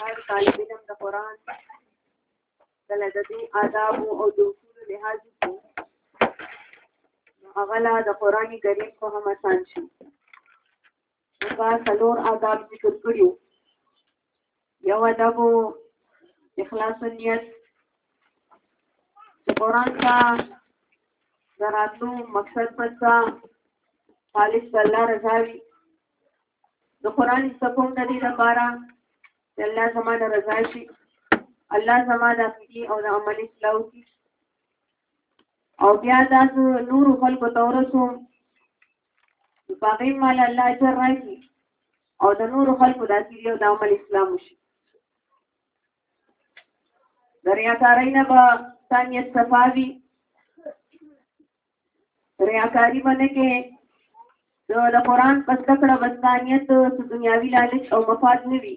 هر طالب علم د قرآن کله د دې آداب او د اصول لحاظ کو هغه لا د قرآن کریم په هم آسان شي دا څلور آداب ذکر کړیو یو آداب اخلاص نیت چې قرآن ته دراتو مقصد پڅا خالص الله رضا وي د قران سکوم د دې لپاره چې الله زما د رضا شي الله زما د عقیدې او د عمل اصلاح وکړي او بیا تاسو نور خلکو ته ورسوم په هغې مال الله اجر راکړي او د نور خلکو د عقیدې او د عمل اسلام وشي د ریاکارۍ نه به ثانیه صفاوي ریاکاری باندې کې د د قران پس کړه وسانیت د دنیاوی لالچ او مفاد نه وی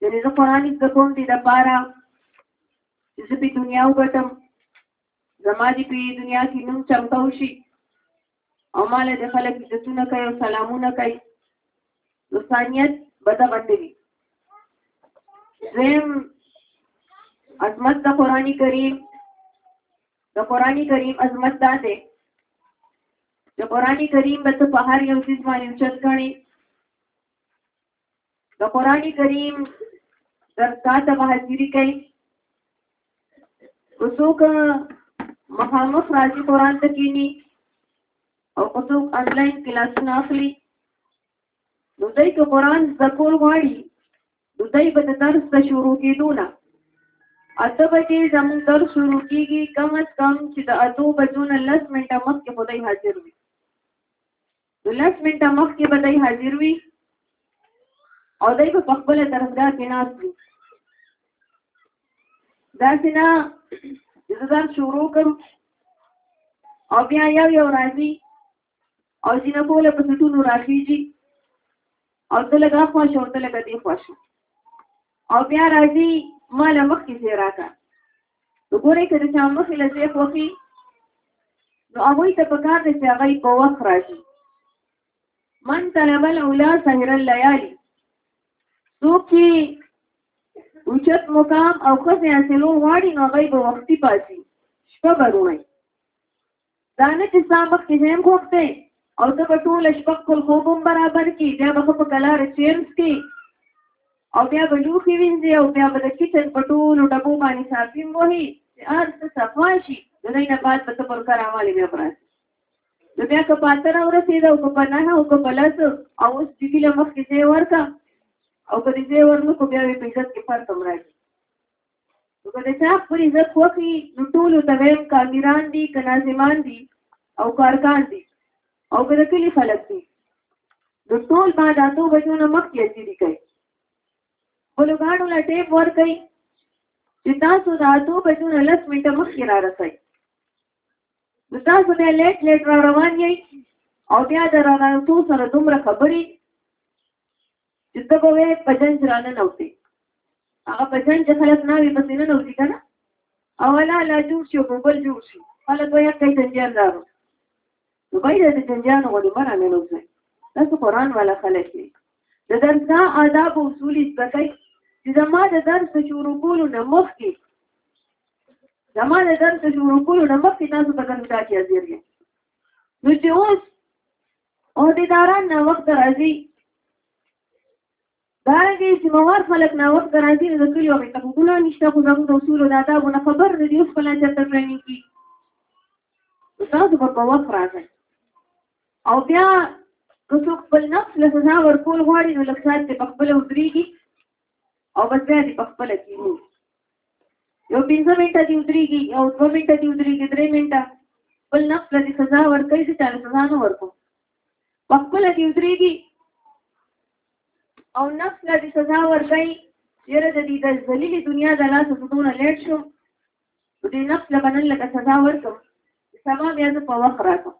د دې قران د کوم دي د پاره چې په دنیا وګټم زما دي په دنیا کې نوم چمکاو شي او مال د خلک عزتونه کوي او سلامونه کوي وسانیت بده باندې وی زم عظمت د قران کریم د قران کریم عظمت دا دی د قران کریم به ته په هر یو څه باندې چل کړي د قران کریم درته ته به حاضری کوي وڅوک مخامخ راځي قران ته کینی او وڅوک انلاین کلاسونه اخلي نو دای ته قران ذکر غواړي نو دای به د درس د شروع کېدو نه اته بجې زموږ درس شروع کېږي کم از کم چې د اتو بجو نه لس منټه مخکې به دی حاضر وي نو لس منټه مخکې به دی حاضر وي او دی به په خپله درسګاه کې ناست وي داسې نه زه درس شروع کوم او بیا یو یو راځي او چې نه کوله په سټونو راخیږي او ته لږه خوا شو ته لږه دی خوا شو او بیا راځي ما له مخکې ځای راکړه نو ګورې که د چا مخې له ځای خوښي نو هغوی ته په کار دی چې هغه په وخت راشي من طلب الاولا سهر الليالي څوک چې اوچت مقام او ښځې حاصلو غواړي نو هغوی به وختي پاسي شپه به روڼوي دا نه چې ستا مخ کې هم خوښ دی او ته به ټوله شپه خپل خوب هم برابر کړي بیا به په کلاره چیرز کړي او بیا به لوښي وینځي او بیا به د کچن په ټولو ډبو باندې صافیم وهي چې هر څه صفا شي نو دی نه بعد به ته پر کار عملې بیا به راشي نو بیا که په اتره ورسېده او که په نهه او که په لس او اوس جدي له مخکې ځای ورکړه او که د ځای ورنکړو بیا به په عزت کې فرق هم راځي نو که د چا خپل عزت خوښي نو ټولو ته ویم کاګیران دي که ناظمان دي او کارکان دي او که د کلي خلک دي نو ټول به د اتو بجو نه مخکې اجیري کوي بلوګانو له ټیپ ورکوي چې تاسو د اتو بجو نه لس منټه مخکې را رسئ نو تاسو بیا لیټ لیټ را روان یئ او بیا د راتلو سره دومره خبرې چې ته به وې په جنج را نه نوتې هغه په جنج خلک نه وي پسې نه نوتي که نه او لا لا جوړ شي او بل جوړ شي خلک به یې کوي جنجان دارو نو باید د جنجانو غوډې مه را نه نوځئ تاسو قرآن والا خلک یې د درس دا آداب او اصول زده کوئ چې زما د درس د شروع کولو نه مخکې زما د درس د شروع کولو نه مخکې تاسو په کمپیوټر کې حاضر یې نو چې اوس عہدیداران ناوخته راځي دارنګه چې موار خلک نا وخت راځي نو د کلیو کې قبولونه نشته خو زموږ د اصول د آداب نه خبر نه دی اوس په لاره چرته ټریننګ کی تاسو به په وخت راځئ او بیا که څوک خپل نفس له سزا ورکول غواړي نو لږ ساعت په خپل ودرېږي او بس بیا دې په خپله کېني یو پنځه منټه دې ودرېږي یو دوه منټه دې ودرېږي درې منټه خپل نفس له دې سزا ورکوي چې چا له سزا نه ورکو په خپله دې ودرېږي او نفس له دې سزا ورکوي یره د دې د ذلیلې دنیا د لاسه زه دونه لیټ شوم دې نفس له به نن لکه سزا ورکړم سبا بیا زه په وخت راکړم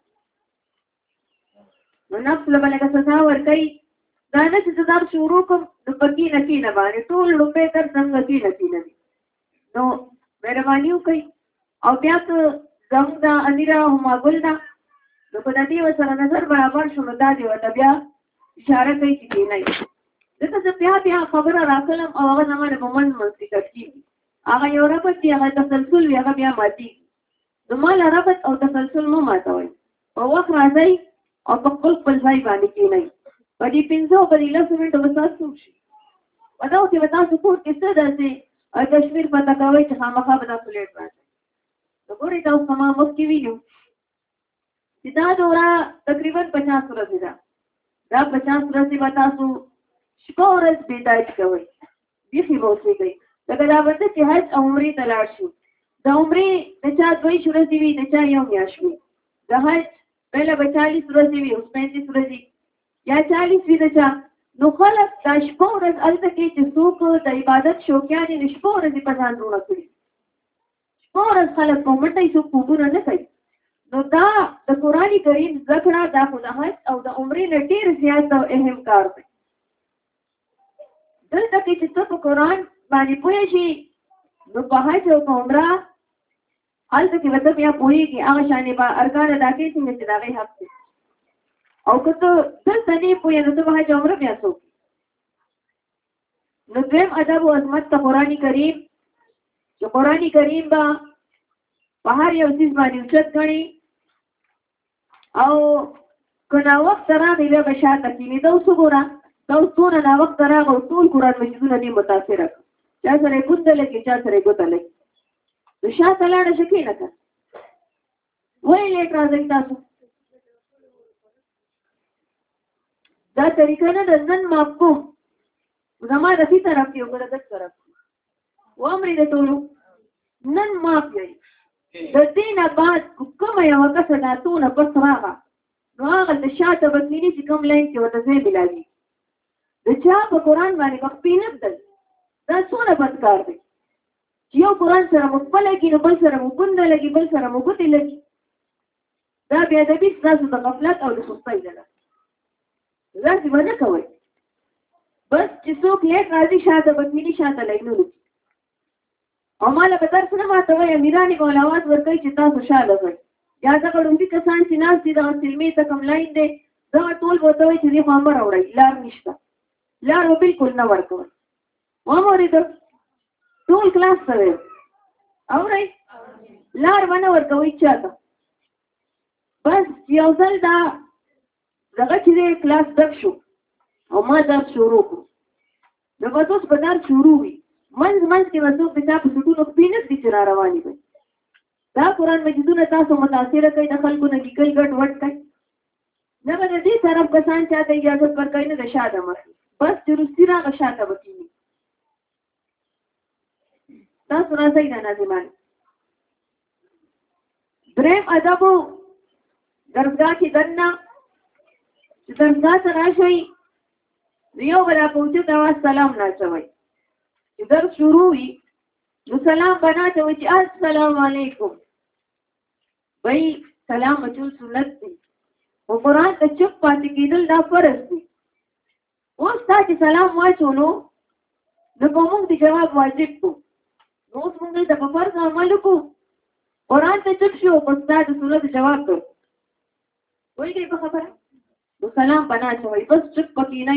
نو نفس له بلګه سزا ورکړي دا نه چې دا شروع کوم نو پکې نه کې نه باندې ټول لومبه تر څنګه کې نه کې نه نو مهرباني وکړي او بیا ته زموږ دا امیرا هم ګل دا نو په دې وسره نظر برابر شو نو دا دی وته بیا اشاره کوي چې کې نه دته زه بیا بیا خبره راکلم او هغه زموږ په من منځ کې کړی هغه یو رب چې هغه تسلسل وی هغه بیا ماتي زما له ربط او تسلسل مو ماتوي په وخت راځي او په خپل خپل ځای باندې کېنئ په دې پنځو په دې لسو منټو به تاسو څوک شي په دغو کې به تاسو کور کې څه داسې تشویر پته کوئ چې خامخا به تاسو لیټ راشئ نو ګورئ دا اوس ما مخکې ویلو چې دا دوره تقریبا پچاس ورځې ده دا پچاس ورځې به تاسو شپه ورځ بیدایت کوئ بیخي به وسېږئ لکه دا بنده چې حج او عمرې ته لاړ شي د عمرې د چا دوی ورځې وي د چا یو میاشت وي د حج پهله به چالیس ورځې وي اوس پنځلس ورځې یا چالیس وي د چا نو خلک دا شپه ورځ هلته کې چې څوک د عبادت شوقیان یې شپه ورځې په ځان روڼه کړي شپه ورځ خلک په مټه یې څوک خوبونه نه کوي نو دا د قرآن کریم زده کړه دا خو د حج او د عمرې نه ډېر زیات او اهم کار دی دلته کې چې ته په قرآن باندې پوه شي نو په حج او په عمره هلته کې به ته بیا پوهېږي هغه شانې به ارکان ادا کوې څنګه چې د هغې حق دی او که ته دلته نه پوهې نو ته به حج عمره بیا څوک نو دویم ادب او عظمت ته قرآن کریم چې قرآن کریم به په هر یو څیز باندې اوچت ګڼي او که نا وخت راغی بیا به شاته کینې دا اوس وګوره دا اوس دونه نا وخت راغی او ټول قرآن مجیدونه دې متاثر کړ چا سره ګوند لګي چا سره ګوت لګي نو شاته لاړه شکې نه کړ وای لیټ راځي تاسو دا طریقه نه د نن مفهوم زما د فی طرف یو ګره د طرف وامرې د ټولو نن معاف یې د دې نه بعد کوم یو کس نه تونه پس راغه نو هغه د شاته بکینی چې کوم لاین کې وته ځای ملاوي د چا په قران باندې مخپې نه بدل دا څونه بد کار دی چې یو قران سره مخبل کې نو بل سره مبند لګي بل سره مبتې لګي دا بې ادبي ستاسو د غفلت او د سستۍ نه ده داسې به نه کوئ بس چې څوک لږ راځي شاته به کیني شاته لینو او ما له بدر سره ماته وایي امیرانې به علاوات ورکوي چې تاسو شاله شئ یا دغه ړومبي کسان چې ناست دي دغه سلمې ته کوم لاین دی دغه ټول به ورته وایي چې دې خو امر راوړئ لار نشته لار به بلکل نه ورکوئ وموري ته ټول کلاس سره اوري لار ونه ورکوي چاته بس یو ځل دا دغه چې کلاس دک شو او ما دا شروع کو نو په تاسو په دار شروع وي منځ منځ کې وسو په تاسو سټونو پینې دي چې را رواني وي دا قران مجیدونه تاسو متاثر کوي د خلکو نه لیکل ګټ وټ کوي نه به د دې طرف کسان چا ته اجازت ورکوي نه د شا د مخې بس چې روستي راغه شا ته به کېني تاسو راځئ نه ناظمان دریم ادب درسګاه کې دننه چې درسګاه ته راشئ یو بل په اوچت اواز سلام نه چوي چې درس شروع وي نو سلام بنا چوي چې السلام علیکم وای سلام اچول سنت دی او قران ته چپ پاتې کېدل دا فرض دی اوس تا چې سلام واچولو نو په موږ د جواب واجب کو نو اوس موږ د په فرض عمل کو قران ته چپ شو او په ستاسو سنت جواب کو وایي په خبره نو سلام پناه چوي بس چپ پکې نه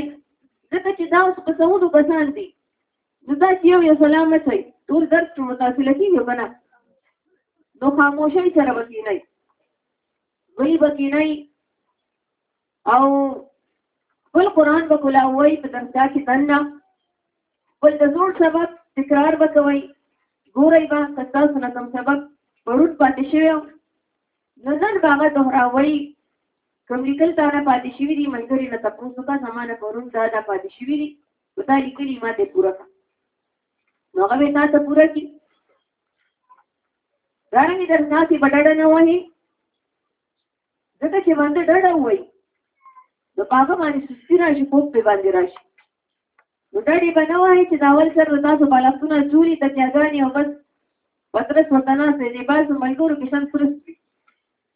ځکه چې دا اوس په سعودو کسان دي نو دا چې یو یو سلام نه کوي ټول درس کې متاثره کېږي که نه نو خاموشۍ سره به کېنئ دوی به کېنئ او بل قرآن به کولاوئ په درسګاه کې دننه بل د زوړ سبق تکرار به کوئ ګورئ به که ستاسو نه کوم سبق په روټ پاتې شوی نو نن به هغه دهراوئ کوم لیکل تا نه پاتې شوي دي ملګري نه تپوس وکړه زما نه پرون دا دا پاتې شوي دي نو دا لیکلي ما ته پوره کړه نو هغه به تا ته پوره کړي دارنګې در ناسې به ډډه نه وایي ځکه چې باندې ډډه وایي نو په هغه باندې سستي را شي خوب پرې باندې را شي نو ډډې به نه وایي چې د اول سر به تاسو به لاسونه چوري تکیاګانې او بس پترس وطنه سې لباس ملګرو کې شان پرست وي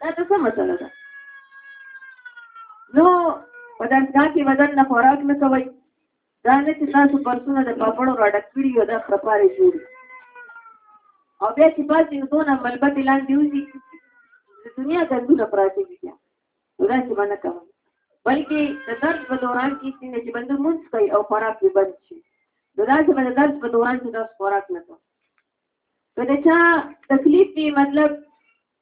دا څه مسله ده نو په درسګاه کې بدن نه خوراک نه کوي دا نه چې تاسو پرسونه د پاپړو راډک کړي او دا خپاره جوړ او بیا چې پاتې یو دونه ملبت لاندې وځي د دنیا ګندونه پراته دي بیا دا چې باندې کوم بلکې د درس په دوران کې چې بنده مونږ کوي او خوراک به بند شي نو دا چې باندې درس په دوران کې تاسو خوراک نه کوئ که د چا تکلیف دی مطلب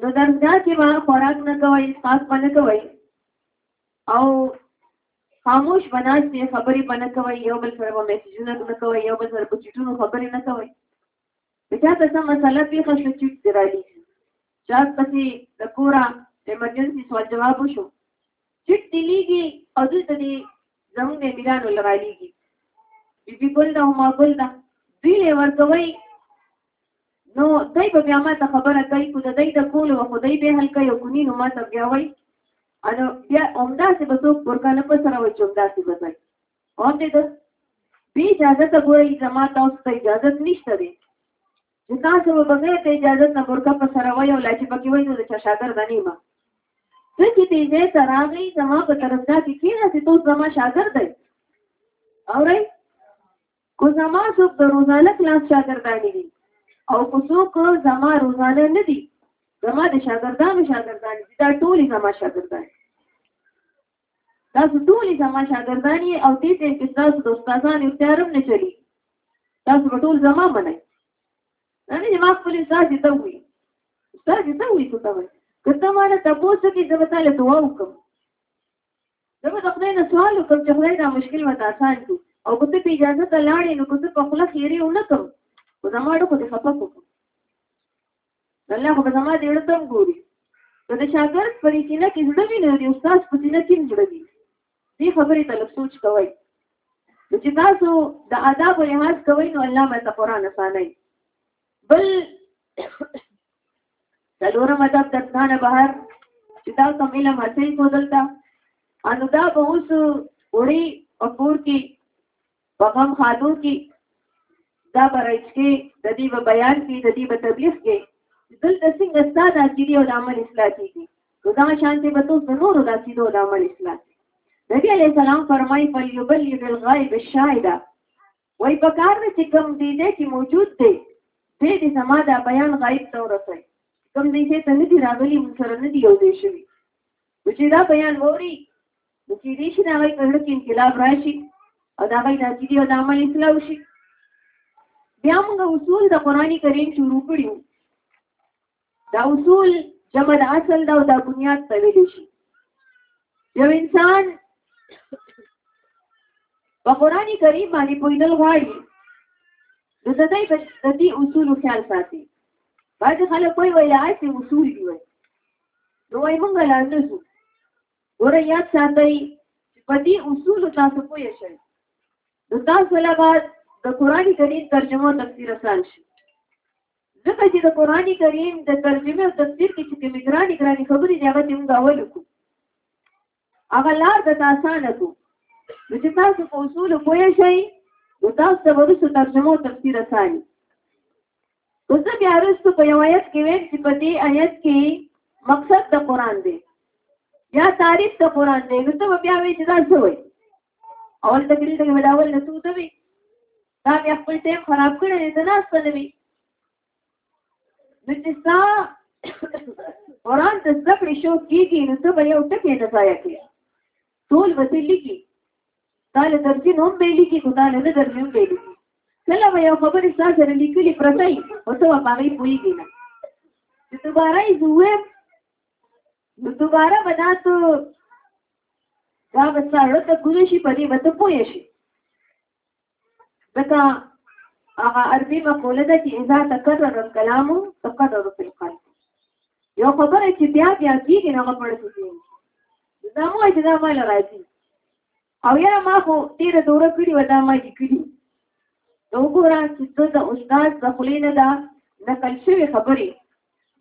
نو درسګاه کې به خوراک نه کوئ خاص به نه کوئ او خاموش به ناست یې خبرې به نه کوئ یو بل سره به میسجونه نه کوئ یو بل سره په چټونو خبرې نه کوئ که چا ته څه مسله پېښه شو چټ دې رالي چا پسې د کوره ایمرجنسي سوال جواب وشو چټ دې لیږي او دلته دې زمونږ د امیرانو له رالیږي بیبي ګل ده هما ګل ده دوی له ورکوي نو دای به بیا ما ته خبره کوي کو د دای د کول و خو دای به حل کوي کو نو ما ته بیا وای انو بیا اومدا څه به څوک ورکانه په سره و چومدا څه به کوي اوم دې د بی اجازه ته ګوري زما تاسو ته اجازه نشته دی چې تاسو به بغیر د اجازه نه برکه په سره وای او لاچې پکې وای نو د چا شاګر غنی ما ته چې دې زه تراغي زما په طرف دا کې کېږي چې ته زما شاګر دی اورئ که زما څوک د روزانه کلاس شاګردانې دي او که څوک زما روزانه نه دي زما د شاګردانو شاګردانې دي دا ټولې زما شاګردان تاسو ټولې زما شاګردان یې او دې ټیم کې تاسو د استادانو اختیار هم نه چلی تاسو به ټول زما منئ نه نه ما خپل استاد دې ته وي استاد دې ته وي څه ته وي که ته ما نه تاسو کې زه به تاله دعا وکم زه به د خدای نه سوال وکړم چې خدای دا مشکل ماته اسان کړي او که ته په اجازه ته لاړې نو که زه په خوله خیرې ونه کړم خو زما ډو خو دې خفه کړم الله خو به زما دې ډو تم ګوري که د شاګرد پر سینه کې زړه وي نو د استاد په سینه کې زړه وي دې خبرې ته لږ سوچ کوئ چې تاسو د آداب لحاظ کوئ نو الله ماته قرآن اسانوي بل څلورم ادب د ځان بهر چې دا کوم علم حاصل کو دلته انو دا به اوس وړي پور کې په غم خادو کې دا برایت کې د دې په بیان کې د دې په تبلیغ کې دلته څنګه ستاسو عقیده او عمل اصلاح کیږي نو دا شانته به تاسو نور د عقیده او عمل اصلاح نبی علیہ السلام فرمای فلیبلغ الغائب الشاهد وای په کار دی چې کوم دی دی کې موجود دی دې دې زما دا بیان غایب ته ورسوي کوم دی چې ته نه دی راغلی مون سره نه دی یو دی شوی نو چې دا بیان ووري نو چې دې شي دا غي په لکه انقلاب راشي او دا غي د عقیدې او د عمل اصلاح شي بیا موږ اصول د قرآني کریم شروع کړیو دا اصول جمع د اصل دا او دا بنیاد ته ویل شي یو انسان په قرآني کریم باندې پوهېدل غواړي نو د دې د دې اصولو خیال ساتي بعضې خلک وایي وایي هسې اصول دي وایي نو وایي مونږ لا نه ځو ګوره یاد ساتئ چې په دې اصولو تاسو پوه شئ نو تاسو له بعد د قرآني کریم ترجمه تفسیر اسان شي ځکه چې د قران کریم د ترجمه او تفسیر کې چې کومې ګرانې ګرانې خبرې دي هغه موږ اول وکړو هغه لار د تاسانه کو نو چې تاسو په اصول پوه شئ نو تاسو ته ورسو ترجمه او تفسیر اساني اوس بیا وروسته په یو آیت کې ویل چې په دې آیت کې مقصد د قران دی یا تعریف د قران دی نو ته بیا وایي چې دا څه وایي اول تکلیف دی ولا اول نسو ته وی دا بیا خپل ټیم خراب کړی دی ته ناس نه وی نو چې سا قرآن ته زده کړې شو کېږي نو ته به یو ټکی نه ضایع کړې ټول به دې لیکي تا له درسي هم به لیکي خو تا له نه درسي هم به لیکي کله به یو خبرې ستا سره لیکلي پرته وي او ته به په هغې پوهېږې نه چې دوباره یې زه ووایم نو دوباره به دا ته دا به څه اړه ته کولی شي په دې به ته پوه شي ځکه هغه عربي مقوله ده چې اذا تکرر الكلام تکرر في القلب یو خبره چې بیا بیا کېږي هغه پړ کېږي دا مو چې دا مال راځي او یا ما خو تیر دوره کړی و دا ما دې کړی نو ګورا چې ته د استاد د خلینه دا نقل شوی خبرې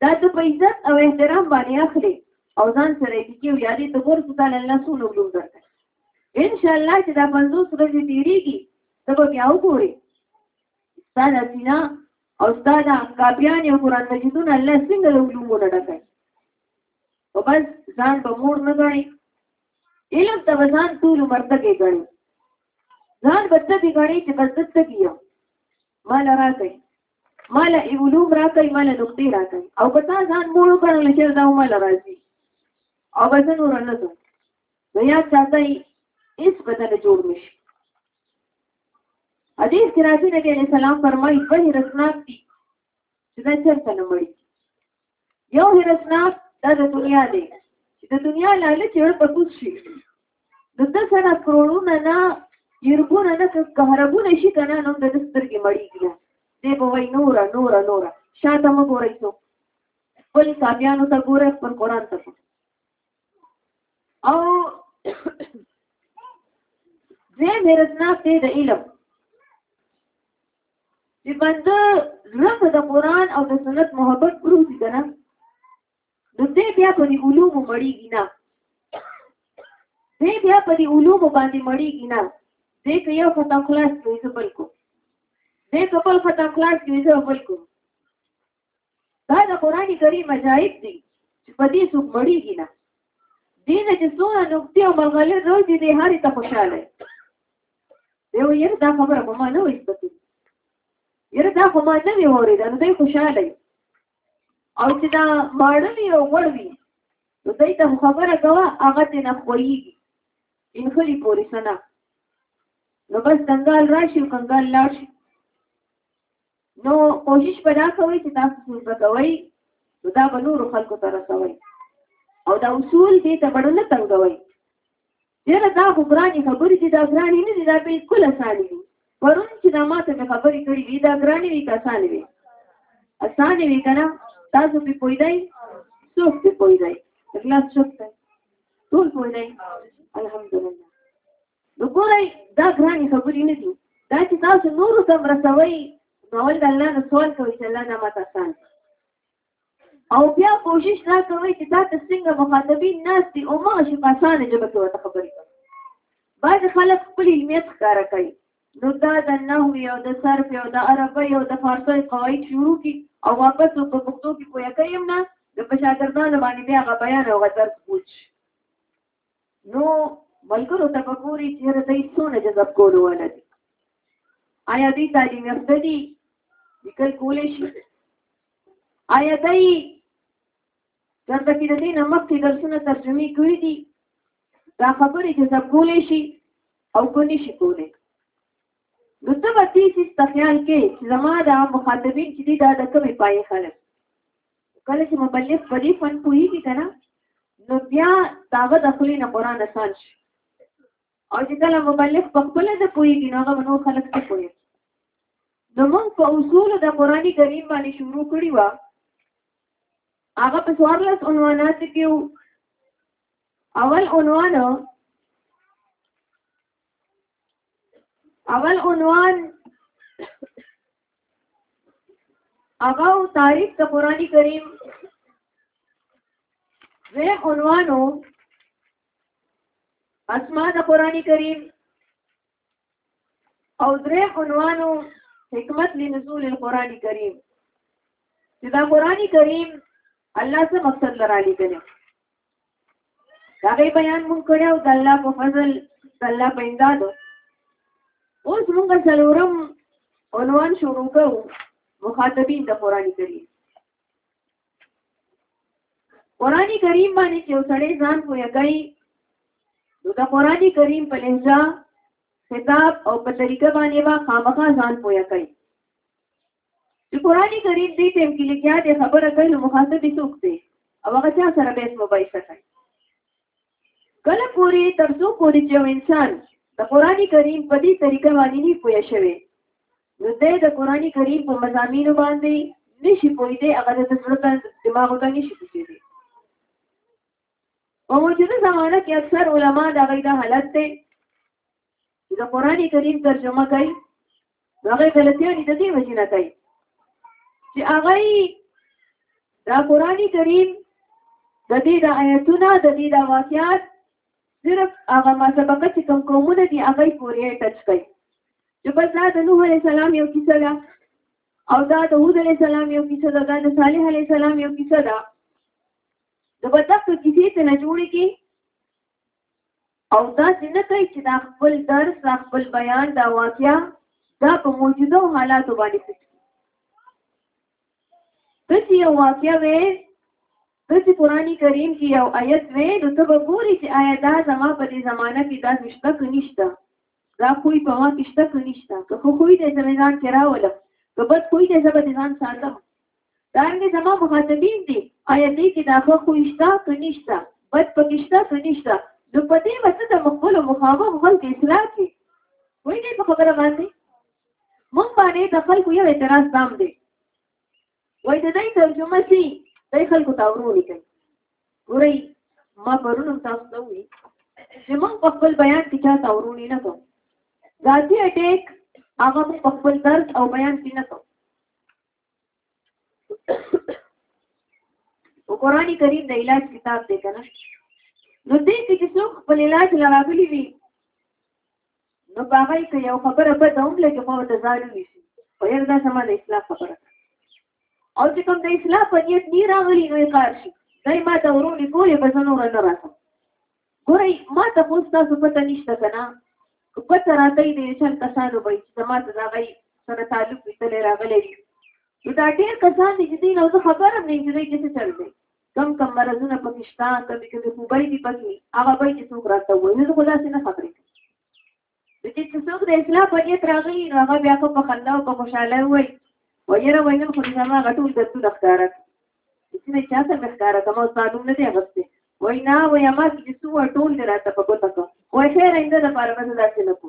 دا ته په عزت او احترام باندې اخلي او ځان سره یې کې یا دې ته ورته تعالی الله سونو ګلو درته ان شاء الله چې دا 50 ورځې تیریږي ته به بیا وګوري ستاسو سینا او ستاسو کاپیان یو قران مجیدون الله څنګه له علومو ډکه او بس ځان به مور نه غړي علم ته ځان ټول مرته کې غړي ځان بچته کې غړي چې بس دته کیو مال راکړي مال علوم راکړي مال نقطې راکړي او که تا ځان مور کړل چې دا مال راځي او بس نور نه ځو نو یا چاته هیڅ بدل جوړ نشي حدیث کې راځي نبی علیہ السلام فرمایي په رسناک دي چې دا چرته نه مړي یو هرسناک دا د دنیا دی چې د دنیا لاله چې ور پکوس شي د د سره کرونونه نه یرګونه نه کهربونه شي کنه نو د سترګې مړیږي دی به وای نور نور نور شاته مو ګورئ څو خپل کامیانو ته ګوره خپل قران ته او دې مرز نه ته د علم چې بنده رب د قران او د سنت محبت پروت دي نه نو دې بیا په دې علوم مړیږي نه دې بیا په دې علوم باندې مړیږي نه دې که یو خطا خلاص کوي زه بل کو دې کپل خطا خلاص کوي زه بل کو دا د قران کریم عجایب دي چې په دې څوک مړیږي نه دې نه چې څونه نقطې او ملغلې روزي دې هرې ته خوشاله یو یې دا خبره کوم نه وایي چې یره دا خو ما نه وی اورید نو دوی خوشاله او چې دا ماړوي او وړوي نو دوی ته خبره کوه هغه ته نه خوېږي ان خلی پوری سنا نو بس کنګال راشي کنګال لاړ شي نو کوشش په دا کوي چې تاسو څنګه کوي نو دا به نور خلکو ته رسوي او دا اصول دې ته بڑو نه تنګوي ډېر دا خو ګراني خبرې دي دا ګراني نه دي دا به کول اسانه دي پرون چې دا ماته خبرې کړې دي دا ګراني وي که اسانه وي اسانه وي کنه تاسو به پوي دی څوک به پوي دی اخلاص څوک ټول پوي دی الحمدلله نو ګورئ دا ګرانې خبرې نه دي دا چې تاسو نورو ته مرسوئ نو اول د الله نه سوال کوئ چې الله دا ماته اسان او بیا کوشش نه کوئ چې دا ته څنګه مخاطبین ناست دي او مغه شي په اسانه ژبه کې ورته خبرې کوي بعض خلک خپل علمیت ښکاره کوي نو دا د نحو یو د صرف یو د عربی یو د فارسی قواعد شروع کی او واپس په پښتو کې پوهه کوي نه د بشاګردانو باندې بیا غ بیان او غ درس پوښتنه نو ملګرو ته به ګوري چې هر دوی څونه جذب کولو ولا دي آیا دوی تعلیم یافته دي لیکل کولی شي آیا دوی چېرته کې د دې نه مخکې درسونه ترجمې کړي دي دا خبرې جذب کولی شي او که نه شي کولی نو ته به دې څیز ته خیال کې چې زما دا مخاطبین چې دي دا د کومې پایې خلک کله چې مبلغ په دې فن پوهېږي که نه نو بیا د هغه د خولې نه قرآن اسان شي او چې کله مبلغ په خپله نه پوهېږي نو هغه به نور خلک څه پوهېږي نو موږ په اصولو د قرآن کریم باندې شروع کړي وه هغه په څوارلس عنواناتو کې اول عنوان اول عنوان هغه او تاریخ د قران کریم زه عنوانو اسماء د قران کریم او درې عنوانو حکمت لنزول القران کریم چې دا قران کریم الله څه مقصد لرالي کړي دا غي بیان مونږ کړو د الله په فضل د الله په امداد اوس مونږ څلورم عنوان شروع کوو مخاطبین د قران کریم قران کریم باندې چې وسړې ځان پوهه کوي نو د قران کریم په لهجه خطاب او په طریقه باندې وا خامخا ځان پوهه کوي چې قرآن کریم دې ټیم کې لګیا دی خبره کوي نو مخاطب یې څوک دی او هغه چا سره به اسمه بایسته کوي کله پوری تر څو پوری چې یو انسان د قرآن کریم په دې طریقه باندې نه پوه شوی نو دې د قرآن کریم په مزامینو باندې نشي پوي دی هغه د څلورته دماغ ته نشي پوي دی په موجوده زمانه کې اکثر علما دا غي دا حالت ته چې د قران کریم ترجمه کوي هغه غلطیاں د دې وجې نه کوي چې هغه دا قران کریم د دې د آیتونو د دې د واقعات صرف هغه ما سبق چې کوم کومونه دي هغه پورې ټچ کوي چې بس دا د نوح علی السلام یو کیسه ده او دا د هود علی السلام یو کیسه ده دا د صالح علی السلام یو کیسه ده د بدبخت کیسې ته نه جوړې کې او داسې نه کوي چې دا خپل درس دا خپل بیان دا واقعیا دا په موجوده حالاتو باندې فټ دسی یو واقعیا وې دسی قران کریم کې یو آیت وې نو ته وګوري چې آیا دا زما په دې زمانہ کې دا نشته که نشته دا کوئی په ما کې شته که نشته که خو کوئی دې زمې ځان کې راولم که بد کوئی دې زبر ځان ساتم دارنګه زما مخاطبین دي آیا دې کې دا خو خوښتا کنيشتا بد پکشتا کنيشتا نو په دې وته د مقبول مخاوه خلک اصلاح کی وای دې په خبره باندې مونږ باندې د خلکو یو اعتراض دام دی وای د دې ترجمه سي د خلکو ته ورونی کوي ګورئ ما پرونم تاسو ته وی چې مونږ په خپل بیان کې چا ته ورونی نه کوو ذاتي اٹیک هغه په خپل درس او بیان کې نه کوو او قران کریم د علاج کتاب دی کنه نو دې کې چې څوک خپل علاج لراغلی وي نو باغی که یو خبره په دوم لګي خو ته ځان نیسی په هر دا سمه د اسلام خبره او چې کوم د اسلام په نیت نه راغلی نو کار شي دای ما ته ورونی کولې په ځنو نه راځم ګورئ ما ته خو ستاسو پته نشته که نه که پته راته وي د یو چل کسانو به چې زما ته د هغه سره تعلق وي تللی راغلی وي نو دا ډېر کسان دي چې دوی نه زه خبر هم نه یم چې دوی کې څه چل دی کم کم مرضونه پکې شته کمې کمې خوبۍ دي پکې هغه به یې چې څوک راته ووایي نو زه خو داسې نه خبرې کوم د دې چې څوک د اصلاح په نیت راغلی نو هغه بیا په خندا او په خوشاله وي ویره ویل خو زما غټول د څه ښکارا چې نه چا څه ښکارا کوم ځانوم نه دی غوښته وای نه وای ما چې څو ټول دراته په کوته کو وای خیر اینده د پاره مزه داسې نه کو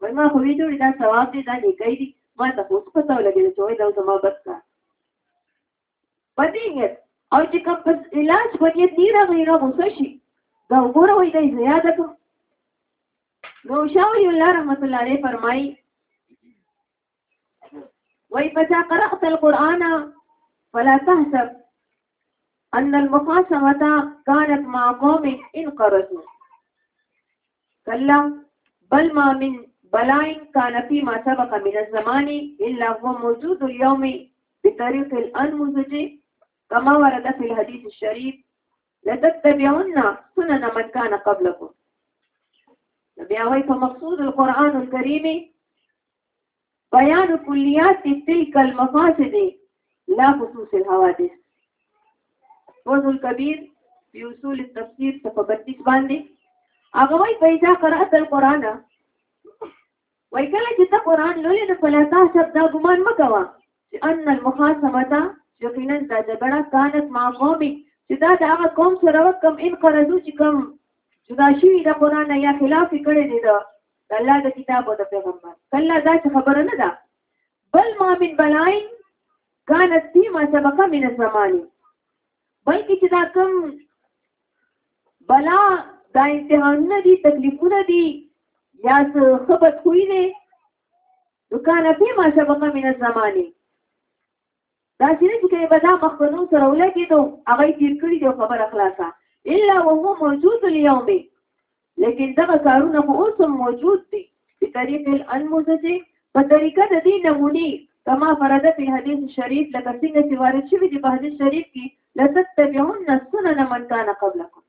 وای ما خو وی جوړی دا ثواب دی دا نیکای دی ما ته خو څه پتاو لګی چې وای دا زما بس کا په دې نیت او چې کوم په علاج په نیت نه راغلی نو غوسه شي دا وګوره وای دا زیاده کوم نو شاوی الله رحمت الله علیه فرمایي وای فتا قرأت القرآن فلا تحسب ان المخاصمه كانت مع قوم انقرضوا كلا بل ما من بلائن كان فيما سبق من الزمان إلا هو موجود اليوم بطريق الأنمزج كما ورد في الحديث الشريف لتتبعن سنن من كان قبلكم نبي وای مقصود القرآن الكريم بیان کلیات تلک المفاسد لا خصوص الحوادث فوز الكبير في اصول التفسير صفحه 32 باندې هغه وای په اذا قرات القران وای کله چې ته قران لولې نو فلا تحسب دا ګمان مکوا چې ان المخاصمه یقینا دا جګړه كانت مع قوم چې دا د هغه قوم سره وکم ان قرضو چې کم جدا شي د قران یا خلاف کړي دي دا د الله د کتاب او د پیغمبر کله دا چې خبره نه ده بل ما من بلاین كانت فيما سبق من الزمان بلکې چې دا کوم بلا دا امتحانونه دي تکلیفونه دي یا څه خبرت خوې نه وکانه فيما سبق من الزمان داسې نه چې که یې به دا مخ په نوم سره ولګېدو هغه یې تېر کړي دي او خبره خلاصه الا وهو موجود اليوم لیکن دغه کارونه خو اوس هم موجود دي په طریق الانموزه چې په طریقه د دې نمونې کما فرده په حدیث شریف لکه څنګه چې وارد شوي دي په حدیث شریف کې لتتبعن سنن من کان قبلکم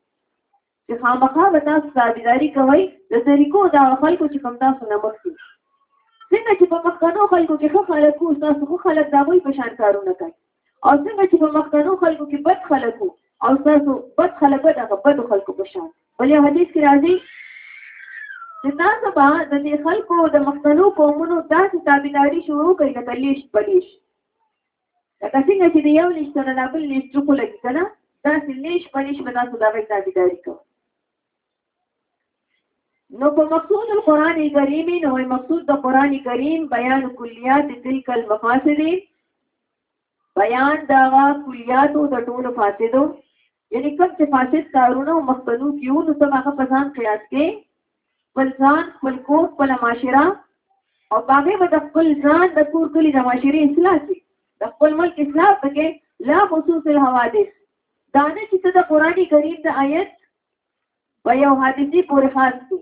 چې خامخا به تاسو تابعداري کوئ د طریقو د هغه خلکو چې کوم تاسو نه مخکې څنګه چې په مخکنو خلکو کې ښه خلک وو تاسو ښه خلک د هغوی په شان کارونه کوئ او څنګه چې په مخکنو خلکو کې بد خلک وو او تاسو بد خلک به د هغه بدو خلکو په شان بل یو حدیث کې راځي چې تاسو به د دې خلکو د مخکنو قومونو داسې تابعداري شروع کړئ لکه لیش پلیش لکه څنګه چې د یو لیش سره لا بل لیش جوکو لګي که نه داسې لیش په لیش به تاسو دا غږ تابعداري کوئ نو په مقصود القرآن کریم نو مقصود د قرآن کریم بیان کلیات تلک المفاسد بیان دا کلیاتو د ټولو فاسدو یعنی کوم چې فاسد کارونه او مخکنو کیو نو ته هغه په ځان قیاس کې خپل ځان خپل کور خپل معاشره او باغې به د خپل ځان د کور کلی د معاشرې اصلاح شي د خپل ملک اصلاح پکې لا خصوص الحوادث دا نه چې ته د قران کریم د آیت په یو حادثه پورې خاص کی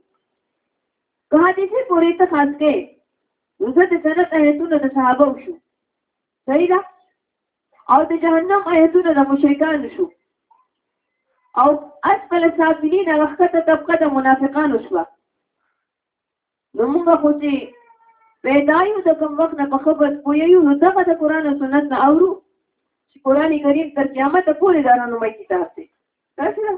که حادثه پورې ته خاص کې نو د سنت آیتونو د صحابه شو صحیح ده او د جهنم آیتونه د مشرکانو شو او اسفل سافلین هغه خطه طبقه د منافقانو شو نو موږ خو چې پیدا یو د کوم وخت نه په خبر پویو نو دغه د قران او سنت نه اورو چې قران کریم تر قیامت پورې دارانو مې کتاب دی تاسو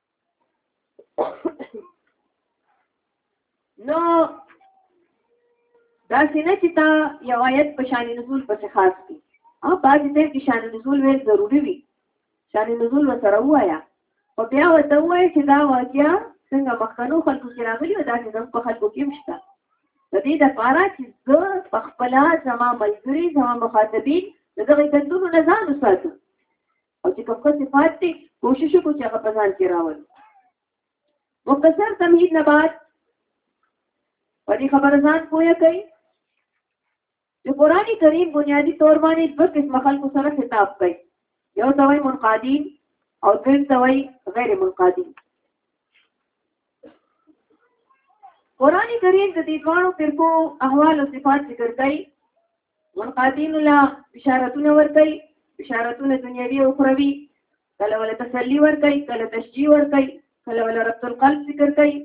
نو دا سینه چې تا یو آیت په شان نزول پسې خاص کی او باج دې کې شان نزول ویل ضروری وي شان نزول وسره وایا او بیا وته وای چې دا واقعیا څنګه مخکنو خلکو کې راغلی او دا چې زموږ په خلکو کې مشته د دې لپاره چې زه په خپل ځما ملګری ځما مخاطبین دغه کندونو نه ځان وساتم او چې کوم ښه صفات دي کوشش وکړو چې هغه په ځان کې راولو مختصر تمهید نه بعد په دې خبره ځان پوهه کوي چې قران کریم بنیادی تور باندې دوه قسم خلکو سره خطاب کوي یو ته وایي منقادین او دویم ته وایي غیر منقادین قران کریم د دې دوه فرقو احوال او صفات ذکر کوي منقادین لا بشارتونه ورکړي بشارتونه دنیوي او اخروي کله ولا تسلی ورکړي کله تشجیع ورکړي کله ولا ربط القلب ذکر کوي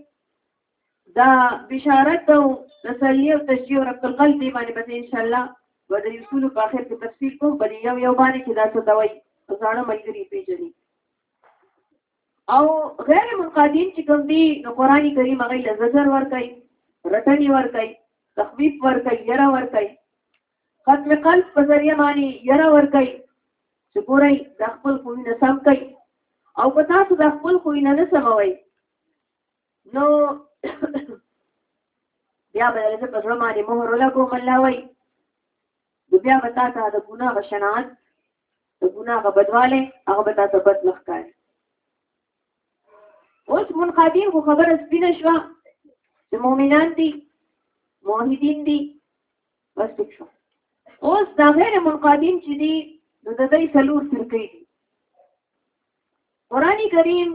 دا بشارت او تسلی او تشجیع او ربط القلب دی باندې به ان شاء الله و د رسول په اخر کې تفصیل کوم بل یو یو باندې چې دا څه دوي ځانه ملګری پیژني او غیر منقادین چې کوم دي نو قران کریم هغه له زجر ور کوي رټنی ور کوي تخویف ور کوي یره ور کوي ختم قلب په ذریعہ باندې یره ور کوي چې ګورئ د خپل خوی نه سم کوي او په تاسو د خپل خوی نه نه سموي نو بیا به له په ځما دي مهر له کوم الله وای بیا به تاسو د ګناه بشنات د ګناه هغه بدواله هغه به تاسو بد نه ښکاري اوس منقادین خو خبره سپینه شوه چې مؤمنان دي موحدین دي بس ټیک شو اوس دا غیر منقادین چې دي نو د دوی څلور فرقې دي قرآن کریم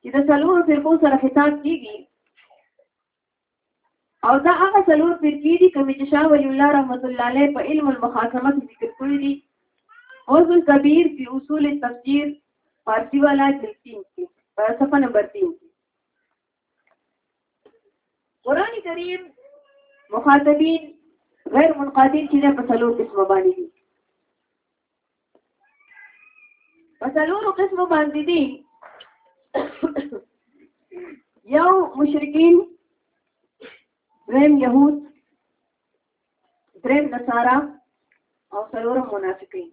چې د څلورو فرقو سره خطاب کېږي او دا هغه څلور فرقې دي کومې چې شاه ولی الله رحمت الله علیه په علم المخاصمه کې ذکر کړی دي اوس کبیر په اصول تفسیر فارسی والا جلد 3 کې په صفحه نمبر 3 کې قران کریم مخاطبین غیر منقادین چې په څلور قسمه باندې دي په څلورو قسمو باندې دي یو مشرکین دریم یهود دریم نصارا او څلور منافقین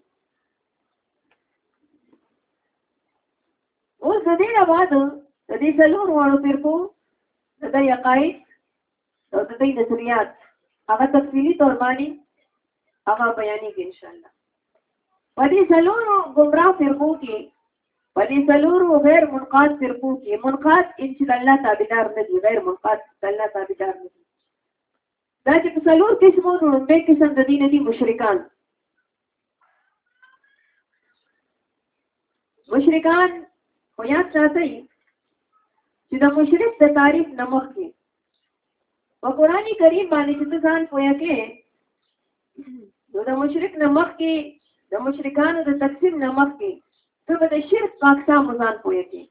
اوس د دې نه بعد د دې څلور وړو فرقو د دې عقاید او د دې نظریات هغه تفصیلی تور باندې هغه بیانېږي ان شاء الله په دې څلورو ګمراه فرقو کې په دې څلورو غیر منقاد فرقو کې منقاد ان چې الله تابعدار نه دي غیر منقاد الله تابعدار نه دي دا چې په څلور قسمو نو به قسم د دین دي مشرکان مشرکان خو یاد ساتئ چې د مشرک د تعریف نمخ کې په قران کریم باندې چې ته ځان پوهه کې نو د مشرک نه مخکې د مشرکانو د تقسیم نه مخکې ته به د شرک په اقسام ځان پوهه کې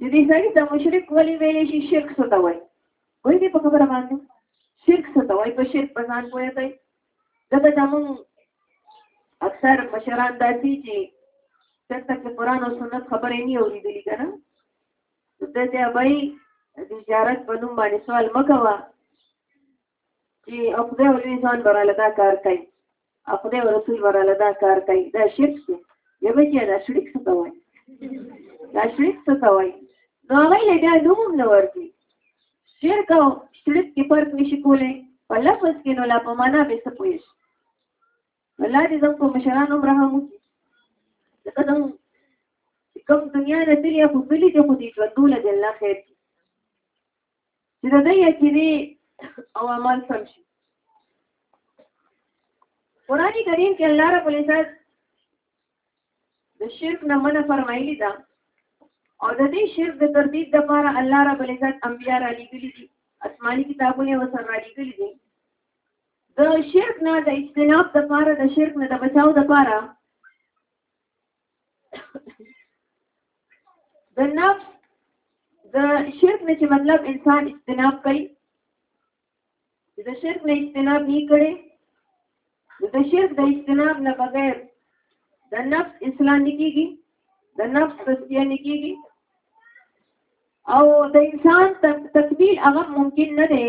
د دې ځای د مشرک ولې ویلې شي شرک څه ته وایي وایي دې په خبره باندې شرک څه ته وایي په شرک په ځان پوهه کوي دغه زمون اکثر مشران داسي چې تر تک قرآن او سنت خبرې نه اورېدلې کنه ته ته وای د تجارت په نوم باندې سوال مکوا چې خدای او لوی ځان براله دا کار کوي خدای او رسول براله دا کار کوي دا شرک دی یو چې دا شرک څه ته وای دا شرک څه ته وای نو هغه له دا نوم نه ورتي شرک او شرک کې فرق نشي کولای په لفظ کې نو لا په معنا به څه پوهیږي الله دې زموږ په مشرانو هم رحم وکړي ځکه زموږ کوم دنیا نه تللی خو تللی دی خو دې ژوندونه د الله خیر کړي چې د دوی عقیدې او عمل سم شي قرآن کریم کې الله رب العزت د شرک نه منع فرمایلی ده او د دې شرک د تردید لپاره الله رب العزت انبیا را لېږلي دي آسماني کتابونه ورسره را لېږلي دي د شرک نه د اجتناب د پاره د شرک نه د بچاو د پاره د نفس د شرک نه چې مطلب انسان اجتناب کوي د شرک نه اجتناب نه کړي د شرک د اجتناب نه بغیر د نفس اصلاح نه کیږي د نفس تصفیه نه کیږي او د انسان تکمیل هغه ممکن نه دی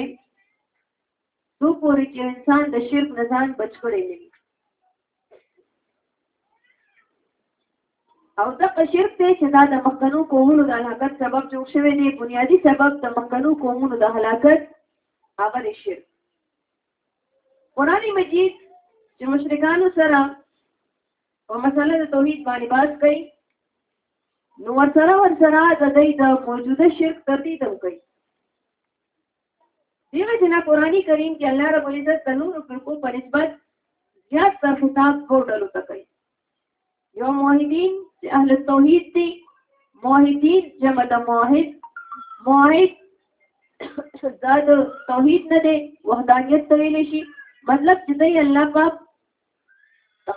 څو پورې چې انسان د شرک نه ځان بچ کړی نه وي او دا شرک دی چې دا د مخکنو قومونو د هلاکت سبب جوړ شوی دی بنیادی سبب د مخکنو قومونو د هلاکت هغه دی شرک قرآن مجید چې مشرکانو سره په مسله د توحید باندې باز کوي نو ورسره ورسره د دوی د موجوده شرک تردید هم کوي دیو جنا قرآنی کریم کې الله رب العزت د نورو فرقو په نسبت زیات سر خطاب کو ډلو ته کوي یو موحدین چې اهل توحید دي موحدین جمع د موحد موحد دا د توحید نه دی وحدانیت ته ویل شي مطلب چې دی الله پاک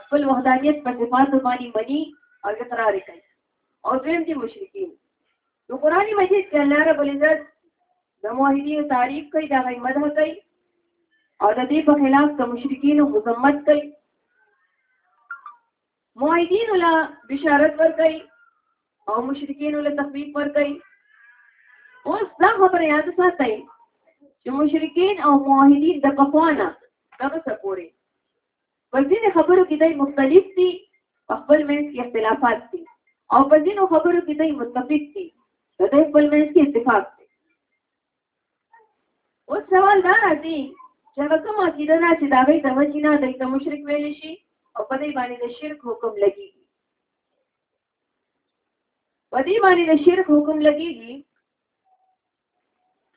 خپل وحدانیت په صفات باندې مني او اقرار کوي او دویم دي مشرکین نو قران مجید کې الله رب العزت د موحدینو تعریف کوي دا غي مدح کوي او د دې په خلاف د مشرکین مذمت کوي موحدین له بشارت ور کوي او مشرکین له تخفیف ور کوي اوس دا خبره یاد ساتئ چې مشرکین او موحدین د پخوانه دغه سپوري په ځینې خبرو کې دوی مختلف دي په خپل منځ کې اختلافات دي او په ځینو خبرو کې دوی متفق دي د دوی خپل منځ کې اتفاق دی اوس سوال دا راځي چې هغه کوم عقیده ده چې د هغې د وجې نه دوی ته مشرک ویلی شي او په دې باندې د شرک حکم لګېږي په دې باندې د شرک حکم لګېږي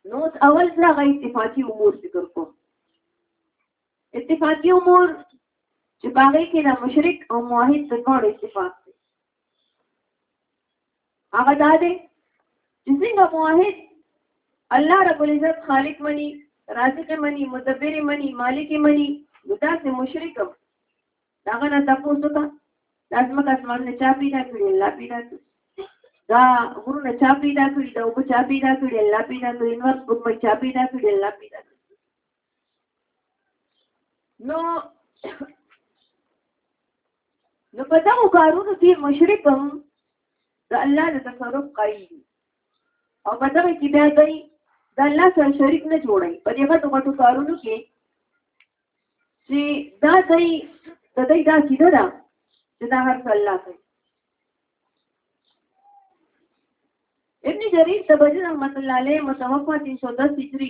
نو اول زه هغه اتفاقي امور ذکر کوم اتفاقی امور چې باغې کې د مشرک او موحد د ټول اتفاق دی هغه دا دی چې څنګه موحد الله رب العزت خالق مني رازق مني مدبر مني مالک مني دا چې مشرک داغه نه تاسو ته لازم کسمان نه چا پیدا کړی الله پیدا کړی دا غرونه چا پیدا کړی دا وب چا پیدا کړی الله پیدا کړی نور کوم چا پیدا کړی الله پیدا کړی نو نو په دغو کارونو کې مشرک هم د الله د تصرف قایل دي او په دغه کې بیا دوی د الله سره شریک نه جوړوي په دې غټو غټو کارونو کې چې دا دوی د دوی دا کیده ده چې دا هر څه الله کوي ابن جریر تبجد رحمت الله علیه متوفا 310 هجری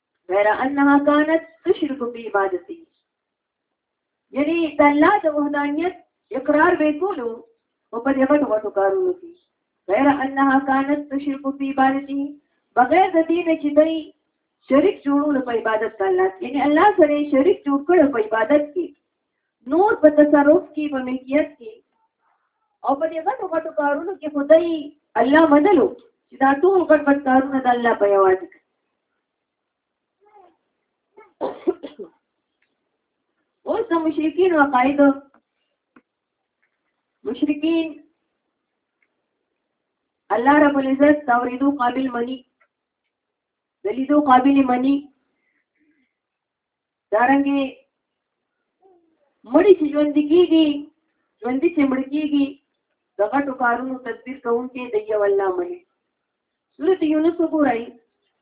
غیر انها كانت تشرك بعبادته یعنی د الله د وحدانیت اقرار به کولو او په دې باندې وټو کارونه کوي غیر انها كانت تشرك بعبادته بغیر د دې نه چې دوی شریک جوړول په عبادت د الله یعنی الله سره شریک جوړ کړ په عبادت کې نور په تصرف کې په ملکیت کې او په دې غټو غټو کارونو کې خدای الله منلو چې دا ټول غټ غټ کارونه د الله په یوازې اوس د مشرکین عقاید مشرکین الله رب العزت توریدو قابل منی دلیدو قابل منی دارنګي مړی چې ژوند کیږي ژوند چې مړ کیږي د غټو کارونو تدبیر کوونکې د یو الله منی سورت یونس وګورئ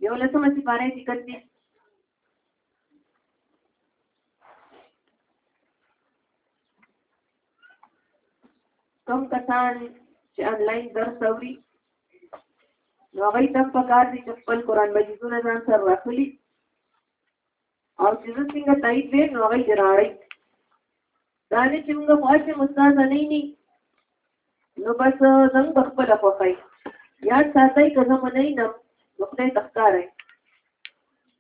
یو لسمه سپاره کې کتلی کم کسان چې انلاین درس اوري نو هغه تم په کار دي چې خپل قران مجیدونه ځان سره راخلي او چې زه څنګه تایید ویم نو هغه یې راړی دا نه چې موږ خو هسې مستاز نه ني نو بس زموږ په خپله خوښه یې یاد ساتئ که زه منئ نه نو خدای ته ښکارئ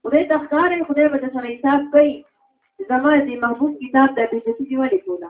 خدای ته ښکارئ خدای به درسره حساب کوي زما د محبوب کتاب د بېزتي دې ولې کوله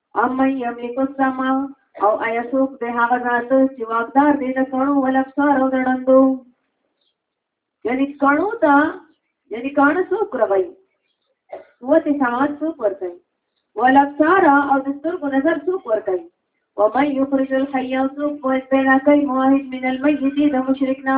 اما یملک السما او آیا څوک د هغه ذات چې واقدار دی د کڼو ولفسار او دړندو یعنی کڼو ته یعنی کڼ څوک روي قوت سماعت څوک ورته ولفسار او د سترګو نظر څوک ورته ومن یخرج الحی او څوک پیدا کوي موحد من المیت د مشرک نه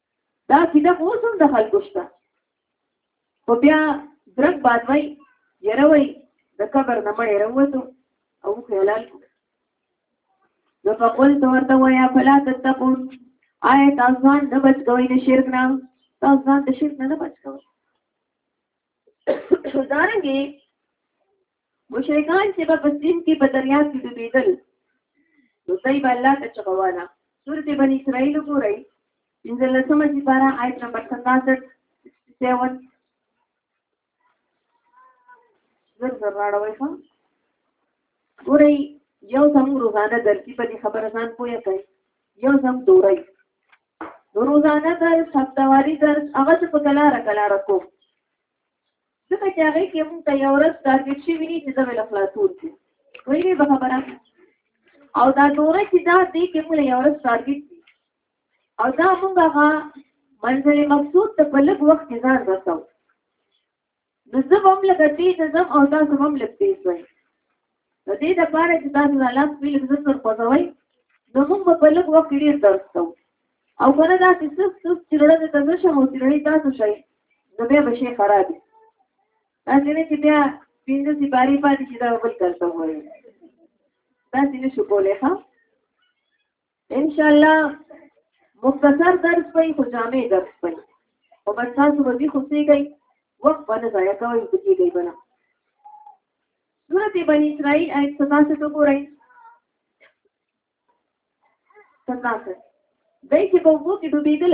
دا کتاب اوس هم د خلکو شته خو بیا درک باد وای یره وای د قبر نه مړې راوځو او خیالال نو فقل تو ورته وایا فلا تتقون آیا تاسو نه بچ کوئ د شرک نه تاسو ځان د شرک نه بچ کوئ دارنګي مشرکان چې به په سیم کې په دریاب کې ډوبېدل نو دوی به الله ته چغواله سورت بنی اسرائیل وګورئ پنځلسمه چې بارا آیت نمبر ستاسو سیون زر زر راړوي ښه ګورئ یو سم روزانه درسي په دې خبره ځان پوهه کوي یو سم دوري روزانه درس هفتواري درس هغه څه په کلاره کلاره کوم ځکه چې هغه کې موږ ته یو ورځ ټارګټ شي ویني چې زموږ خلاصون دي وایي به خبره او دا دوره چې دا دې کې موږ یو ورځ ټارګټ دي او دا موږ هغه منځلي مقصود ته په لږ وخت کې ځان رسو نو زه هم لږ تیز ځم او تاسو هم لږ تیز وای د دې لپاره چې تاسو د الله په لږ ذکر کوئ نو موږ په لږ وخت کې ډېر درس کوو او کنه دا چې څوک څوک چې لړه ته نه شم او چې لړې تاسو شئ نو بیا به شي خراب دي دا چې بیا پینځه سي باري پاتې چې دا بل درس وایي دا چې نشو کولای ښه ان شاء الله مختصر درس وي خو جامع درس وي او بس تاسو به دې خوشي گئی وخت باندې ضایع کوي چې کېږي بنا سورت بنی اسرائیل آیت 67 کو راي 67 دای چې په وګو کې ډوبېدل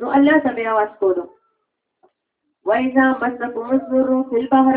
نو الله ته بیا واس کولو وایذا مسکم الذر فی البحر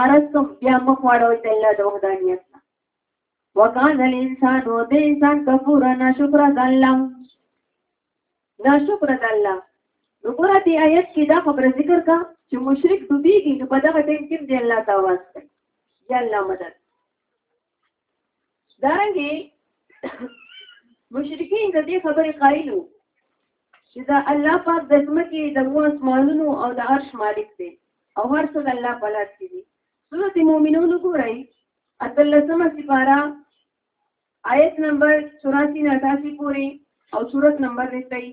ارستم بیا مخ واړوي د الله د وحدانیت نه وکان الانسان او د انسان کفور نه شکر د الله نه شکر د الله نو ګوره دې آیت کې دا خبره ذکر کا چې مشرک ډوبېږي نو په دغه ټیم کې دی الله ته واسطه یا الله مدد دارنګه مشرکین د دې خبرې قائل وو چې دا الله پاک د ځمکې د مو اسمانونو او د عرش مالک دی او هر څه د الله په لاس کې دي سورۃ المؤمنون ګورئ اتلسمه سپاره آیت نمبر 84 نه 88 پورې او سورۃ نمبر 23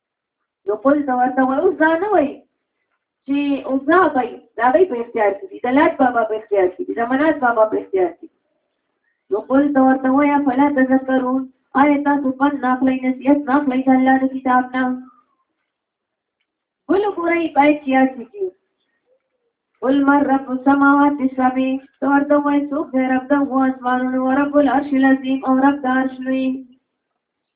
نو قل ته ورته وایي اوس دا نه وایي چې اوس دا به دا به په اختیار کې دي د لات بابا په اختیار کې دي د منات بابا په اختیار کې نو قل ته ورته وایي فلا تذکرون آیا تاسو پن ناخلی نصیحت ناخلی د الله د کتاب نه بل ګورئ باید چې یاد کړئ قل من رب السماوات السبع تو ورته وای څوک دی رب د اسمانونو رب العرش العظیم او رب د عرش لوی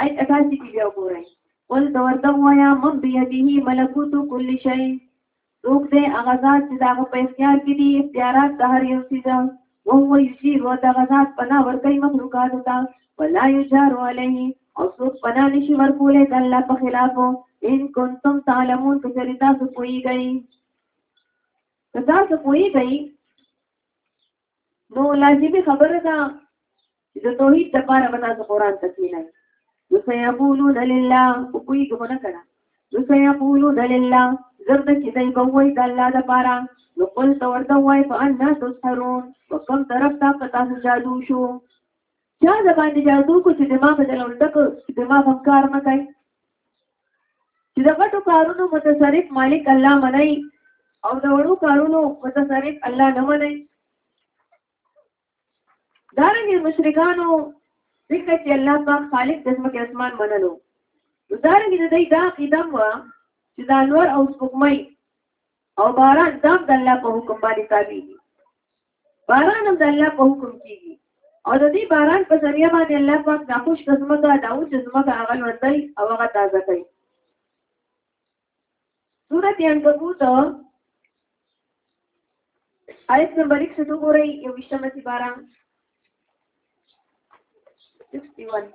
آیت 88 کې بیا وګورئ قل دورته وایا من بيديه ملکوت كل شيء روک دې هغه ذات چې دا په اختیار کې دي اختیارات د هر یو څه ده او هو یشیر او دا ذات پنا ورکړي مخلوقات ته ولا یجار علیه او څوک پنا نشي ورکولې د الله په خلاف ان کنتم تعلمون که چېرې تاسو پوهیږئ که تاسو پوهیږئ نو لازمي خبره ده چې د توحید لپاره به تاسو قرآن ته کښېنئ نو سیقولون لله وپوهېږي خو نه کړه نو سیقولون لله زر ته چې دی به ووایي د الله لپاره نو قل ته ورته ووایي په انا تسحرون په کوم طرف ته په تاسو جادو شو چا د باندې جادو کو چې دماغ د لنډه کو دماغ هم کار نه کوي چې د غټو کارونو متصرف مالک الله منای او د وړو کارونو متصرف الله نه منای دارنګه مشرکانو ځکه چې الله پاک خالق د ځمکې اسمان منلو دارنګه د دې دا قدم وا چې دا نور او سپوږمۍ او باران دام د الله په حکم باندې تابع دي باران هم د الله په حکم کېږي او د دې باران په ذریعه باندې الله پاک د خوش قسمت او داو چې زمکه هغه ورتل او هغه تازه کوي سورت عنکبوت آیت نمبر 100 وګورئ یو وشمه سي باران 61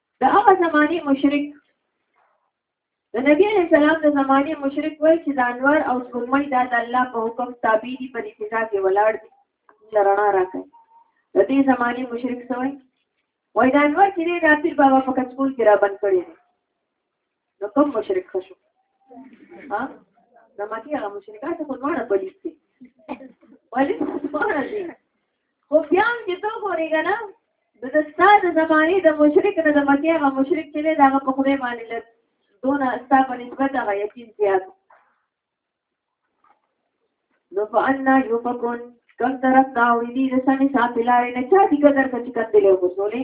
د هغه زماني مشرک د نبی علیہ السلام د زماني مشرک وای چې د انوار او سپوږمۍ دا د الله په حکم تابع دي په دې فضا کې ولاړ دي لرنا راکړي د دې زماني مشرک سوی وای دا انوار چې دا پیر بابا په کڅکول کې را بند کړی دی نو کوم مشرک ښه شو ها د مکی هغه مشرکان ته خو دواړه پلیس دي ولې دواړه دي خو بیا هم چې ته ګورې که نه د د ستا د زمانې د مشرک نه د مکی هغه مشرک چې دی د هغه په خدای باندې له دونه ستا په نسبت هغه یقین زیات نو په انا یوفکون کوم طرف ته اوړي دي د سمې ساتلارې نه چا دي قدر که چې کندلې وګورې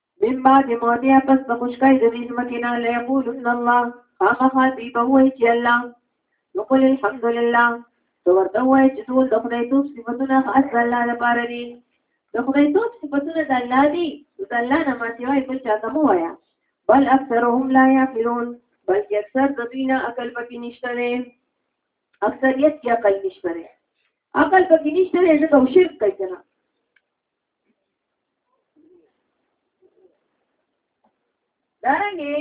من بعد موتها پس د خشکای د دې ځمکې نه لا یقولن الله خامخا دوی به وایي چې الله نو قل الحمد لله ته ورته وایي چې ټول د خدای توب صفتونه خاص د الله لپاره دي د خدای توب صفتونه د الله دي د الله نه ما سیوا بل چا ته مو وایه بل اکثرهم لا یعقلون بلکې اکثر د دوی نه عقل پکې نشته دی اکثریت کې عقل نشته دی عقل پکې نشته دی ځکه شرک کوي کنه دارنګه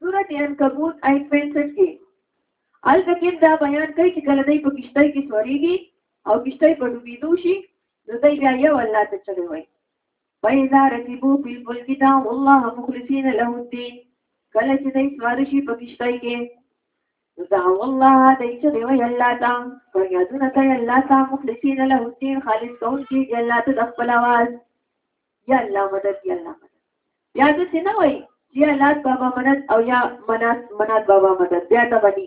سورۃ عنکبوت آیت 65 کې الکتیم دا بیان کوي چې کله دوی په کشته کې سوريږي او کشته په ډوبېدو شي نو دوی بیا یو الله ته چلو وي فإذا ركبوا في الفلك دعوا الله مخلصين له الدين کله چې دوی سوار شي په کشته کې دعوا الله دی چې دی وی الله تا فریادونه کوي الله تا مخلصین له الدین خالص کول کی دی الله ته د خپل आवाज یا الله مدد یا الله مدد یا د سینه وی یا الله بابا مدد او یا منات منات بابا مدد بیا ته ودی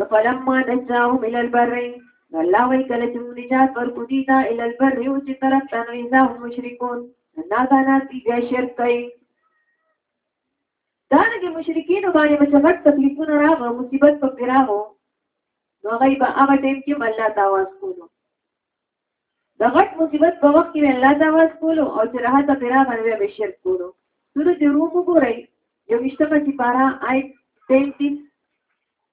نو فلما نجاو مل البر الله وی کله چې نجات ورکو دي تا ال البر یو چې طرف تنویزا مشرکون نه دا نه دي شرک کوي دا رنګه مشرکین باندې چې غټ تکلیفونه راغو مصیبت په پیراغو نو غي به هغه ټیم کې الله تعالی کولو د غټ مصیبت په وخت کې الله تعالی کولو او چې راحت پیراغ نه به شرک کولو سورته روم وګورئ یو مشتمه چې پارا آیت 33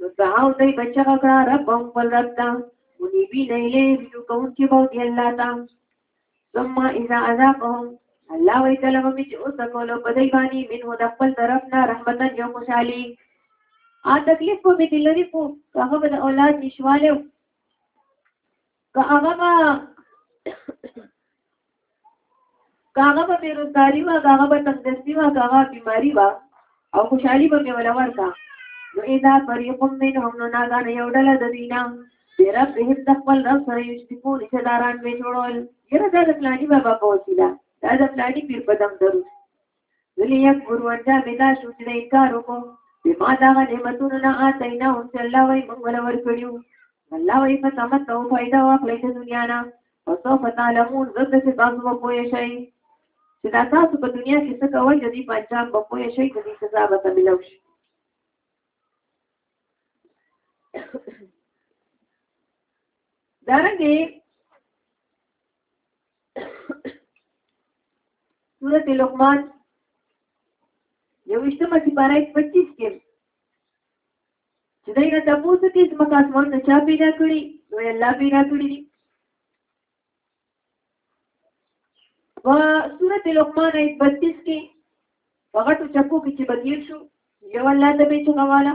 نو دعاو دی بچغ کرا رب هم قل رب تا منیبی نیلی رجو کون کی بودی اللہ تا ثم اذا اذاقهم الله وی کلم می چې اوس کولو په دی باندې منه د خپل طرف نه رحمتن یو خوشحالي ا تکلیف په دې لري کو هغه د اولاد نشواله که هغه به که هغه به بېروزګاري وه که هغه به تندرستي وه که هغه بیماري وه او خوشحالي به مې وله ورکړه نو اذا فريق منهم نو ناګانه یو ډله د دوی نه د رب بهم د خپل رب سره یشتکون چې داران مې جوړول یره دا د پلاني بابا په وسیله دا د پلاني پیر په دم درو ولي يكبر وردا بدا شو چې د انکار وکړو بما دا نعمتونه نه آتینا او چې الله وایي موږ ولا ورکړیو الله وایي په تمت او فائدہ واخلئ د دنیا نه او تو پتا لمون زده چې تاسو به پوه شئ چې دا تاسو په دنیا کې څه کوئ د دې په انجام به پوه شئ چې دې سزا به تملو شي دارنګه سورت لقمان یوشتمه چې بارای 25 کې چې دای نه تاسو ته چې مکه اسمان نه چا پیدا کړی نو الله پیدا کړی دي و سورت لقمان ایت 32 کې هغه ټکو کې چې بدیل شو یو الله ته به څنګه والا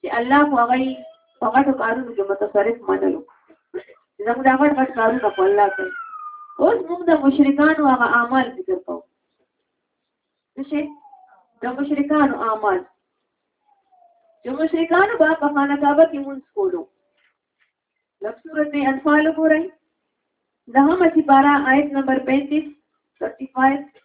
چې الله خو هغه په غټو کارونو کې متصرف منلو زموږ دا غټ غټ کارونه په الله کوي اوس موږ د مشرکانو هغه اعمال ذکر کوو څه د مشرکانو اعمال چې مشرکانو به په خانه کعبه کې مونږ کولو لږ صورت انفال وګورئ دهمه چې بارا آیت نمبر 35 35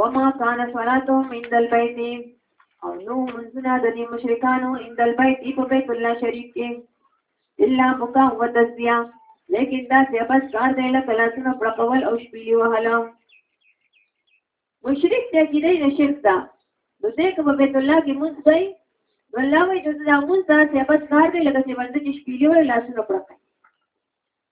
وما كان صلاتهم عند البيت او نو منځونه د دې مشرکانو عند البيت په بیت الله شریف کې الا بکا و تسبیح لیکن دا چې بس کار دی له کلاسونو پړقول او شپېلی وهله مشرک ته کې دی شرک دا نو دې کوم بیت الله کې مونږ دی والله وي چې دا مونږ دا چې بس کار دی لکه چې باندې شپېلی ولا لاسونو پړقای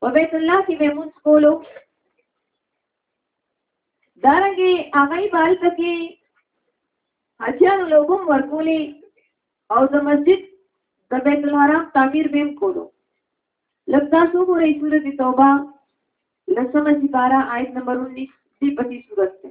په بیت الله کې به مونږ کولو دارنګي هغه بال پکې حاجیانو لوګم ورکولې او د مسجد د بیت الحرام تعمیر به کولو لږه څو ګورې سورې توبه لسمه سپاره آیت نمبر 19 دی په دې صورت کې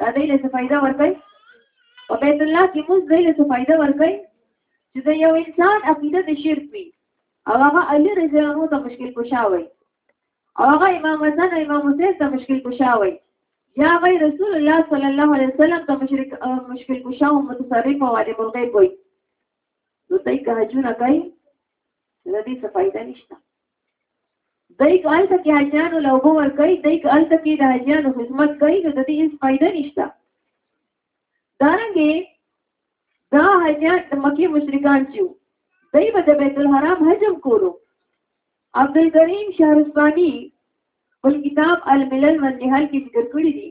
دا دی له څه فائدہ ورکړي او بیت الله کې موږ دی له څه فائدہ ورکړي چې دا یو انسان عقیده د شرک وي او هغه علی رضی الله عنه ته مشکل کوشا وي او هغه امام حسن او امام حسین ته مشکل کوشا وي یا غي رسول الله صلی الله علیه وسلم ته مشرک مشکل کوشا او متصرف او عالم الغیب وي نو دای که حجونه کوي له دې څه فائدہ نشته دای کال ته کې حاجیانو له وبو ور کوي دای کال ته کې د حاجیانو خدمت کوي نو د دې هیڅ فائدہ نشته دارنګه دا حاجیان د مکی مشرکان چې دای په بیت الحرام حجم کولو عبد الکریم شهرستانی خپل کتاب الملل والنهال کې ذکر کړی دی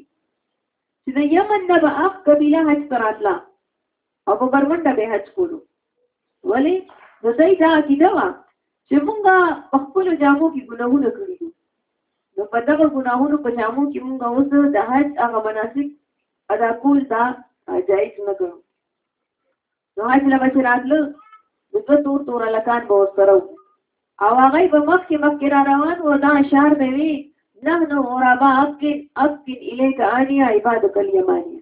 چې د یمن نه به اف قبیله حج تراتلا او په برمنډه به حج کولو ولی نو دای دا عقیده وا چې مونږه په خپل جامو کې ګناهونه کړی دي نو په دغه ګناهونو په جامو کې مونږه اوس د حج هغه مناسک ادا کول دا جایز نه کړو نو حج له بچی راتلو د دوه تور تور لکان به ورسره او هغه به مخکې مخکې را روان و دا شهر به وي نحن غرباء أبكن أبكن إليك آنيا عبادك اليمانيا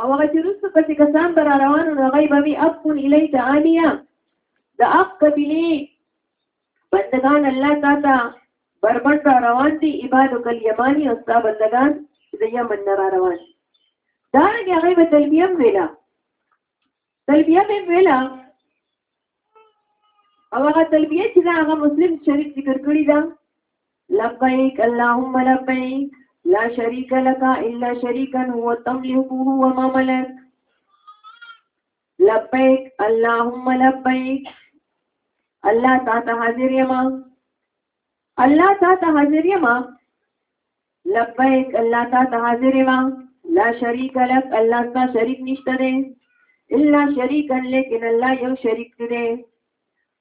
او هغه چې رسو پسې کسان به را روان نو هغه به وي اقل الی تعالیا د اق قبیلې بندگان الله تعالی بربند را روان دي عبادو کل یمانی او ستا بندگان د یمن نه را روان دي دارنګه هغه به تلبیه ویلا تلبیه به ویلا او هغه تلبیه چې دا هغه مسلم شریف ذکر کړی دا لبیک اللهم لبیک لا شریک لك الا شریکا هو تملكه وما ملك لبیک اللهم لبیک الله تعالی حاضر یما الله تا ته حاضر یم لبیک الله تا ته حاضر یم لا شریک لک الله تا شریک نشته دی الا شریکا لیکن الله یو شریک دی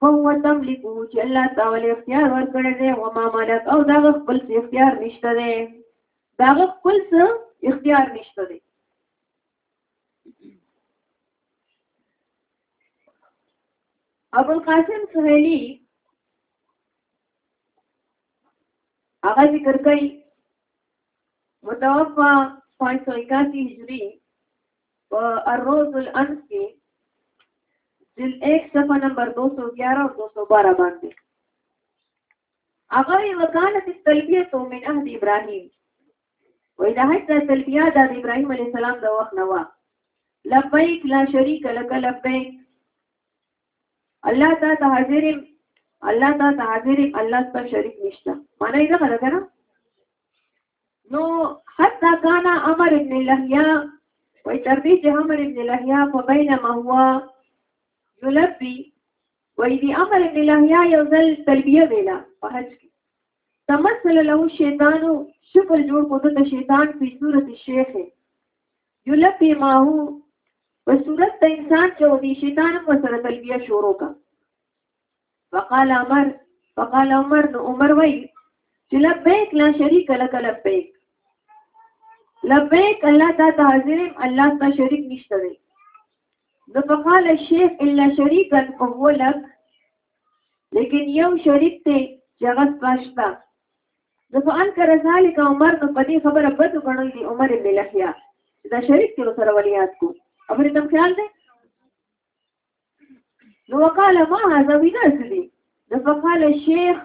فهو تملکو چې الله تعالی اختیار ورکړی دی او ما ملک او دا خپل اختیار نشته دی دا خپل اختیار نشته دی ابو القاسم سهيلي هغه ذکر کوي متوفا 581 هجری په الروز الانس کې جلد 1 صفحه نمبر 211 او 212 باندې هغه وکالت التلبیه من عهد ابراهیم وای د حج د تلبیه د ابراهیم علی السلام د وخت نه و لبیک لا شریک لک لبیک الله تا ته حاضر الله تا ته حاضر الله ته شریک نشته معنی دا غره کنه نو حتا کان امر ابن لهیا وای تر دې چې امر ابن لهیا په بینما هو یلبی وای دی امر ابن لهیا یو ځل تلبیه ویلا په حج کې تمثل له شیطانو شکل جوړ کو د شیطان په صورت شیخ یلبی ما هو په صورت د انسان چې ودی شیطان هم سره تلبیه شروع کا وقال عمر وقال عمر نو عمر وای چې لبیک لا شریک لک لبیک لبیک الله تا ته حاضر الله تا شریک نشته دی نو فقال الشیخ الا شریکا فهو لک لیکن یو شریک ته جغت پښتا نو په ان کر ذالک عمر نو په دې خبره بد غنل دي عمر ابن لحیا دا شریک ته سره ولیات کو امر تم خیال دی نو وقال ما هذا ودا سدي نو فقال الشيخ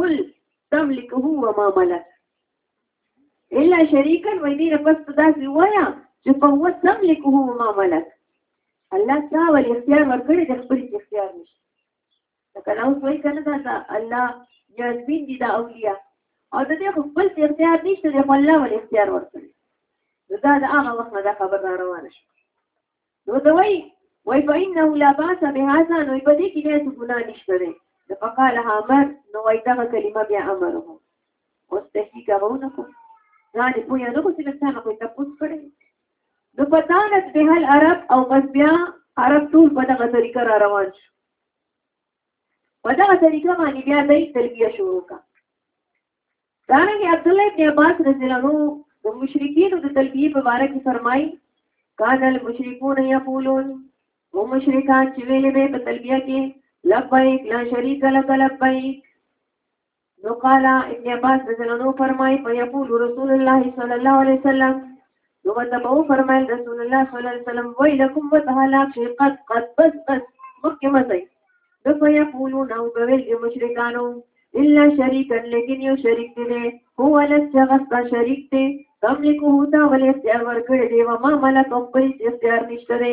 قل تملکه وما ملک الا شریکا ویني پس دا سی وایا چې په هو تملکه وما ملک الله تعالی ول اختیار ورکړي د خپل اختیار نشي دا کله اوس وایي کنه دا الله یاسمین دي دا اولیاء او د دې خپل اختیار نشته د الله ول اختیار ورکړي دا د هغه وخت نه دا خبر را روانه شوه نو ته وای وای فإنه لا باس بهذا نو په دې کې نه څه ګناه نشته ده د فقال امر نو وای دا کلمه بیا امر هو او تحقیق غوونه کو ځان په یو نو څه لسانه کوي تاسو کړی نو پتانت به هل عرب او بس بیا عرب ټول په دغه طریقه را روان شو په دغه طریقه باندې بیا د تلبیه شروع کا دارنګه عبدالله ابن عباس رضی الله عنه د مشرکین د تلبیه په اړه کې فرمایي کان المشرکون یقولون او مشرکان چې ویلې به په تلبیه کې لبیک لا شریک لک لبیک نو قال ابن عباس رضی الله عنه فرمایي په یقول رسول الله صلی الله علیه وسلم نو ورته به وفرمایل رسول الله صلی الله علیه وسلم ویلکم وتهلاک شي قد قد بس بس مخکې مه ځئ نو فیقولون او به ویل دي مشرکانو الا شریکا لیکن یو شریک دی دی هو لس چې هغه ستا شریک دی تملکه تا ولې اختیار ورکړی دی و ما ملک خپل اختیار نشته دی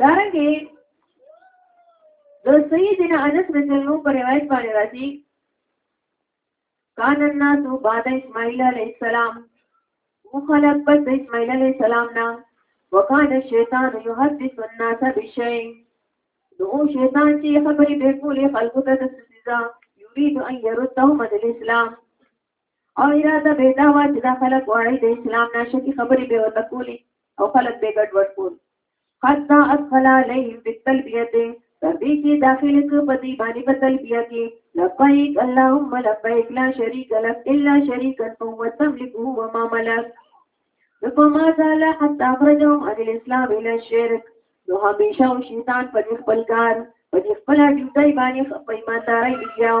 دارنګه د سیدنا انس رضی الله عنه پر روایت باندې راځي کان الناس بعد اسماعیل علیہ السلام مخالف پس اسماعیل علیہ السلام نا وکان الشیطان یحدث الناس بشیء دو شیطان چې خبرې به کولې خلکو ته د سزا یرید ان يردهم الاسلام او اراده به دا وه چې دا خلک واړی د اسلام نه شکی خبرې به ورته کولی او خلک به ګډ وډ کول حتی ادخل علیهم بالتلبیه تر دې چې داخل ک په دې باندې په تلبیه کې لبیک اللهم لبیک لا شریک لک الا شریکا هو تملکه وما ملک فما زال حتى اخرجهم عن الاسلام الى الشرك نو همیشه او شیطان په خپل کار په خپل ډیوټي باندې په ایمانداري بياو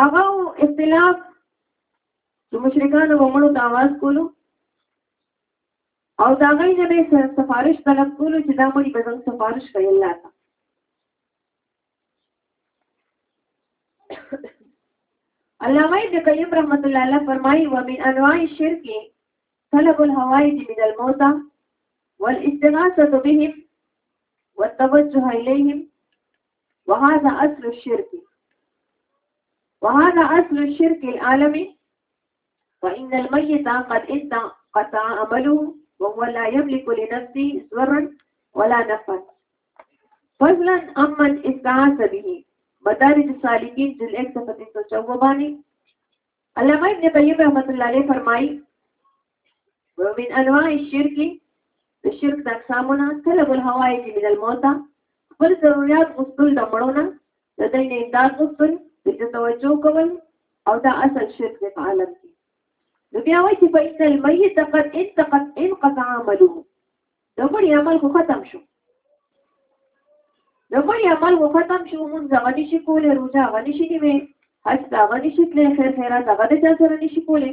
هغه اختلاف د مشرکانو ومنو ته आवाज کولو او دا غي نه به سفارش طلب کولو چې دا مړي به زموږ سفارش کوي الله ته علامه ابن قیم رحمت الله علیه فرمایي و من انواع الشرك طلب الحوائج من الموتى والاستغاثه بهم والتوجه اليهم وهذا اصل الشرك وهذا أصل الشرك العالمي وإن الميت قد قطع عمله وهو لا يملك لنفسه ضرا ولا نفا فضلا أما استعاذ به مدارج الصالحين جل ایک سفر تین سو علامہ ابن قیم رحمۃ اللہ علیہ فرمائی ومن انواع الشرک د شرک د اقسامونه طلب الحوائج من الموتى خپل ضرورت غوښتل د مړونه د دې نه امداد غوښتل د توجه کول او دا اصل شرک دی په عالم کې نو بیا وایي چې فإن الميت قد انتقد انقطع عمله د مړي عمل خو ختم شو د مړي عمل خو ختم شو مونږ غني شي کولې روزه غني شي نیمه حج دا غني شي تلې خیر خیرات هغه د چا سره نشي کولې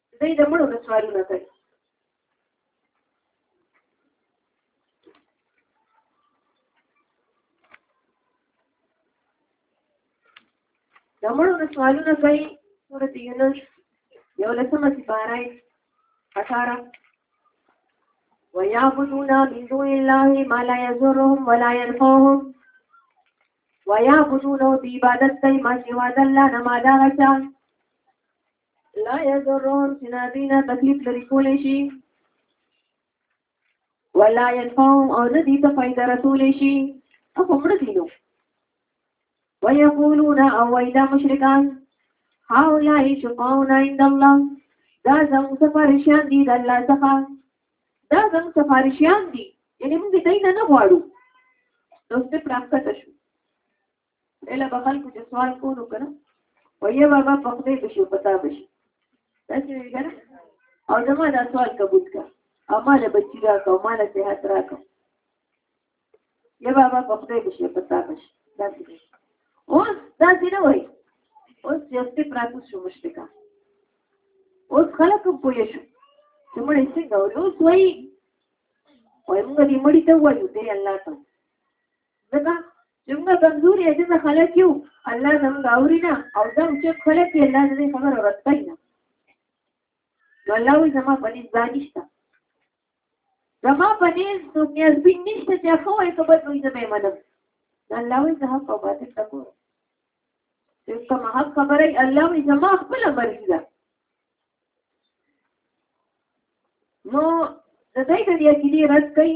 دوی د مړو نه سوالونه کوي د مړو نه سوالونه کوي سورت یونس یو لسمه سپاره اټاره ويعبدون من دون الله ما لا يضرهم ولا ينفعهم ويعبدون بعبادت کوي ما سوا د الله نه ما دا غچا لا یضرون چې نه دوی نه تکلیف لري کولی شي ولا ينفعهم او نه دي ته فائدہ رسول شي او مړ دي نو ويقولون او اذا مشرکان هؤلاء شفاعون عند الله دا زم سفارشان دي د الله څخه دا زم سفارشان دي یعنی موږ دې نه غواړو نو څه پراخته شو اله به خلکو چې سوال کولو کنه وایي بابا په خدای به شو پتا به شي تاسو یې کنه او زما دا سوال قبول کا او ما له بچی را کو ما له صحت را کو یا بابا په خدای به شي پتا به شي دا څه اوس دا څه نه وایي اوس چې ست پراتو شو مشتکا اوس خلک پوه شو چې موږ یې څنګه ولوس وایي وایي موږ دې مړی ته وایو دې الله ته ځکه چې موږ کمزوري عاجز خلک یو الله زموږ اوري نه او دا چې خلک یې الله دې خبر ورته نه نو الله وي زما په دې ځای نشته زما په دې څوک یې سپین نشته چې خو یې کبه دوی زما منم الله وي زه په باطل تکو چې کوم حق خبره الله وي زما خپل مرګ ده نو د دې د دې کې رد کړي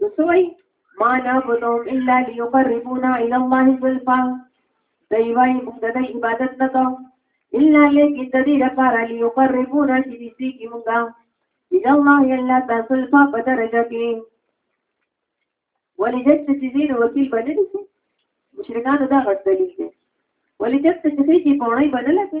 نو څه وایي ما نعبدهم الا ليقربونا الى الله زلفا دوی وایي موږ د عبادت نه کوو الا لیکن د دې لپاره ليقربونا چې نږدې کړي موږ الى الله الا تزلفا په درجه کې ولې دې چې دې وکیل باندې دي مشرکان دا غټ دلیل دی ولې دې چې دې په وړاندې باندې لکه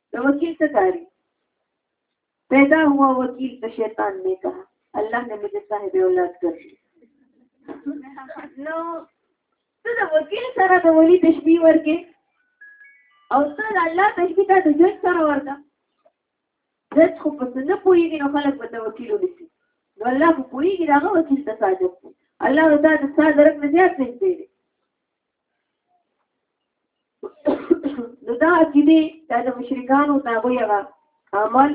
د وکیل څه کاری پیدا هوا وکیل ته شیطان نه کا الله نه مجھے صاحب اولاد کړ نو ته د وکیل سره د ولی تشبیه ورکې او ته د الله تشبیه ته د جج سره ورکا جج خو په څه نه پوهېږي نو خلک به د وکیل ونیسي نو الله خو پوهېږي د هغه وکیل ته ساجد دی الله دا د ستا درک نه زیات نږدې دی نو دا عقیده دا د مشرکانو دا غوی هغه عمل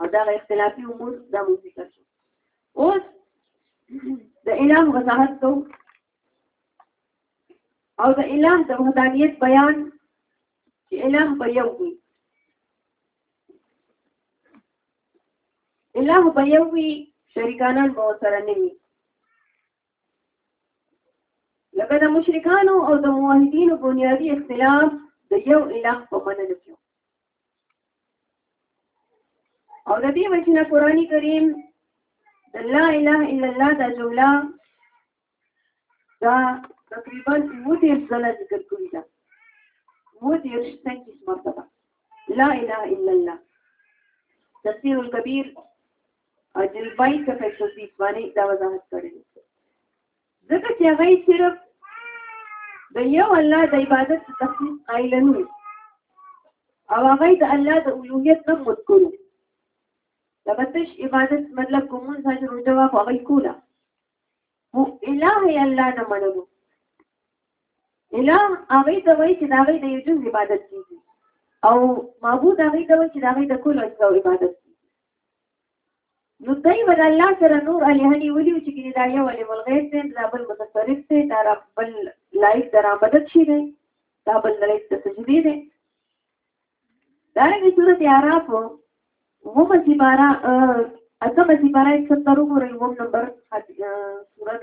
او دا اختلافي امور دا مو ذکر شو اوس د اعلان وضاحت کو او د اعلان د وحدانیت بیان چې اعلان به یو وي اعلان به یو وي شریکانان به سره نه وي لکه د مشرکانو او د موحدینو بنیادی اختلاف د یو الہ په منلو کې او د دې وجنه قران کریم د لا اله الا الله د جمله دا تقریبا یو دې ځله ذکر کړی دا مو دې شته کې مرتبه لا اله الا الله تفسیر الكبير جلبای څه فلسفي باندې دا وضاحت کړی ځکه چې هغه صرف د یو الله د عبادت تخصیص قائل نه او هغه د الله د اولویت نه مذکر دا بتش عبادت مطلب کوم ځای روزه وا هغه کولا هو الہ الله نه منو الہ هغه د وای چې دا هغه د یو عبادت کیږي او معبود هغه د وای چې دا هغه د کول او عبادت کیږي نو دوی به د الله سره نور الهه نیولي وو چې ګینې دا یو علم الغیب دی دا بل متصرف دی دا را بل لایق د رامدد شي دی دا بل لایق د سجدې دی دارنګه صورت اعراف ومه چې بارا اتمه چې بارا 170 وګورئ وم نمبر صورت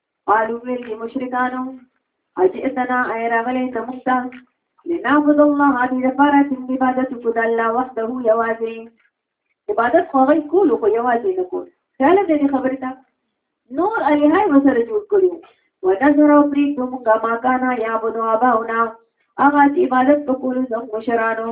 قالو ویل دي مشرکانو اجئتنا اي راغلي ته موږ ته لنعبد الله دې لپاره چې عبادت وکړو د الله وحده یوازې عبادت خو غي کول خو یوازې نه کول خیال دې خبره ده نور الهای وسره جوړ کړو ونظر او پری کوم ما کانا یا بنو اباونا هغه عبادت وکړو زموږ مشرانو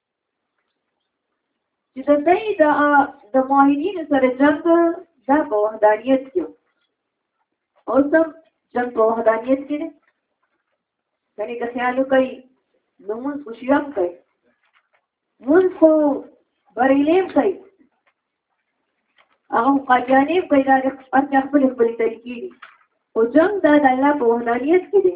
چې د دې د د ماهرین سره جنگ دا په وحدانیت کې او سم جنگ په وحدانیت کې کني که خیال وکړي نو موږ خوشیاب کوي موږ خو بریلیم کوي هغه قاجانې پیدا د خپل خپل طریقې دي او جنگ دا د الله په وحدانیت کې دی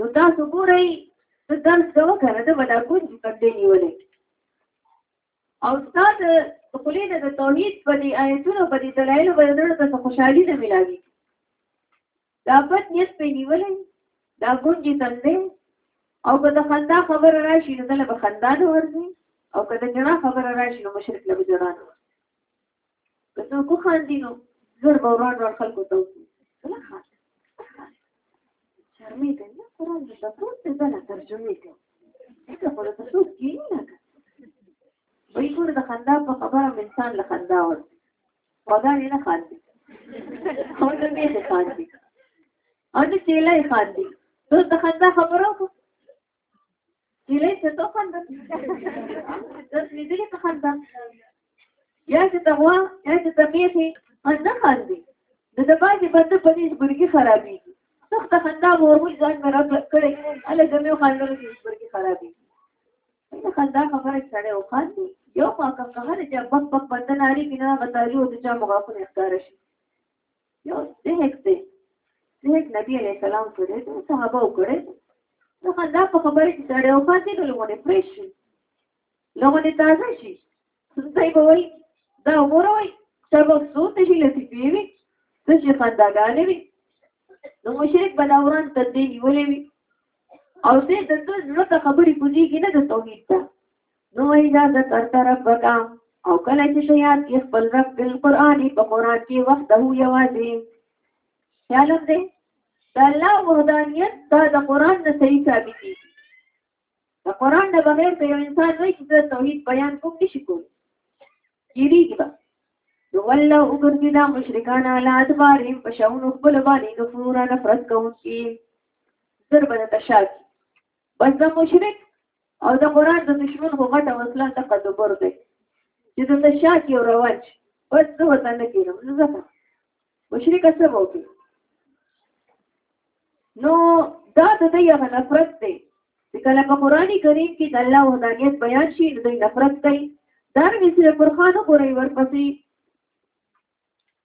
نو تاسو ګورئ د درس د وکړه د ودا کوم چې پدې نیولې او استاد د کولې د توحید په دې آیتونو په دې دلایل باندې ته خوشحالي نه ملایي دا پد نیت په نیولې دا ګون چې تندې او که د خندا خبر راشي نو دله به خندا نه ورځي او که د جنا خبر راشي نو مشرک له جنا نه که څوک وخاندي نو زر به وران وران خلکو ته وکړي څه خاطر شرمې ده نه قرآن د تپوس ته ځنه ترجمې کوي ځکه خو د تپوس کېږي نه که وایي ګوره د خندا په خبره هم انسان له خندا ورځي خواږه یې نه خاندي او د مېښې خاندي او د چېله یې خاندي ته د خندا خبره وکړه سیلې څه ته خوند د سیلې څه خوند یا چې ته وا یا چې ته میږي ان نه خاندي د د باندې بنده په دې ګورګي خرابي سخت خندا مورمل ځان مې رب کړې اله زميو خاندل دې ګورګي خرابي دا خندا خبره سره او خاندي یو ما کوم هغه چې بک بک بنده ناری کینه غتاجو د چا مغافل اختیار شي یو سهک دی سهک نبی علیه السلام کړی دی صحابه وکړی نو خندا په خبره کې سړی او پاتې نو لغونې فرېش شي لغونې تازه شي سنتای به وایي دا عمر وایي سبا څو ته شي لطیفې وي څه چې خنداګانې وي نو مشرک به دا وران تندې نیولې وي او دې د دوی زړه ته خبرې کوزېږي نه د توحید ته نو اذا ذکرت ربک او کله چې شیاد کې خپل رب بل قران په قران کې وخت هو یوازې خیال دې د الله وحدانیت دا د قران نه صحیح ثابت دي د قران نه بغیر ته یو انسان وایي چې د توحید بیان کوم نشي کولی کیږي با نو والله وګرځي دا مشرکان علی ادبارهم په شاونو خپل باندې نفورا نفرت کوونکي ضربه تشاکی بس د مشرک او د قران د دشمن خو غټه وسله تکبر دی چې د نشاط یو رواج بس زه وته نه کېږم زه ځکه مشرک څه به وکړي نو دا د دوی هغه نفرت دی چې کله په قرآن کریم کې د الله وحدانیت بیان شي د دوی نفرت کوي دا رنګه سورې فرقان وګورئ ورپسې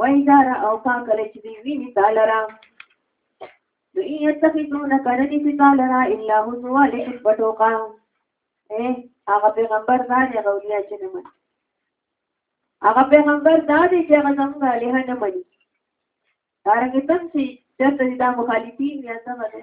وای دارا او کا کله چې دی ویني تعالی را نو ای یتخذون کرنی فی تعالی را الا هو ذوالک پټوقا اے هغه پیغمبر دا دی غولیا چې نه مني هغه پیغمبر دا دی چې هغه څنګه علیه نه مني دارنګه تم چې چرته دا مخالفین یا څه وایي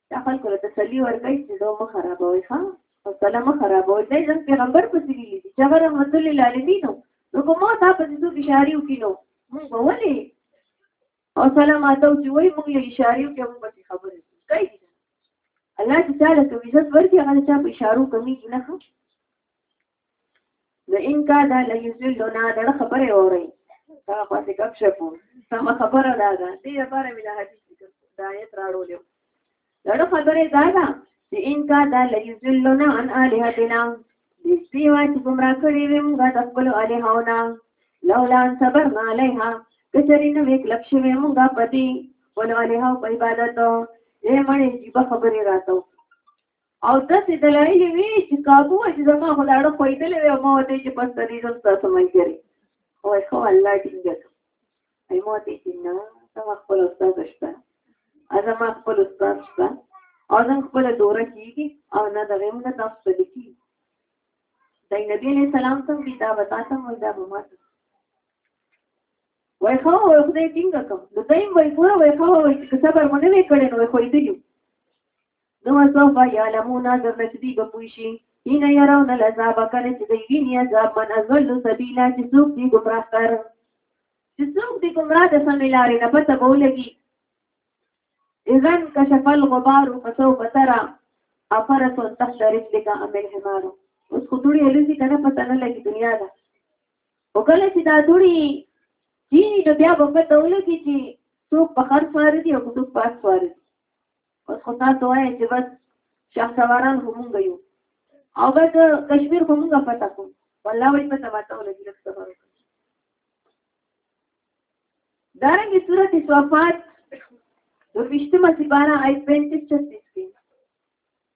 دا خلکو ته تسلی ورکړئ چې زړه مه خرابوئ ښه حوصله مه خرابوئ دا زموږ پیغمبر پسې ویلي دي چې هغه رحمت للعالمین و نو که ما تا پسې څوک اشارې وکړي نو موږ به ولې حوصله ماته و چې وایي موږ له اشارې وکړي موږ پسې خبرې کوي الله چې چا له کوم عزت ورکړي هغه چا په اشارو کمېږي نه ښه نو ان کا دا ليذلنا دغه خبره اوري دا خو څه کپ شپو سم خبره دا ده دې لپاره مې دا حدیث ذکر دا یې تراړولې دغه خبره دا ده چې ان کا دا ليذلنا عن الهتنا دې سیوا چې ګمرا کړی ویم غا خپل الهونه لولا ان صبر ما عليها کچری نو یک لکش ویم غا پتی ولوالها په عبادت یې مړې جيبه خبره راتو او داسې دلایل وی چې کابو چې زما خو دا اړه خوېدلې وي ما ته چې پس دې زم تاسو مې کړی او خو الله دې دې ای ما دې چې نه تم خپل استاد شته ازم خپل استاد شته او زم خپل دوره کیږي او نه دغه موږ تاسو ته لیکي دا نبی علیہ السلام ته دې دا وتاته مو دا ما ته وای خو خدای ټینګه کوم نو دایم وای پوره وای خو وای چې صبر مونږ نه کړی نو خو دې نو وسوف یعلمون زرنه چې دوی به پوه شي حين يرون العذاب کله چې دوی ویني عذاب من اضل سبیلا چې څوک دی ګمراه کر چې څوک دی ګمراه د سمې لارې نه پته به ولګي اذن کشف الغبار فسوف ترى افرس تحت رجلك ام الحمار اوس خو دوړي الوزي کنه پته نه لګي دنیا دا وکړه چې دا دوړي دیني نو بیا به پته ولګي چې څوک په خر سوار دي او څوک په سوار دي بس خو تاسو وایئ چې بس شاخ سواران خو مونږ یو او بس کشمیر خو مونږ پته کوو والله وایي پته ماته ولګي لږ صبر وکړئ دارنګه سورته صفات د وشتمه سپاره آیت 35 36 کې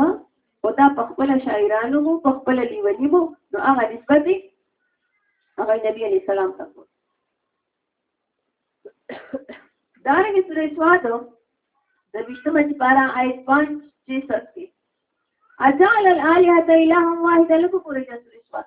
ها او دا په خپل شاعرانو مو په خپل لیونی مو نو هغه نسبت هغه نبی علی سلام ته دا رنګ سورې سواد د وشتمه چې پارا آیت 5 چې سکتی اجعل الالهه الها واحده لکه پورې د سورې سواد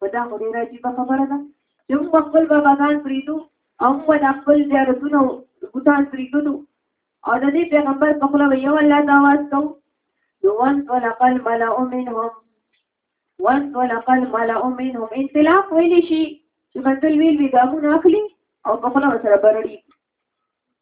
په دا خو ډېره عجیبه خبره ده چې موږ خپل باباګان پرېږدو او موږ د خپل زیارتونه بوتان پرېږدو او د دې پیغمبر په خوله به یو الله ته اواز کوو نو وانطلق الملأ منهم وانطلق الملأ منهم انطلاق ویلی شي چې منزل ویل وي ګامونه اخلي او په خوله سره برړي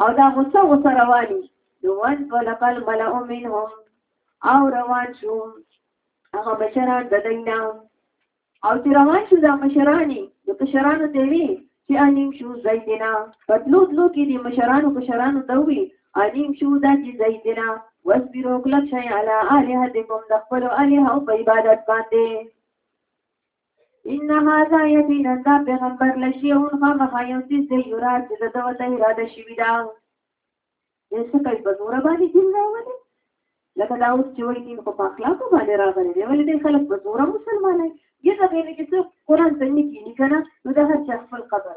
او دا غصه غصه رواني نو وان په لقل ملأ منهم او روان شو هغه مشران د دنیا او چې روان شو دا مشرانی د مشرانو ته وی چې انیم شو زیدنا پتلو تلو کې دي مشرانو مشرانو ته وی انیم شو دا چې زیدنا واسبرو کلک شي علی الہتکم د خپل الہ او په عبادت باندې ان هذا یقینا دا پیغمبر لشی او خامخا یو څه دی یورا چې د دوه ته اراده شوی دا یې څه کوي په زور باندې دین راوړي لکه دا اوس چې وایي دین خو په اخلاق باندې راغلی دی ولې دې خلک په زور مسلمانان یې دا غیر چې څه قران ته نه کینی کنه نو دا هر چا خپل قدر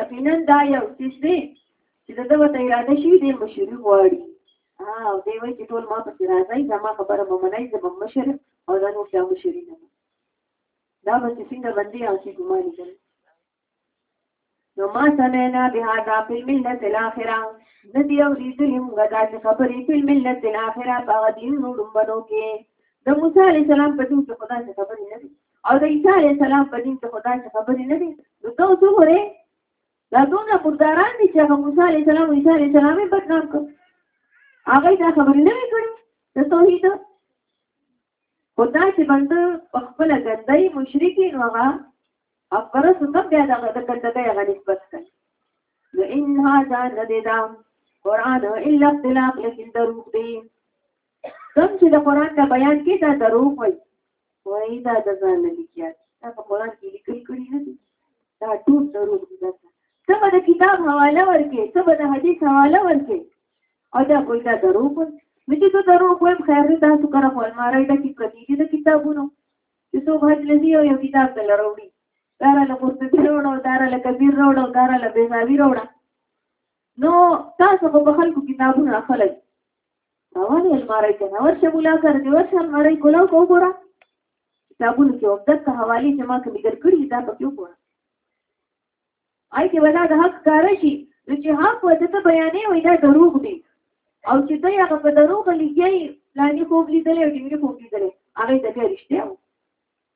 یقینا دا یو څیز دی چې د ده ورته اراده شوي دی مشري غواړي او دی وایي چې ټول ما پسې راځئ زما خبره به منئ زه به مشر او دا نور چا مشري نه دا به چې څنګه بندي او چې ګماني کوي نو ما سمعنا بهذا في الملة الآخرة ندی او لیدلی موږ دا چې خبرې په ملت الآخرة په دین نو ډمبنو کې د موسی علی السلام په ټول خدا څخه خبرې نه او د عیسی علیه السلام په دین کې خدای څخه خبرې نه دي نو ته اوس وګورې دا دومره مرداران دي چې هغه موسی علیه السلام او عیسی علیه السلام یې بدنام کړ هغه دا خبرې نه کړې د توحید خدا چې بنده په خپل ګندۍ مشرکی نو هغه خبر څنګه بیا د ګندګۍ هغه نسبت کوي نو ان هاذا ندیدا قران الا اختلاف لیکن دروغ دی کوم چې د قران کا بیان کې دا دروغ وایي وایي دا د ځان نه لیکیا دي دا په قرآن کې لیکل کړي نه دي دا ټول دروغ دي دا ته به د کتاب حواله ورکې ته به د حدیث حواله ورکې او دا کوئی دا دروغ وایي نو چې ته دروغ وایم خیر دی تاسو کره خو المارۍ ډکې پرتې دي د کتابونو چې څوک حج له ځي او یو کتاب ته له راوړي داره له قرطبي راوړه او داره له کبیر راوړه او داره له بیزاوي راوړه نو تاسو خو په خلکو کتابونه اخلئ روانې المارۍ ته نه ورشه مولا سره دې ورشه المارۍ کولاو که وګوره کتابونو کې همدلته حوالې چې ما کوم لیکل کړي دا پکې وګوره آی کې ولا د حق کار شي نو چې حق وته ته بیانې وي دا دروغ دي او چې ته هغه په دروغ لیکي لانی خوب لیدلې او ډیره خوب لیدلې هغه د دې رښتیا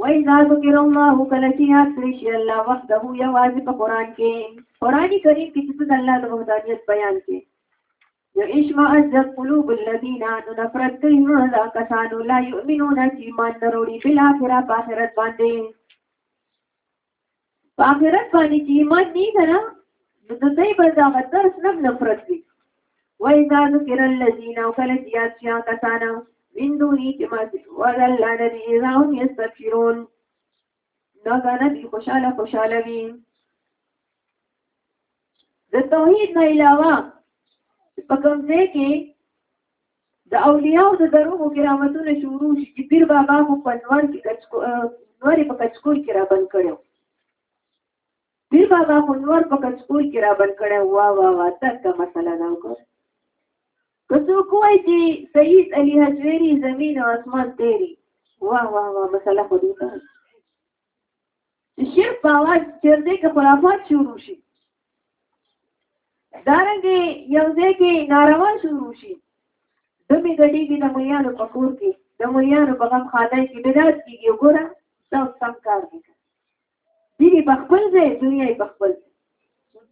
وَإِذَا ذُكِرَ اللَّهُ کله چې یاد کړی شي الله وحده یوازې په قرآن کې قرآن کریم کې چې د الله د وحدانیت بیان کې نو اشمعزت قلوب الذین نو نفرت کوي نو دا کسانو لا یؤمنون چې ایمان نه وروړي بالآخرة په آخرت باندې په آخرت باندې چې ایمان نه کړه نو د دې په ځای ترس نه نفرت وي وای دا ذکر الذین او کله چې یاد شي کسان من دونی چې ما ور الله نه دی راو نه استغفرون دا غنه دی خوشاله خوشاله وي د توحید نه علاوه په کوم ځای کې د اولیاو د دروغو کرامتونه شروع شي چې پیر بابا مو په نور کې کچکو نور په کچکول کې را بند کړو پیر بابا مو نور په کچکول کې را بند کړو وا وا وا تک مسله دا وکړه کڅو کوی چې سید علی حجویری زمین او اسمان تیری وا وا وا مسله خو دې کړه چې شرک په اواز چیر دی که خرافات شروع شي دارنګې یو ځای کې ناروا شروع شي دمې ګډېږي د مریانو په کور کې د مریانو په غم خانه کې بدات کېږي وګوره دا سم کار دی دین په خپل ځای دنیا په خپل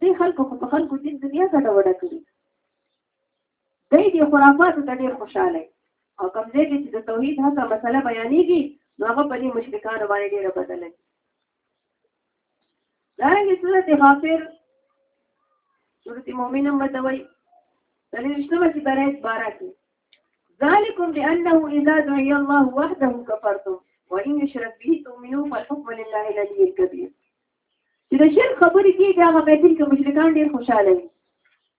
دې خلکو په خلکو دین دنیا ته وړه کړی دی دې خرافاتو ته ډېر خوشاله او کوم ځای کې چې د توحید هغه مسله بیانېږي نو هغه په دې مشرکانو باندې ډېره بدله وي دارنګه صورت غافر صورت مؤمن هم ورته وایي دلیرشتمه چې برایت بارا کې ذلكم بأنه إذا دعي الله وحده كفرتم وإن يشرك به تؤمنون فالحكم لله العلي الكبير چې د شرک خبرې کېږي هغه بیتل کې مشرکان ډېر خوشاله وي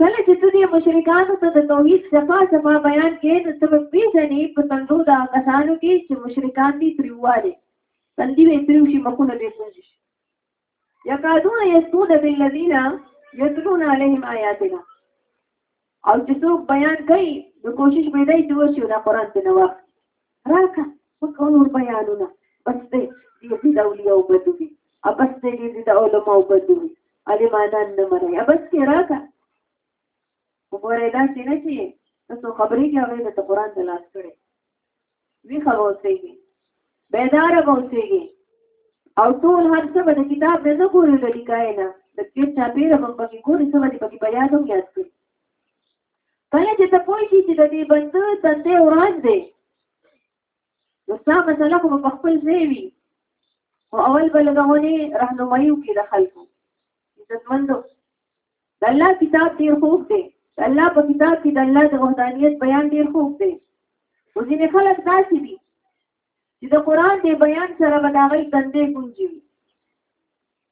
کله چې ته دې مشرکانو ته د توحید صفا صفا بیان کې نو ته به پیژنې په تندو د کسانو کې چې مشرکان دي تریواله تندې به تریو شي مخونه به سوځي شي یکادون یسود بالذین یتلون علیهم آیاتنا او چې څوک بیان کوي نو کوشش به دی چې وشي دا قرآن ته نوښت راکه څوک نور بیانونه بس دی دی د اولیاء بدوی ابس دی دی د علماء بدوی علمانان نه مري ابس کې راکه وګوره دا چې نه چې تاسو خبرې کې هغه د قرآن د لاس کړي وی خبرېږي بیدار اوسېږي او ټول هر څه به د کتاب نه نه ګوري د لیکای نه د دې چاپیره به پکې ګوري څه به پکې بیان هم یاد کړي کله چې ته پوه شي چې د دې بنده تندې وران دی نو ستا مسله خو په خپل ځای وي خو اول به لږه ونې رهنمایي وکړي د خلکو عزتمندو د الله کتاب ډېر خوږ دی د الله په کتاب کې د الله د وحدانیت بیان ډېر خوږ دی خو ځینې خلک داسې دي چې د قرآن د بیان سره به د هغوی تندې ګونجي وي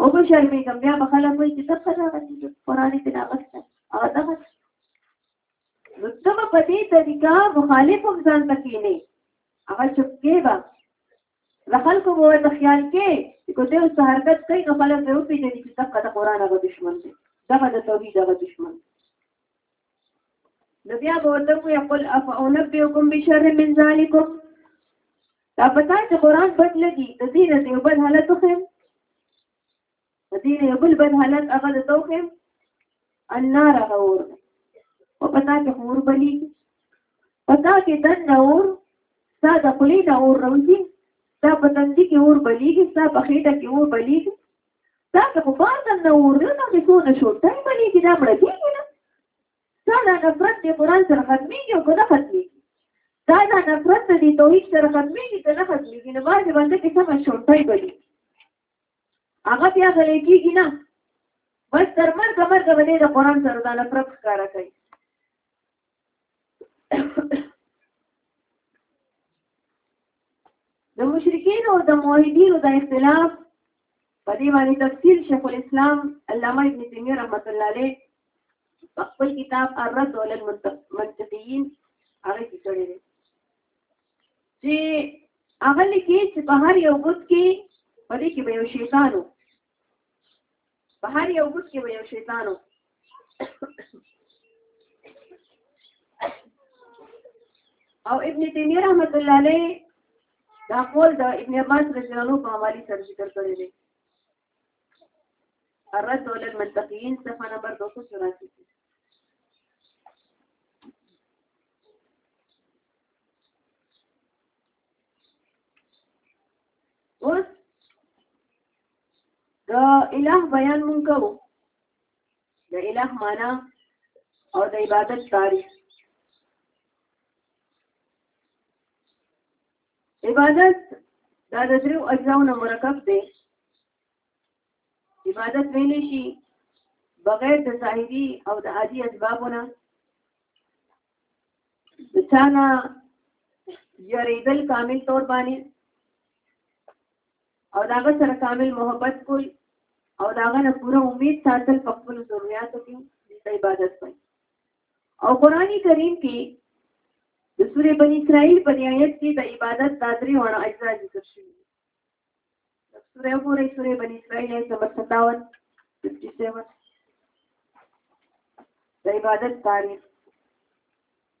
او به شرمېږم بیا به خلک وایي چې ته ښه راغلې چې قرآن یې پرې راغسته هغه دغه نو ته به په دې طریقه مخالف هم ځان ته کښېنې هغه چوپ کې به له خلکو به ورته خیال کې چې که دی اوس حرکت کوي نو خلک به وپېژني چې دغه د قرآن هغه دښمن دی دغه د توحید هغه دښمن دی نو بیا به ورته وایي قل افانبئکم بشر من ذالکم دا په تا چې قرآن بد لګي د دې نه یو بل حالت وښیم د دې نه یو بل بد حالت هغه د توښیم النار هغه اور دی او په تا کې اور بلیږي په تا کې دننه اور ستا د خولې نه اور راوځي ستا په تندي کې اور بلیږي ستا په خېټه کې اور بلیږي دا که په فارم نه ورنه کې څو نه شو ټایم باندې کې دا مړ کېږي نه دا دا نفرت دې قرآن سره ختمېږي او که نه ختمېږي دا دا نفرت دې توحید سره ختمېږي که نه ختمېږي نو بعضې بنده کې سمه شو ټایم باندې هغه بیا غلی کېږي نه بس تر مرګه مرګه به دې د قرآن سره دا نفرت ښکاره کوي د مشرکین او د موحدینو د اختلاف په دې باندې تفصیل شیخ الاسلام علامه ابن تیمیه رحمۃ اللہ علیہ په خپل کتاب الرد علی المنطقین هغه کې کړی دی چې هغه لیکي چې په هر یو بوت کې په دې کې به یو شیطان په هر یو ګوت کې به یو شیطان و او ابن تیمیه رحمت الله علیه دا قول د ابن عباس رضی الله عنه په حواله سره ذکر کړی دی الرد على المنطقيين صفحه نمبر 284 اوس د الٰه بیان مونږ کوو د الٰه معنا او د عبادت تعریف عبادت دا د درو اجزاو نه مرکب دی عبادت ویلی شي بغیر د ظاهري او د عادي اسبابونه د چا نه یریدل کامل طور باندې او د هغه سره کامل محبت کول او د هغه نه پوره امید ساتل په خپل ضرورتو کې د عبادت کوي او قرآني کریم کې د سورې بنی اسرائیل په آیت کې د عبادت د درې وړ اجزا ذکر شوي دي سورې وګورئ سورې بنی اسرائیل آیت نمبر 57 57 د عبادت تعریف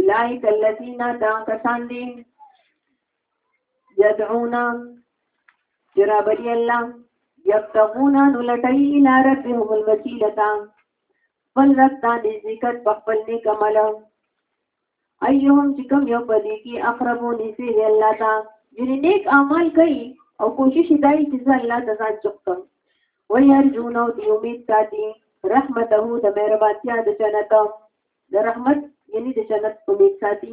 اولائک الذین دا کسان دي یدعون جرابلی الله یبتغون نلټی الی ربهم الوسیلتا فل رب دا نزدیکت بخبل نیک عمل ایهم چې کوم یو پدې کې اقربو نسی دی الله تا یعنی نیک عمل کوي او کوشش دای چې الله د ځان چوک کړي ويرجون او دی امید ساتي رحمته د مهربانتیا د جنت د رحمت یعنی د جنت په میت ساتي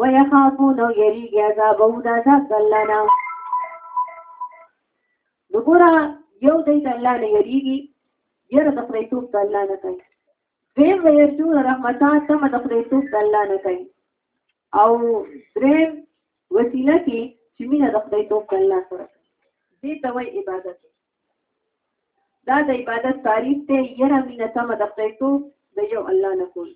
و یخافو نو یریږي عذاب او د عذاب د الله نه نو ګوره یو دی د الله نه یریږي یره د پرېتوب د الله نه کوي دویم ویرجو رحمتا تم د پرېتوب د الله نه کوي او دریم وسیله کې چې مینه د پرېتوب د الله سره دې ته وایي عبادت دا د عبادت تعریف دی یره مینه تم د قیتو د یو الله نه کول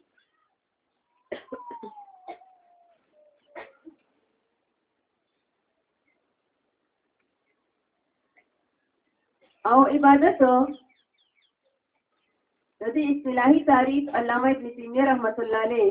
او عبادت د دې اصطلاحي تعریف علامه ابن تیمیه رحمت الله علیه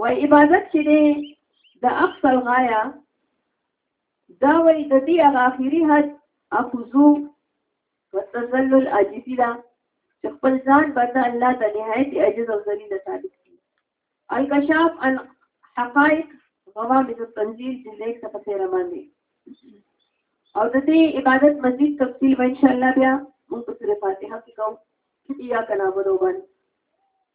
وای عبادت چې دی د اقصى الغايه دا وای د دې هغه اخیری حد اخذو وتذلل عاجزی دا چې خپل ځان باندې الله ته نهایت عجز او ذلیل ثابت کړي الکشاف عن حقائق غوامض التنزيل جلد 1 صفحه 13 باندې او د دې عبادت مزید تفصیل به ان شاء الله بیا موږ په سورې فاتحه کې کوو یا کنا ودو باندې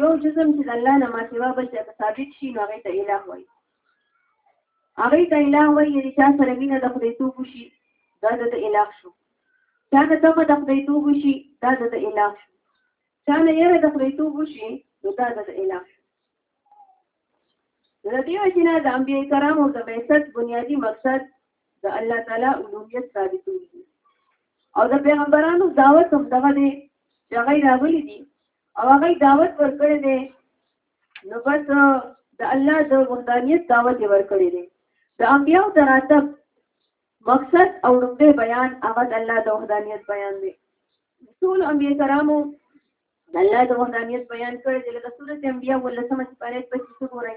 یو جسم چې د الله نه ماسیوا بل ته ثابت شي نو هغه ته الٰه وایي هغه ته الٰه وایي یعنی چا سره مینه د خدای توب شي دا د الٰه شو چا ته تمه د خدای توب شي دا د الٰه شو چا نه یره د خدای توب شي نو دا د الٰه شو د دې وجنه د انبیای کرامو د بعثت بنیادی مقصد د الله تعالی علومیت ثابتوي او د پیغمبرانو دعوت هم دغه دی چې هغه راغلي دي او هغه دعوت ورکړي دي نو بس د الله د وحدانیت دعوت ورکړي دي د انبیاء تراتب مقصد او لومړی بیان هغه د الله د وحدانیت بیان دی ټول انبیاء کرامو د الله د وحدانیت بیان کړی دی لکه سورته انبیاء ولسمه سپاره په څه ګورئ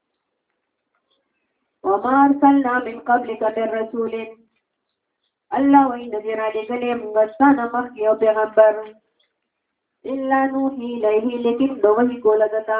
وما ارسلنا من قبلك من رسول الله وی ندی را لګلې موږ ستانه مخ یو پیغمبر الا نوحي الیه لیکن دوه کوله دتا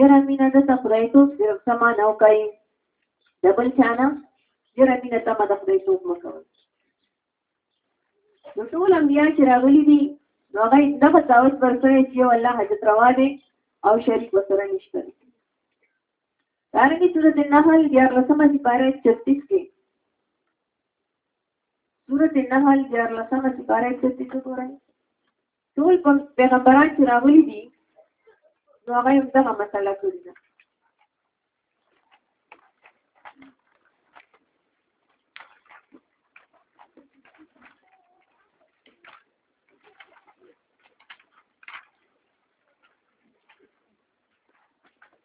یره مینه د تخدای توپ صرف سما نه وکای دبل چانا یره مینه ته ما تخدای توپ مکو نو ټول انبیا چې راغلي دي نو هغه دغه دعوت ورکړي چې الله حضرت روا دي او شریک وسره نشته دارنګه سورۃ النحل یا رسمه چې پاره 36 کې سورۃ النحل یا رسمه چې پاره 36 کې ګورئ ټول په پیغمبران چې راغلي دي نو هغه هم دغه مسله کړې ده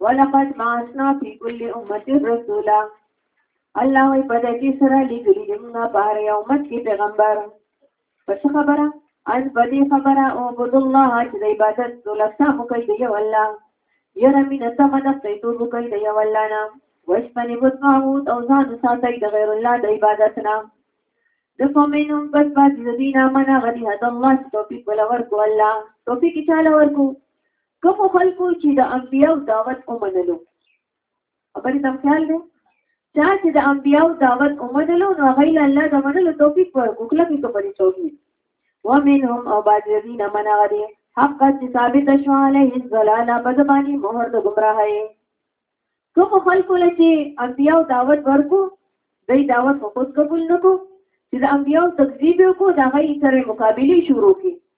ولقد معاشنا فی کل امت رسولا الله وی پدې کې سره لګلې موږ په هر یو امت کې پیغمبر پس خبره ان په دې خبره او عبد الله چې د عبادت دولسا مو کوي دی یو الله یره مين ته منه ته تو مو کوي دی یو الله نه وشپنی بوت معبود او ځان ساتي د غیر الله د عبادت نه د فمنهم بس بعد الذين امنوا غدي هدا الله توفيق ولا ورکو الله توفيق چاله ورکو کوم خلکو چې د انبيو دعوت ومنلو خبرې ته خیال دی چا چې د انبیاو دعوت ومنلو نو هغه له الله د منلو توفیق ورکړو کله کې کومې توفیق ومنهم او بعد الذين منعوا دي حق چې ثابت شو علیه الضلاله په زبانی مهر د گمراهی کوم خلکو له چې انبیاو دعوت ورکو دوی دعوت خود قبول نکو چې د انبیاو تکذیب وکړو دا غي سره مقابله شروع کړي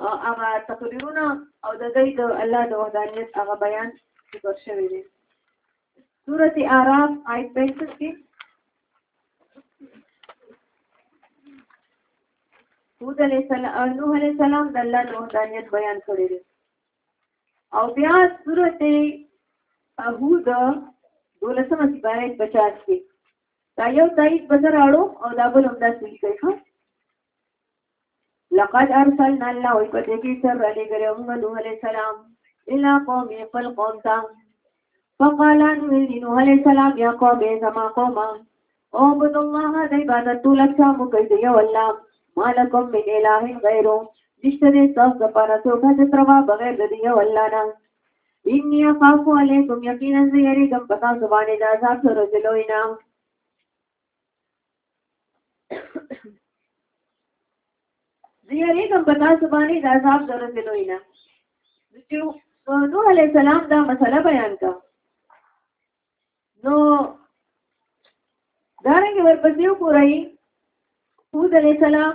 هغه تقریرونه او د دې د الله د وحدانیت هغه بیان ذکر شوی دی سورته اعراف آیت 35 کې هود علیہ السلام نوح علیہ السلام د الله د وحدانیت بیان کړی دی او بیا سورته هود دولسمه سپاره 50 کې دا یو تایید بزر اړو او دا بل هم داسې کوي لقد ارسلنا الله وکړي سر علی ګرو موږ نوح علی السلام الى قوم خپل قوم ته فقال ان نوح علی السلام یا قوم زما قوم او بد الله د عبادت تو لکه مو کوي یو الله مالکم من اله غیره نشته دې تاسو د پاره څو غته تروا بغیر د یو الله نه انی اخاف علیکم یقینا زیری دم پتا زبانه دا ذات سره دلوینا زیارې کوم په تاسو باندې د عذاب ضرورت نه وینا چې نو علی السلام دا مسله بیان کا نو دا رنګ ورپسې وګورئ هود علی السلام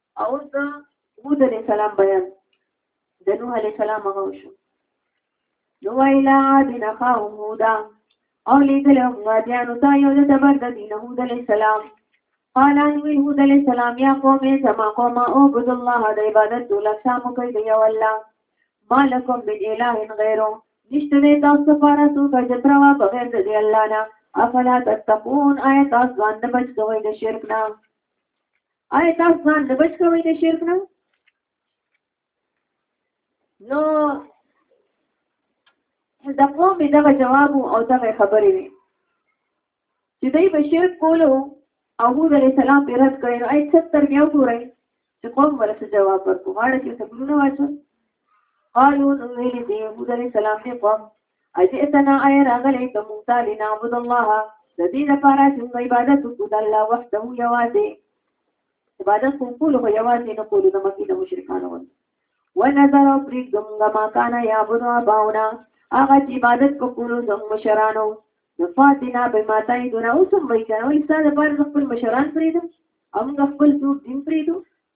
او د هود علیه السلام بیان د نوح علیه السلام هغه وشو نو ویلا عادنا خاهم هودا او لیدل هم غادیانو ته یو د تبر د دین هود علیه السلام قال ان وی هود علیه السلام یا قوم زما قوم او عبد الله د عبادت دوله سامو کوي دی والله مالکم من اله غیره نشته دې تاسو لپاره څوک چې پروا بغیر د الله نه افلا تتقون آیا تاسو ځان نه بچ کوئ د شرک نه آیا تاسو ځان نه بچ کوئ د شرک نه نو د قوم دغه جواب او دغه خبرې وي چې دوی به شرک کولو او موږ علیه السلام به رد کړی نو آی ستر بیا وګورئ چې قوم ورته جواب ورکړو غاړه کې سبرونه واچو قالو نو ویلي دی موږ علیه السلام دې قوم اجئتنا اي راغلي ته مونږ ته لنعبد الله د دې لپاره چې موږ عبادت وکړو د الله وحده یوازې عبادت کوم کول خو یوازې نه کول د مکې د مشرکانو ول ونظر او پرې کوم ما کان یا بنو اباونا هغه چې عبادت وکړو زموږ مشرانو نفاتنا بما تعيدنا اوسم وای کنه وای ستاسو لپاره خپل مشران پرې دو هم خپل څو دین پرې دو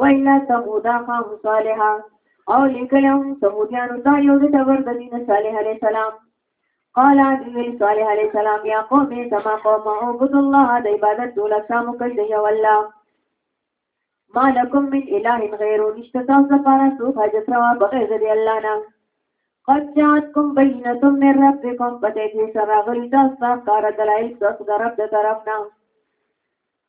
وإلا ثمودا قام صالحا او لیکلهم ثمودیانو دا یو د تبر د دین صالح علیه السلام قال عدوی صالح علیه السلام یا قوم سما قوم عبد الله د عبادت دول سامو کوي دی والله ما لكم من اله غیر نشته تاسو لپاره سو حاجت روا بغیر دی الله نه قد جاءتكم بينة من ربكم پته دې سره غلي تاسو کار دلایل تاسو درب د طرف نه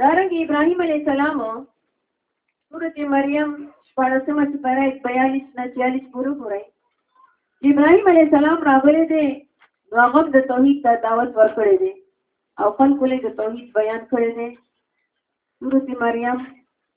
دارنګ ابراهيم عليه السلام سورته مریم شپاړسمه سپاره 42 نه 40 پورې پورې ابراهيم عليه السلام راغلي دي نو هغه د توحید د دعوت ورکړي دي او خلکو له توحید بیان کړي دي سورته مریم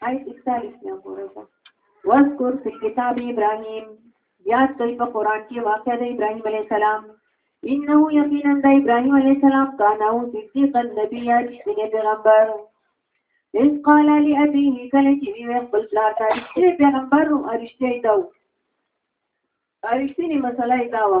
آیت 41 نه پوره ده واذکر فی کتاب ابراهیم یاد کړئ په قران کې واقعه د ابراهیم علی السلام انه یقینا د ابراهیم علی السلام کان او صدیق النبی رښتینی پیغمبر اذ قال لابيه کله چې وی خپل پلار ته رښتینی پیغمبر او رښتینی دا رښتینی مسله دا و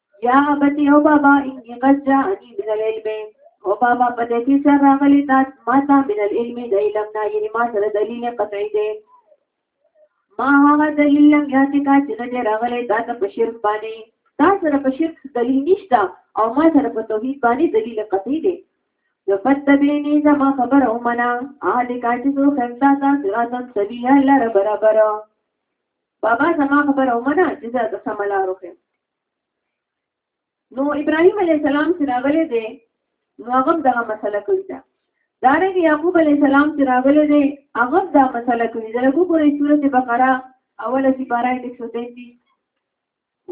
یا ابتی او بابا انی قد جاءنی من العلم او بابا په دې کې سره راغلی دا ما ته من العلم د علم نه یعنی ما سره دلیل قطعی دی ما هغه دلیل لم یاتی کا چې نه راغلی دا ته بشیر باندې دا سره په شرک دلیل نشته او ما سره په توحید باندې دلیل قطعی دی نو فتبینی زما خبر او منا آل کاچ سو خمتا تا صراط سبیل لر برابر بابا زما خبر او منا چې دا سملارو خم نو ابراهيم عليه السلام چې راغلي دي نو هغه دغه مسله کوي دا دارنګ يعقوب عليه السلام چې راغلي دي هغه دا مسله کوي دا لګو ګورې سورته بقره اوله چې بارای دې څه دی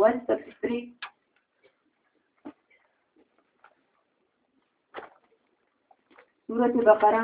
وان تفسری سورته بقره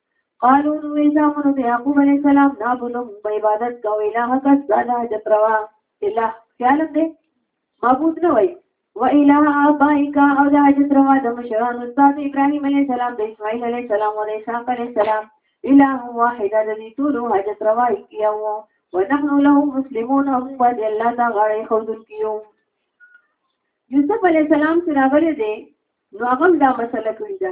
قالو نو وی زامنو ته یعقوب علیہ السلام نابنو په عبادت کو الہ کا زاده حجت روا الہ خیال دې معبود نه وای و الہ آبائک او دا حجت روا د مشران استاد ابراهیم علیہ السلام د اسماعیل علیہ السلام او د اسحاق علیہ السلام الہ واحد د دې ټول حجت روا کیو ونحن له مسلمون هم باندې الله دا غړې خودل کیو یوسف علیہ السلام سره غلې دې نو هغه دا مسله کړی ده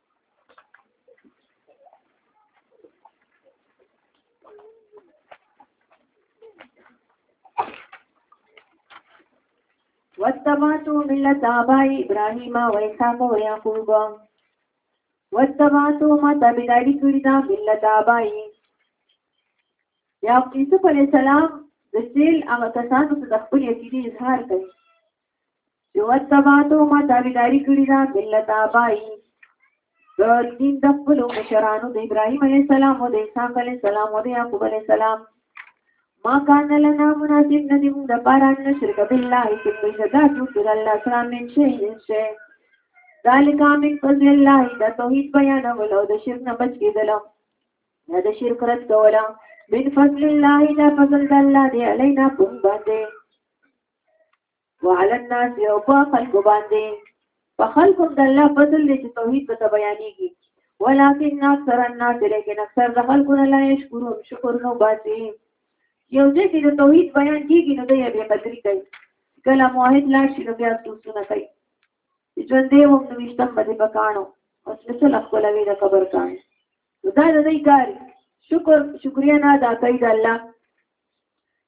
واتبعت ملت آبائی ابراهیم و اسحاق و یعقوب واتبعت ما تابعداري کړی دا ملت آبائی یعقوب علیہ السلام د سیل هغه کسانو ته د خپل عقیدې اظهار کوي چې وتباتو ما تابعداري کړې ده ملت آبای د دین د خپل مشرانو د ابراهیم علی السلام او د اسحاق علی السلام او د یعقوب علی السلام ما کان لنا مناسب ندی موږ د پاره ان شرک بالله چې په صدا جوړ کړ الله سره من شي شي ذالک من فضل الله دا توحید بیان ولو د شرک نه بچ کېدل دا د شرک رد کوله من فضل الله دا فضل الله دی علینا په باندې وعلى الناس او په خلق باندې په خلق د الله فضل دې چې توحید په بیانېږي ولكن اکثر الناس لیکن اکثر د خلکو نه لا شکرون شکر نو باسي یو ځای چې د توحید بیان کیږي نو دوی به قدرې کوي کله موحد لا شي نو بیا څه کوي ژوند دې هم نو وشتم باندې پکانو اوس مثل خپل وی د خبر کانو نو دا د دې کار شکر شکریا نه ادا کوي د الله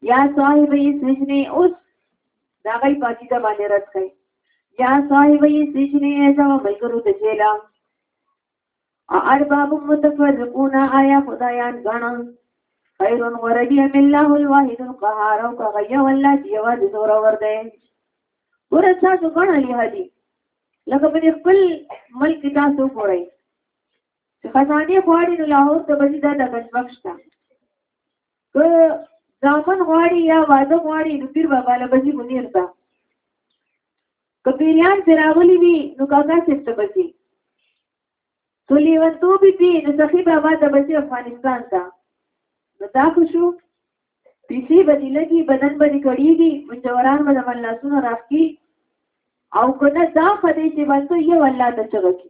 یا صاحب یې سجنه اوس دا غي پاتې د باندې رات کوي یا صاحب یې سجنه ایزا ملګرو د جیلا ارباب متفرقون آیا خدایان غنا خیر ورجی من الله الواحد القهار او کغیا والله دی واز زور ور دی ورڅا څو غنا لې هدي لکه په خپل ملک تاسو پورای چې خزانه غواړي نو لاهور ته بځي دا د بنبک شته که ځامن غواړي یا واده غواړي نو پیر بابا له بځي منیر ته که پیریان پې راغلي وي نو کاکا صاحب ته بځي که لیونتوب یې وي نو سخي بابا ته بځي افغانستان ته نو دا خو شو پیسې به دې لګي بدن به دې کړېږي مجوران به د من لاسونه راخکي او که نه دا ښه دی چې بنده یو الله ته چغه کړي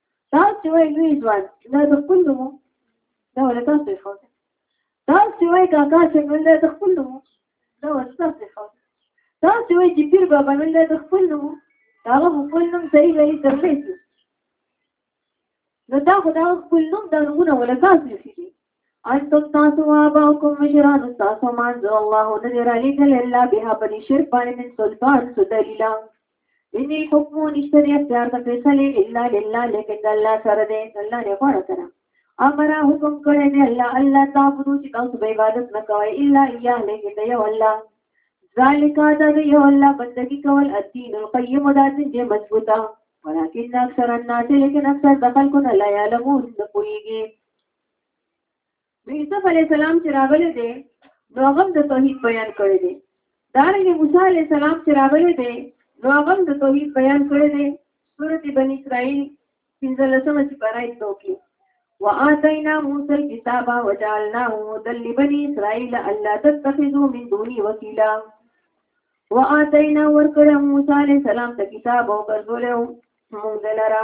دا چې وای لوی ځوان دا د خپل نوم دا ولې تاسو یې خو دا چې وای کاکا چې نن دا د خپل نوم دا ولې تاسو یې خو دا چې وای چې پیر بابا نن دا د خپل نوم دا هغه خپل نوم صحیح لري ترلې نو دا خو دا خپل نوم دا نومونه ولې تاسو یې خو انتم تاسو واباکم مشران تاسو مانځو الله دې را لېږل الله بها په دې شرک باندې من سلطان څه دلیل ان الحكم نشته دی اختیار د فیصله الا لله لیکن د الله سره دی الله نه غواړه کنه امر حکم کړی دی الله الله تعبدو چې تاسو به عبادت نه کوئ الا اياه لیکن دی الله ذالک دا دی یو الله بندگی کول الدين القيم دا دین دی مضبوطه ولكن اکثر الناس لیکن اکثر د خلکو نه لا يعلمون نه پوهیږي نو یوسف علی السلام چې راغلی دی نو هغه د توحید بیان کړی دی دا رنګ موسی علی السلام چې راغلی دی نو هغه د توحید بیان کړی دی سورته بنی اسرائیل 15 چې پرای توکي وآتینا موسی الكتاب وجعلناه هدى لبني اسرائيل الا تتخذوا من دوني وكيلا وآتینا ورکړه موسی علی السلام ته کتاب او ګرځوله موږ دلاره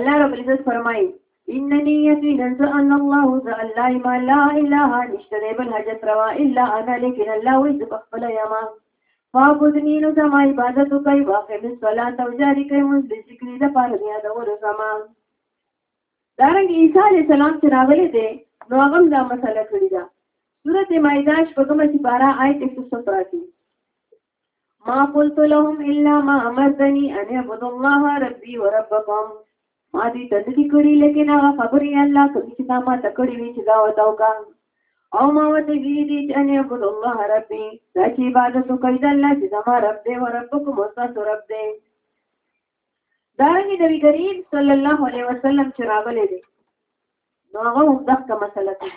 الله رب العزت فرمایي انني یقینا ز ان الله ز الله ما لا اله نشته دی بل حاجت روا الا انا لیکن الله وی ز خپل یما فابدنی نو زما عبادت کوي واقع من صلات او جاری کوي من ذکر د پاره بیا د ور زما دارنګ عیسی علی السلام چې راغلی دی نو هغه دا مسله کړی دا سورته مائده شپږم چې 12 آیت 117 ما قلت لهم الا ما امرتني ان اعبدوا الله ربي وربكم ما دې ته ندي کړی لیکن هغه خبرې الله کوم چې تا ما ته کړې وي چې دا وتاو کا او ما وته وی دي چې ان عبد الله ربي دا چې عبادت کوي د الله چې زما رب دې او ربکم او تاسو رب دې دارنګه نبی کریم صلی الله علیه وسلم چې راغلي دي نو هغه هم دغه مسله کوي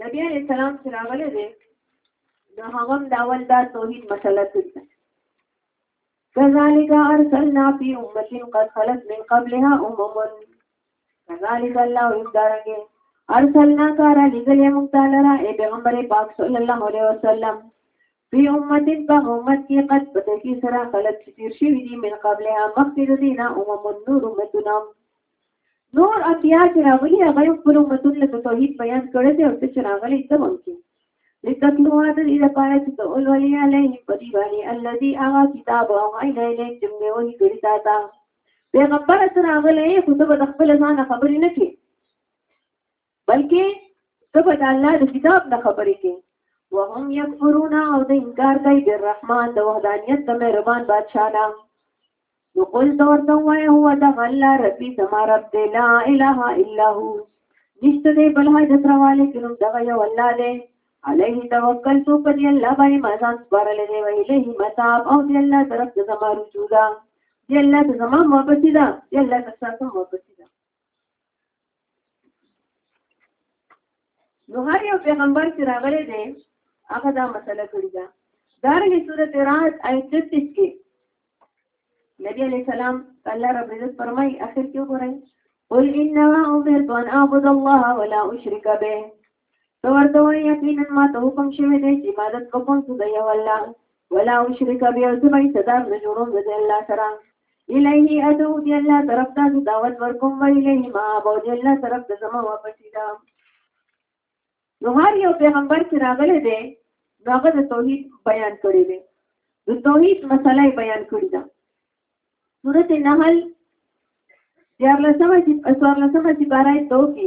نبی علیہ السلام چې راغلی دی نو هغه هم د اول دا توحید مسله تلته کذالک ارسلنا فی امه قد خلت من قبلها امم کذالک الله امدارنګه ارسلنا کارا لګل یم تعالی را ای پیغمبر پاک صلی الله علیه وسلم فی امه په امت کې قد پدې سره خلت تیر شي دي من قبلها مخکې دینا امم نور امتنا نور انبیا چې راغلي هغه یو پر امتون له توحید بیان کړی دی او ته چې راغلی ته هم کې لتتلو هذا دې لپاره چې ته ولولې علیه په دې باندې الذي هغه کتاب او عین علیه چې مې ونی کړی تا ته پیغمبر سره راغلی خو ته به خپل ځان خبرې نه کې بلکې ته به د الله د کتاب نه خبرې کې وهم یکفرون او د انکار کوي د رحمان د وحدانیت د مهربان بادشاہ نه نو قل دور ته وای هو د الله ربي زما رب دی لا اله الا هو نشته دی بل حاجت راواله کوم دغه یو الله دی علیه توکل تو په دی الله باندې ما ځان سپارلې دی ویلې متاب او دی الله طرف ته زما رجوع ده دی الله ته زما محبت ده دی الله ته ساتم محبت نو هر یو پیغمبر چې راغلی دی هغه دا مسله کړې ده دا رنګه سورته رات آیت 33 کې نبی علیہ السلام الله رب عزت فرمای اخر کې وګورئ قل انما امرت ان اعبد الله ولا اشرك به ته ورته وایي یقینا ما ته حکم شوی دی چې عبادت وکړم خو د یو الله ولا اشرک به او زه به یې صداق نه جوړوم د الله سره الیه ادعو دی الله طرف ته زه دعوت ورکوم و الیه مآب او دی الله طرف ته زما واپسې ده نو هر یو پیغمبر چې راغلی دی نو هغه د توحید بیان کړی دی د توحید مسله یې بیان کړې ده سورت نحل دیارلسمه چې څوارلسمه چې بارای تو کې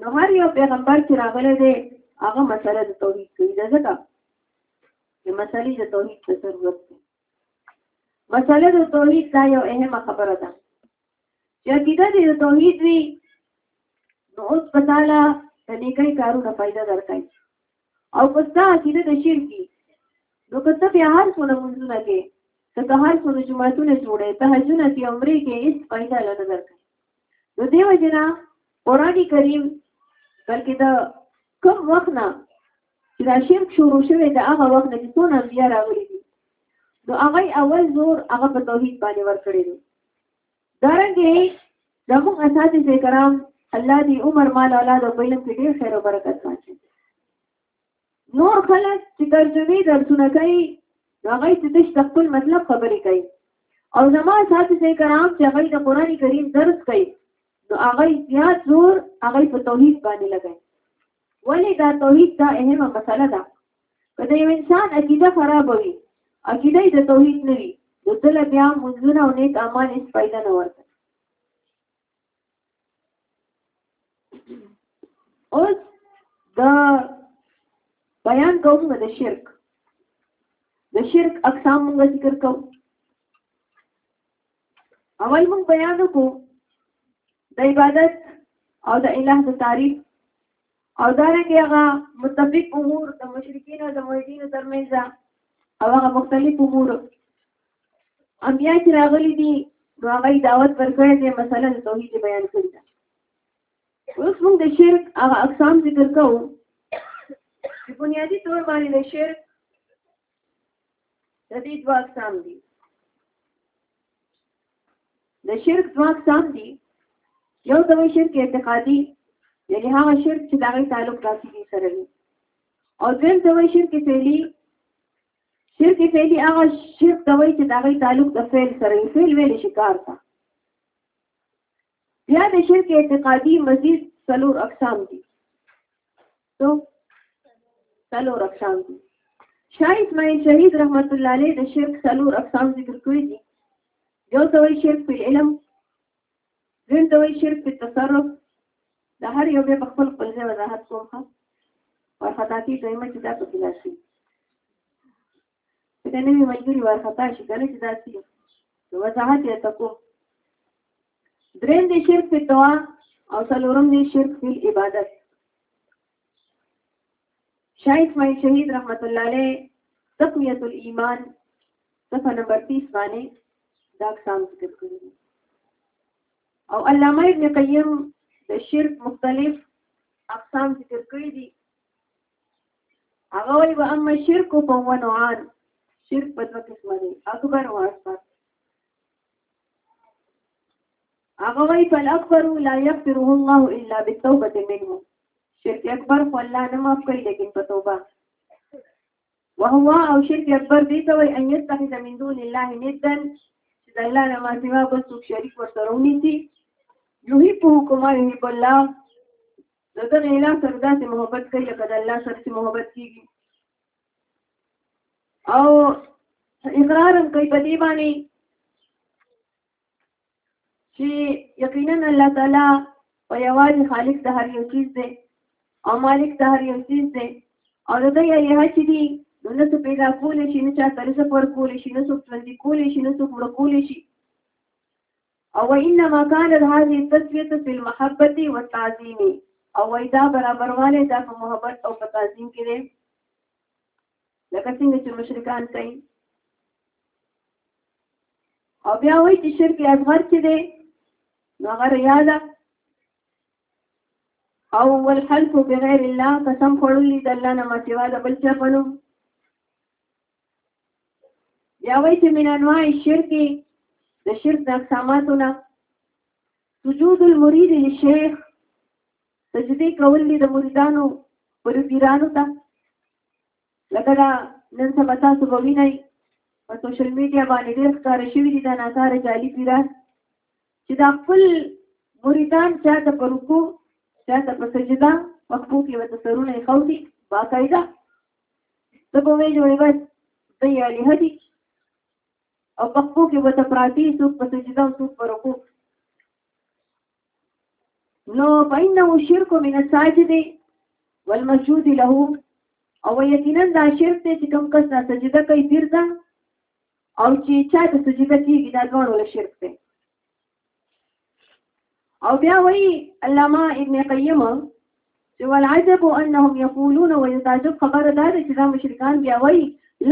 نو هر یو پیغمبر چې راغلی دی هغه مسله د توحید کوي دا ځکه چې مسلې د توحید ته ضرورت دی مسله د توحید دا یو اهمه خبره ده چې عقیده دې د توحید وي نو اوس په تعالی د نیکۍ کارونه فائدہ درکړي او که ستا عقیده د شرک وي نو که ته بیا هر څونه منځونه کې ته که هر څونه جماعتونه جوړې ته حجونه کې عمرې کې هیڅ فائدہ نه درکړي نو دیو جنا قران کریم بلکې دا کوم وخت نه چې دا شرک شروع شوی دا هغه وخت نه چې څونه بیا راغلي دي نو هغه اول زور هغه په توحید باندې ورکړي دي دارنګه زموږ اساتذه کرام الله دې عمر مال اولاد او علم کې ډېر خیر او برکت واچي نور خلک چې ترجمه درسونه کوي هغه چې تش د خپل مطلب خبرې کوي او زما ساتي سي کرام چې هغه د قران کریم درس کوي نو هغه زیات زور هغه په توحید باندې لګي ولې دا توحید دا اهمه مسله ده کله یو انسان عقیده خراب وي عقیده د توحید نه وي نو دل بیا منځونه او نیک اعمال هیڅ فائدہ نه ورته اوس دا بیان کوم د شرک د شرک اقسام موږ ذکر کوو اول موږ بیان وکړو د عبادت او د الٰه د تعریف او دا رنګه هغه متفق امور د مشرکین او د موحدین ترمنځ او هغه مختلف امور انبیا چې راغلي دي نو هغه دعوت ورکړی دی مثلا توحید بیان کړی ده اوس موږ د شرک هغه اقسام ذکر کوو چې بنیادی طور باندې د شرک د دې دوه اقسام دي د شرک دوه اقسام دي یو د شرک اعتقادي یعنی هغه شرک چې دغه تعلق راسي سره وي او دویم د شرک فعلی شرک فعلی هغه شرک ته وایي چې د هغې تعلق د فعل سره وي فعل ویلی شي کار ته بیا د شرک اعتقادي مزید څلور اقسام دي تو څلور اقسام دي شاه اسماعیل شهید رحمت الله علیه د شرک څلور اقسام ذکر کړي دي یو ته وایي شرک په علم زين ته وایي شرک په تصرف د هر یو به خپل خپل ځای وضاحت کوم ښه ورخطا کې دایمه چې دا پکې راشي دا نه وي ملګري ورخطا شي کله چې دا شي وضاحت یې تکو درېم دې شرک په دعا او څلورم دې شرک په عبادت شاه اسماعیل شهید رحمت الله علیه تقویت الایمان صفحه نمبر 30 باندې دا اقسام ذکر کړی او علامه ابن قیم د شرک مختلف اقسام ذکر کړی دي هغه وی و اما شرک په ونوعان شرک په دوه قسمه دي اکبر او اصغر هغه وایي فالاکبر لا یغفره الله الا بالتوبه منه شرک اکبر خو الله نه معاف کوي لیکن په توبه وهو او شرک اکبر دی ته وایي ان یتخذ من دون الله ندا چې د الله نه ما سوا بل څوک شریک ورسره ونیسي یحبه کما یحب الله نو د الله سره داسې محبت کوي لکه د الله سره چې محبت کیږي او اقرار کوي په دې باندې چې یقینا الله تعالی په یوازې خالق د هر یو چیز دی او مالک د هر یو چیز دی او د دې یه چې دی نو نه څه پیدا کول شي نه چا ترسه پر کول شي نه څه ژوند کول شي نه څه مړ کول شي او انما كان هذه التسويه في المحبه والتعظيم او ایدا برابرواله د محبت او تعظیم کې لکه څنګه چې مشرکان کوي او بیا وایي چې شرک اصغر چې دی نو هغه ریا ده او والحلف بغیر الله قسم خوړل دي د الله نه ماتیوا د بل چا په نوم یا وایي چې من انواع شرک د شرک د اقساماتونه سجود المرید للشیخ سجدی کول دي د مریدانو پر پیرانو ته لکه دا نن سبا تاسو به وینئ په سوشل میډیا باندې ډېر ښکاره شوي دي دا ناکاره جعلي پیران چې دا خپل مریدان چا ته په رکو چا ته په سجده په خپو کې ورته سرونه یې ښودي باقاعده ته به وایي جوړې بس دی الیه دي او په خپو کې ورته پراتې څوک په سجده او څوک په رکو نو فإنه شرک من الساجد والمسجود له او یقینا دا شرک دی چې کوم کس دا سجده کوي پیر ته او چې چا ته سجده کیږي دا ډول ول شرک دی او بیا وایي علامه ابن قیم چې والعجب انهم یقولون ويتعجب خبر دا چې دا مشرکان بیا وایي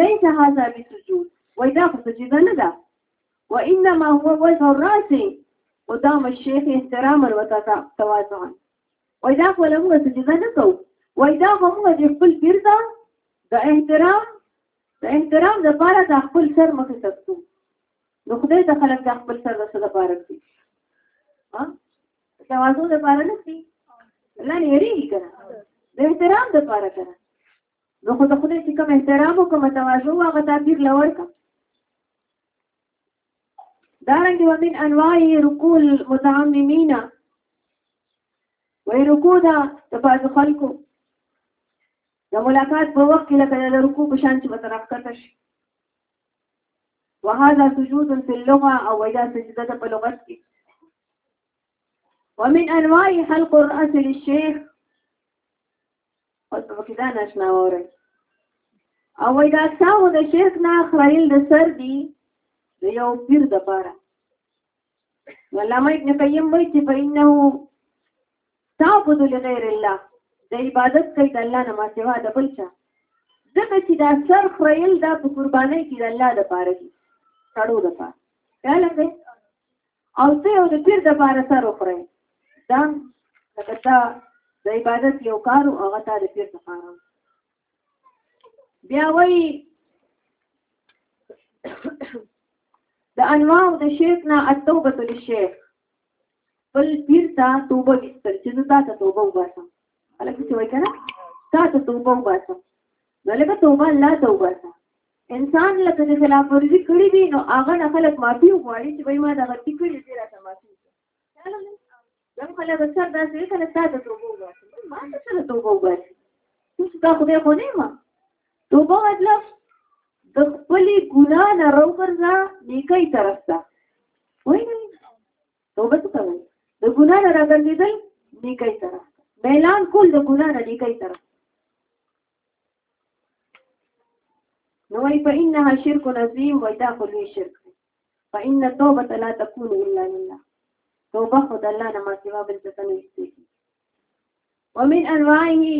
ليس هذا بسجود وای دا خو سجده نه ده وانما هو وجه الراس قدام الشيخ احتراما وتواضعا وای دا خو له موږ سجده نه کوو وای دا خو موږ د خپل پیر ته د احترام د احترام لپاره د خپل سر مخې ته ستو نو خدای ته خلک د خپل سر د څه لپاره کوي ها تواضع لپاره نه کوي لا نه یې کنه د احترام لپاره کنه نو خو د خدای چې کوم احترام او کوم تواضع او هغه تعبیر لور کا دارنګ ومن انواع رکوع المتعممین وای رکوع دا د باز خلکو د ملاقات په وخت کې لکه د رکوع په شان چې مترف کړه شي وهذا سجود في اللغه او وجا سجده په لغت کې ومن انواع حلق الراس للشيخ او پکې دا ناشنا وره او وای دا څاو د شرک نه خلایل د سر دی د یو پیر د پاره علامه ابن قیم وایي چې فإنه تعبد لغیر الله د عبادت کوي د الله نه ما سوا د بل چا ځکه چې دا سر خلایل دا په قربانۍ کې د الله د پاره دی کړو د پاره کله او ته یو د پیر د پاره سر وخورې دا لکه تا د عبادت یو کار او هغه تا د پیر د پاره بیا وایي د انواع د شیخ نه التوبه للشیخ بل پیر تا توبه وستل چې نو تا ته توبه وباسم هلکه چې وایي کنه تا ته توبه وباسم نو لکه توبه الله ته وباسم انسان له کله خلاف ورزي کړی وي نو هغه نه خلک معافي غواړي چې وای ما دا غلطي کړې دې راته معافي دا خلک سر دا چې کله تا ته توبه وباسي ما ته سره توبه وباسي څه دا خدای خو نه ما توبه مطلب د خپلې ګناه نه راوګرځه نیکۍ طرف ته وای نه توبه څه کوي د ګناه نه راګرځېدل نیکۍ طرف ته اعلان کول د ګناه نه نیکۍ طرف نو وای په انها شرک عظیم وای دا خو لوی شرک دی په ان توبه لا تكون الا لله توبه خو د الله نه ما سوا بل څه نه ایستېږي ومن انواعه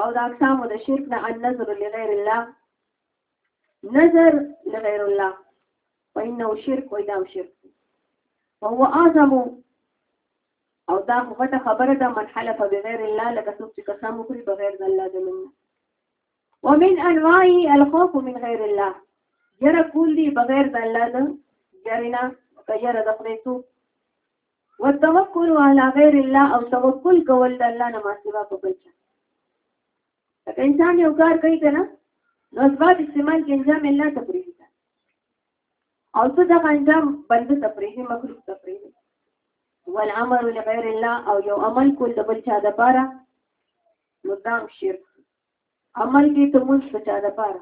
او د اقسام د شرک نه النظر لغیر الله نظر لغیر الله فإنه شرك وإدام شرك وهو أعظم او دا خو غټه خبره ده من حلف بغیر الله لکه څوک چې قسم وکړي بغیر د الله د نوم ومن انواع الخوف من غیر الله یره کول دي بغیر د الله د یرینا کيره د خپل څوک وتوکل علی غیر الله او توکل کول د الله نه ماسیوا په بل څه انسان یو کار کوي کنه نو ځواب استعمال کې انجام الله ته پریږدي او ته دغه انجام بنده ته پرېږدې مخلوق ته پرېږدې والعمل لغیر الله او یو عمل کول د بل چا دپاره نو دام شرک عمل کې ته مونځ په چا دپاره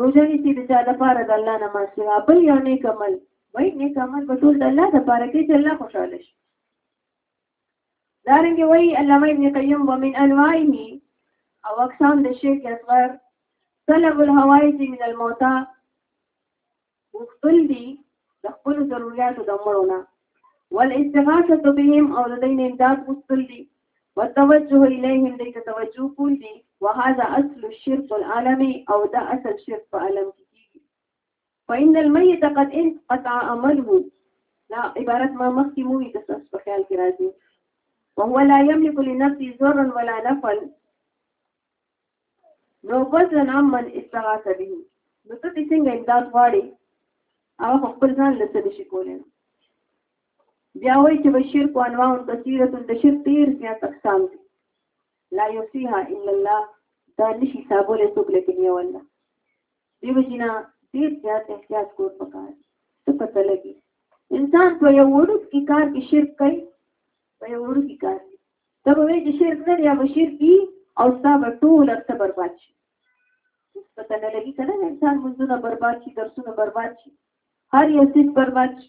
روژه نیسي د چا دپاره د الله نه ما سوا بل یو نیک عمل وایي نیک عمل به ټول د الله دپاره کوي چې الله خوشحاله شي دارنګ وی علامه ابن قیم ومن انواعه او اقسام د شرک اصغر طلب الحوائج من الموتى وخپل دي د خپل ضرورتو د مړونه والاستغاثه بهم او د دین امداد وخپل دي وتوجه الیهم دې ته توجه کول دي وهذا اصل الشرك العالمي او دا اصل شرک په عالم کې فإن الميت قد انقطع عمله دا عبارت ما مخکې مو وي تاسو په خیال کې راځي وهو لا يملك لنفسه ضرا ولا نفعا نو فضلا عمن استغاث به نو ته څنګه امداد غواړي او خپل ځان له څه شي کولای بیا وایي چې بشیر کو انواع کثیره د شرک ډیر زیات اقسام دي لا یوسیها الا الله دا نشي صابوله څوک لکه یو الله دیو جنا ډیر زیات احتیاط کول پکار دي څه پته لګي انسان په یو وړو کې کار کې شرک کوي په یو وړو کې کار کوي دا به وایي چې شرک نه دی هغه شرک دی او ستا به ټول څه برباد شي پته نه لګي کنه انسان منځونه برباد شي درسونه برباد شي هر یو څه برباد شي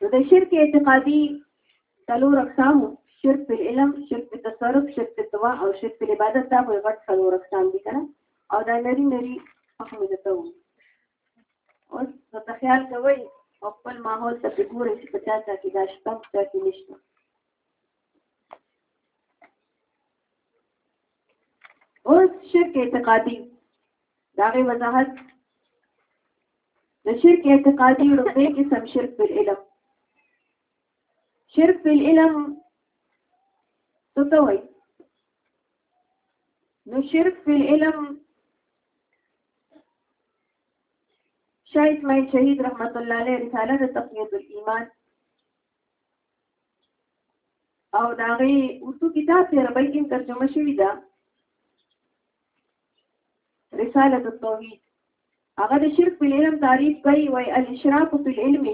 نو د شرک اعتقادي څلور اقسام شرک په علم شرک په تصرف شرک په دوا او شرک په عبادت دا وي غټ څلور اقسام دي کنه او دا نری نری فهم ده ته اوس نو ته خیال کوي او خپل ماحول ته وګورئ چې په چا کې دا شته چې نشته اوس شرک اعتقادي دا غي وضاحت د شرک اعتقادي رتبه کې سم شرک په علم شرک په علم څه ته وایي نو شرک په علم شاید مې شهید رحمت الله علیه رساله د تقویت الایمان او دا غي اردو کتاب دی عربی کې ترجمه شوی دا رساله التوحید هغه د شرک په علم تعریف کوي وای الاشراق فی العلم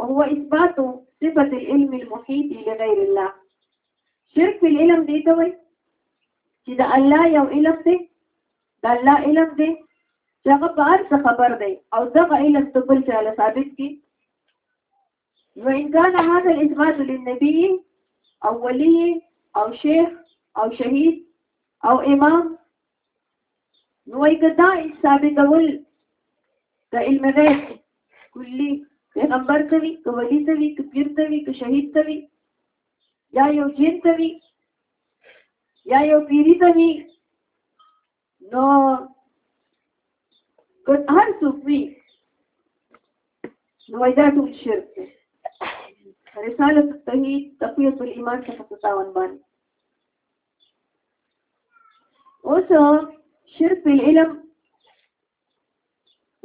وهو اثبات صفه العلم المحيط لغیر الله شرک په علم دی ته وای چې د الله یو علم دی د الله علم دی چې هغه په هر څه خبر دی او دغه علم ته بل چا له ثابت کی نو ان کان هذا الاثبات للنبي او ولي او شیخ او شهید او امام نو ای کدا ثابتول د علم غیب کلی پیغمبر ته وی کولی ته وی کبیر ته وی که شهید ته وی یا یو جن ته وی یا یو پیری ته وي نو که هر څوک وي نو وایي دا ټول شرک دی رسالة التوحید تقویت الایمان څخه ستاون باندې اوس شرک په علم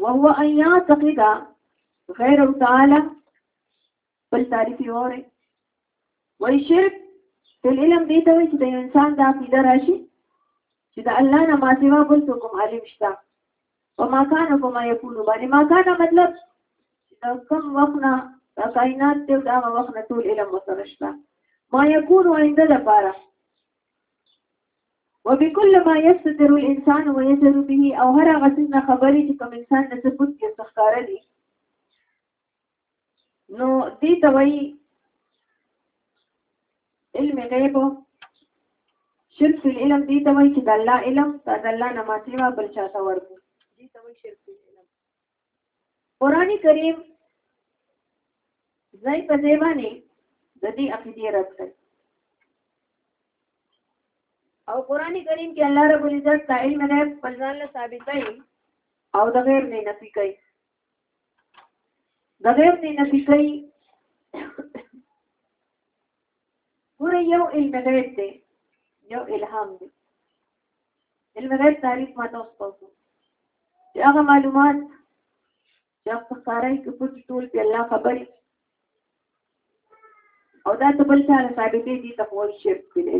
وهو ان يعتقد غيره تعالى خپل تعریف یې واورئ وایي شرک فی العلم دې ته وایي چې د یو انسان دا عقیده راشي چې د الله نه ما سوا بل څوک هم عالم شته په ما کان په ما یکونو باندې ما کان مطلب د کوم وخت نه د کائنات ته دا وخت نه ټول علم وسره شته ما یکون آینده لپاره وبكل ما يستتر الانسان ويجر به او هر هغه څه خبرې چې کوم انسان د ثبوت کې ښکار دي نو دې ته وایي علم غیب شرک فی العلم دې ته وایي چې د الله علم تا د الله نه ماتې وا بل چا ته ورکو دې ته وایي شرک فی العلم قران کریم ځای په ځای باندې د دې عقیده رد کړ او قران کریم کې الله رب العزت تعالی مدد په ځان له ثابتای او د غیر نه نفي کوي د غیر دې نفي کوي ګوره یو علم غیب دی یو الهام دی علم غیب تعریف ما تاسو ته وکړو چې هغه معلومات چې په ښکارای کې پټ ټول په الله خبرې او دا ته بل څه ثابتې دي تقوی شرک کړي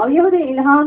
او یو د الهام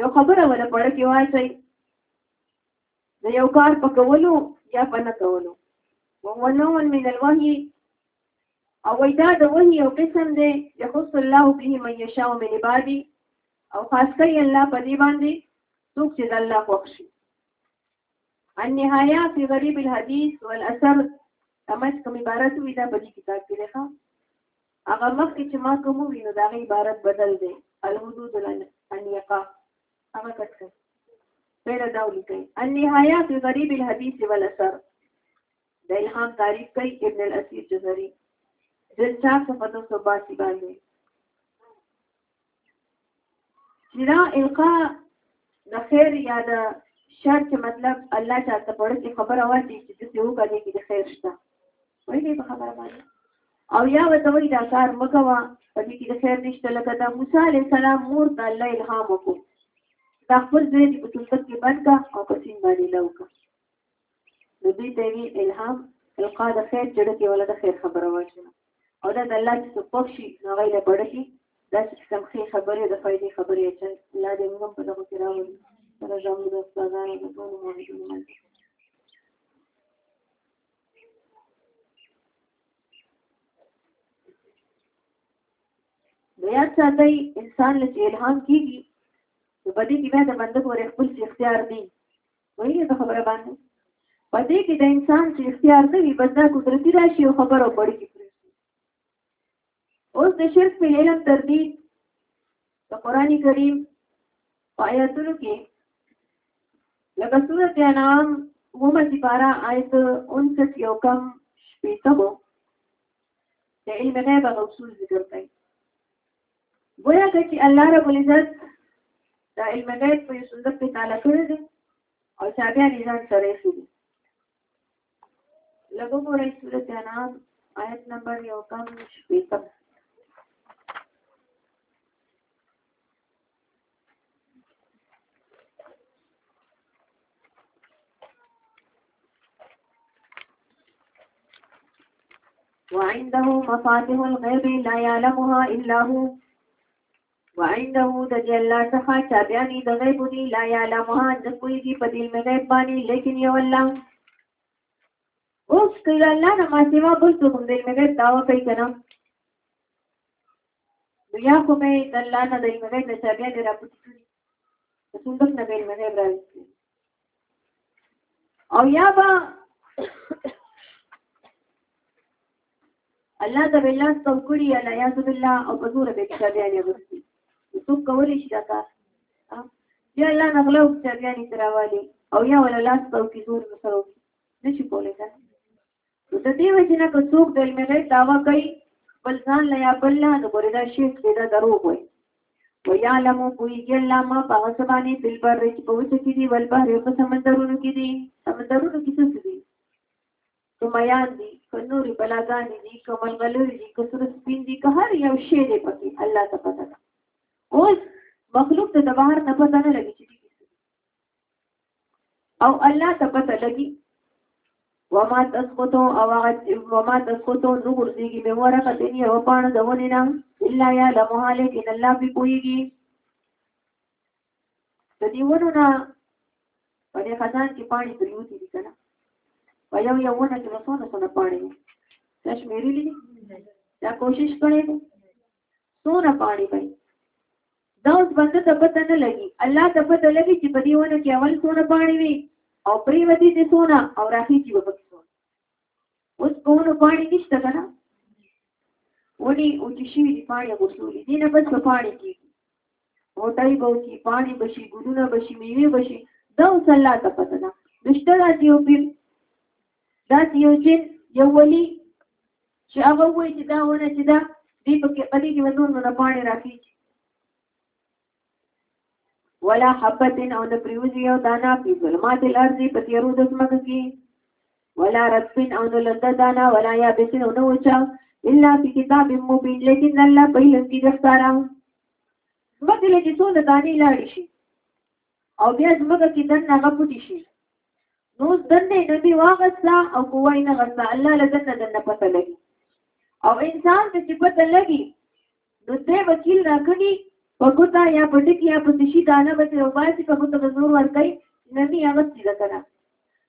یو خبره ولا پړه کې وایي د یو کار په کولو یا په نه کولو ومنون من الوحی او ویدا د وحی یو قسم دی یخص الله به من یشاء من عبادی او خاص کوي الله په دې باندې څوک چې د الله خوښ شي النهايه في غريب الحديث والاثر تمج کوم عبارت وی دا په دې کتاب کې لري هغه مخکې چې ما کوم وي نو د هغې عبارت بدل دی الحدود الانیقه هغه کټ کړئ پیدا دا ولیکئ النهایه فی غریب الحدیث والاثر د الهام تعریف کوي ابن الاثیر جزري جلد 4 صفحه 282 باندې دا القا د خیر یا د شر چې مطلب الله تعالی ته پړه کې خبره واچي چې دې یو کړي کې د خیر شته وایي دې په خبره باندې او یا وته وایي دا کار مکوا په دې کې د خیر نشته لکه دا موسی علی السلام مور د الله الهام وکړ دا خپل ځای په ټولګي کې بند کا او په سین باندې لوکا نو دوی ته وی الهام القا د خیر جړه کې ولا د خیر خبره واچوه او دا د الله چې څوک پوه شي نو هغه له بړه کې داسې قسم ښې خبرې د فایدې خبرې اچوي الله دې موږ په دغو کې راولي سره زموږ د استادانو د ټولو موجودو منځ نو یاد ساتئ انسان له چې الهام کېږي نو په دې کې بیا د بنده پورې خپل اختیار دی وایي د خبره باندې په دې کې د انسان چې اختیار نه وي بس دا قدرتي راشي او خبره وړي کې پرېږدي اوس د شرک په علم تردید د قران کریم په آیاتونو کې لکه سورت انعام ومه چې بارا آیت 59 یو کم شپېته وو د علم غیب غوصول ذکر کوي ګویا که چې الله رب العزت دا علم غیب په یو صندوق کې تالا کړی دی او چابیان یې ځان سره ایښي دي لږ وګورئ سورت انعام آیت نمبر یو کم شپېتم وعنده مفاتيح الغيب لا يعلمها إلا هو وعنده د دې الله څخه چې بیا دې د غیب دي لا يعلمها د کوی دي په دې مې غیب باندې لیکن یو الله اوس کله الله نه ما سیوا بل څه کوم دې مې غیب داوا کوي کنه نو یا خو به د الله نه د علم غیب نه چا بیا دې راپټ کړي د صندوق نه به علم غیب راوستي او یا به الله ته به لاس کم کړي یا نعیاذ بالله او په زوره به چا بیا نه ورسي څوک کولی شي دا کار یا الله نه غلو چا بیا نه تراوالي او یا ولا لاس کم کې زور وسرو نشي کولی دا نو د دې وجې نه که څوک د علم غیب دعوه کوي خپل ځان له یا بل له نو ګورې دا شیخ دی دا دروغ وایي ویعلمو پوهېږي الله ما په هغه څه باندې په البر دی چې په وچه کې دي والبحر په سمندرونو کې دي سمندرونو کې څه څه دي که میان دي که نورې بلاګانې دي که ملغلرې دي که سره سپین دي که هر یو شی دی پکې الله ته پته ده اوس مخلوق ته د بهر نه پته نه لګي چې او الله ته پته لګي وما تسقطو او وما تسقطو نو ګرځيږي مې ورقه دې یو پاڼه د ونی نه الا یا لمها لیکن الله به کویږي د دې ونو نه په دې خزان کې پاڼې پریوتي دي کنه په یو یو ونه کې څونه څونه پاڼې تاسو مېري دا کوشش کړئ څونه پاڼې وای دا اوس بنده ته پته نه لګي الله ته پته لګي چې په دې ونه کې اول څونه پاڼې وي او پرې ودی چې څونه او راخي چې وبک څونه اوس کوونه پاڼې نشته کنه ونی او چې شي دي پاڼې غوښولې دي نه بس په پاڼې کې وټای به چې پاڼې بشي ګلونه بشي میوه بشي دا اوس الله ته پته ده نشته دا چې یو پیر دا چې یو چې یو ولی چې هغه وایي چې دا ونه چې دا دې په کې پدې کې ونور نه پاڼې راخیږي ولا حبتن او نه پریوزي او دانا په ظلمات الارض په تیرو د ځمکه کې ولا رتبن او نه لنده دانا ولا یابسن او نه وچا الا فی کتاب مبین لیکن الله په لږ کې ښکارا مګر لکه څو د دانی لاړ شي او بیا زمګه کې دن هغه پټی شي نو دنه نه دی واغستا او کوی نه غستا الله لدنه دنه پته لګي او انسان ته چې پته لګي نو ته وکیل راکني په کوتا یا پټکی یا په شي دانه بچ او باسي په کوتا زور ور کوي نمی هغه څه ده کنه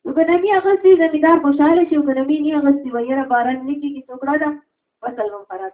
نو کنه می هغه څه زمیدار خوشاله شي کنه می نه هغه څه ویره باران نکي کی څوکړه ده فصل هم خراب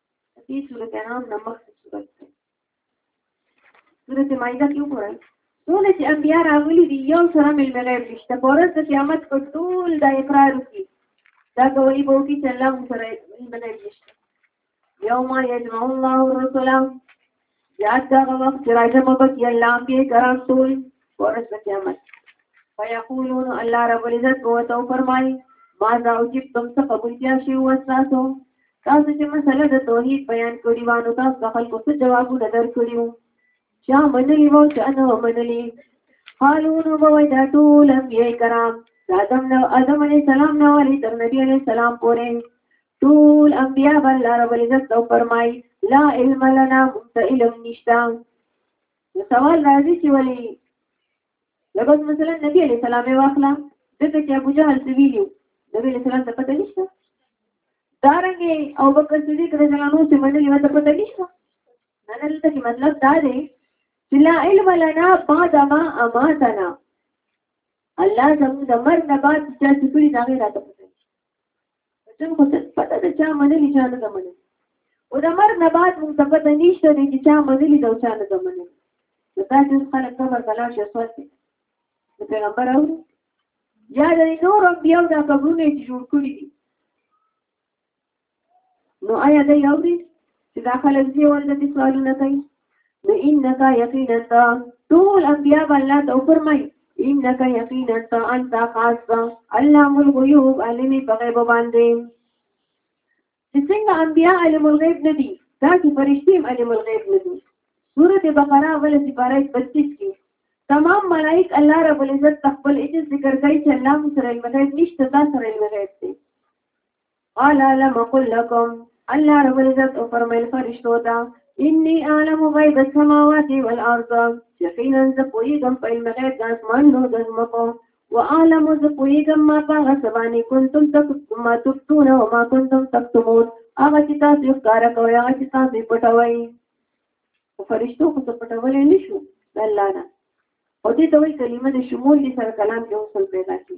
دې صورت انعام نه مخکې صورت دی صورت مایده کې وګورئ ټول چې انبیا راغلي دي یو سره مل غیب نشته په ورځ د قیامت په ټول دا اقرار وکړي دا کوي به وکړي چې الله مو سره مل غیب نشته یوم یجمع الله الرسل یاد دغه وخت چې راجم وبکی الله به کرام ټول ورځ د قیامت فیقولون الله رب العزت بو تو فرمای ما ذا وجبتم څه قبول کیا شی و تاسو تاسو چې مسله د توحید بیان کړی وانه تاسو د خلکو څه جوابونه درکړیو چا منلی وو چې انا منلی قالو نو بوي دا ټول انبیای کرام د آدم نو آدم علی السلام نو علی تر نبی علی السلام پورې ټول انبیاء به الله رب العزت نو فرمایي لا علم لنا مونږ ته علم نشته نو سوال راځي چې ولې لبس مثلا نبی علیہ السلام یې واخلا دغه چې ابو جهل څه ویلو نبی علیہ السلام ته پته نشته دارنګې او بکر صدیق رضی الله عنه چې منلې وته پته نشته نه نه دلته مطلب دا دی چې لا علم لنا بعد ما اماتنا الله زموږ د مرګ نه بعد چې څه کړی دا غیر راته چې خو څه پته ده چا منلي چا نه ده منلي او د مرګ نه بعد موږ ته پته نشته دی چې چا منلي ده او چا نه ده منلي نو دا چې خلک قبر ته لاړ شي سوال کوي د پیغمبر او یا د نور انبیاو دا قبرونه چې جوړ کړي دي نو آیا دا یو دی چې دا خلک دې ورته دې سوالونه کوي نو انک یقینا تا ټول انبیا الله ته فرمای انک یقینا تا انت خاص علام الغیوب علم بغیب باندې چې څنګه انبیا علم الغیب نه دي دا چې فرشتي علم الغیب نه دي سورته بقره اول سپاره 25 کې تمام ملائک الله رب العزت تخبل اجز ذکر کوي چې الله سره علم غیب نشته تاسو سره علم غیب دی قال علم قل لكم الله رب العزت او فرمایل فرشتو ته انی عالم غیب السماوات والارض یقینا زه پوهیږم په علم غیب د اسمانونو د ځمکو وعالم زه پوهیږم ما په هغه څه باندې کنتم تکتم ما تفتون او ما کنتم تکتمون هغه چې تاسو ښکاره کوئ هغه چې تاسو پټوئ خو فرشتو خو څه پټولی نه شو د الله نه او دې ته وایي کلمه د شمول دي سره کلام کې هم پیدا کړي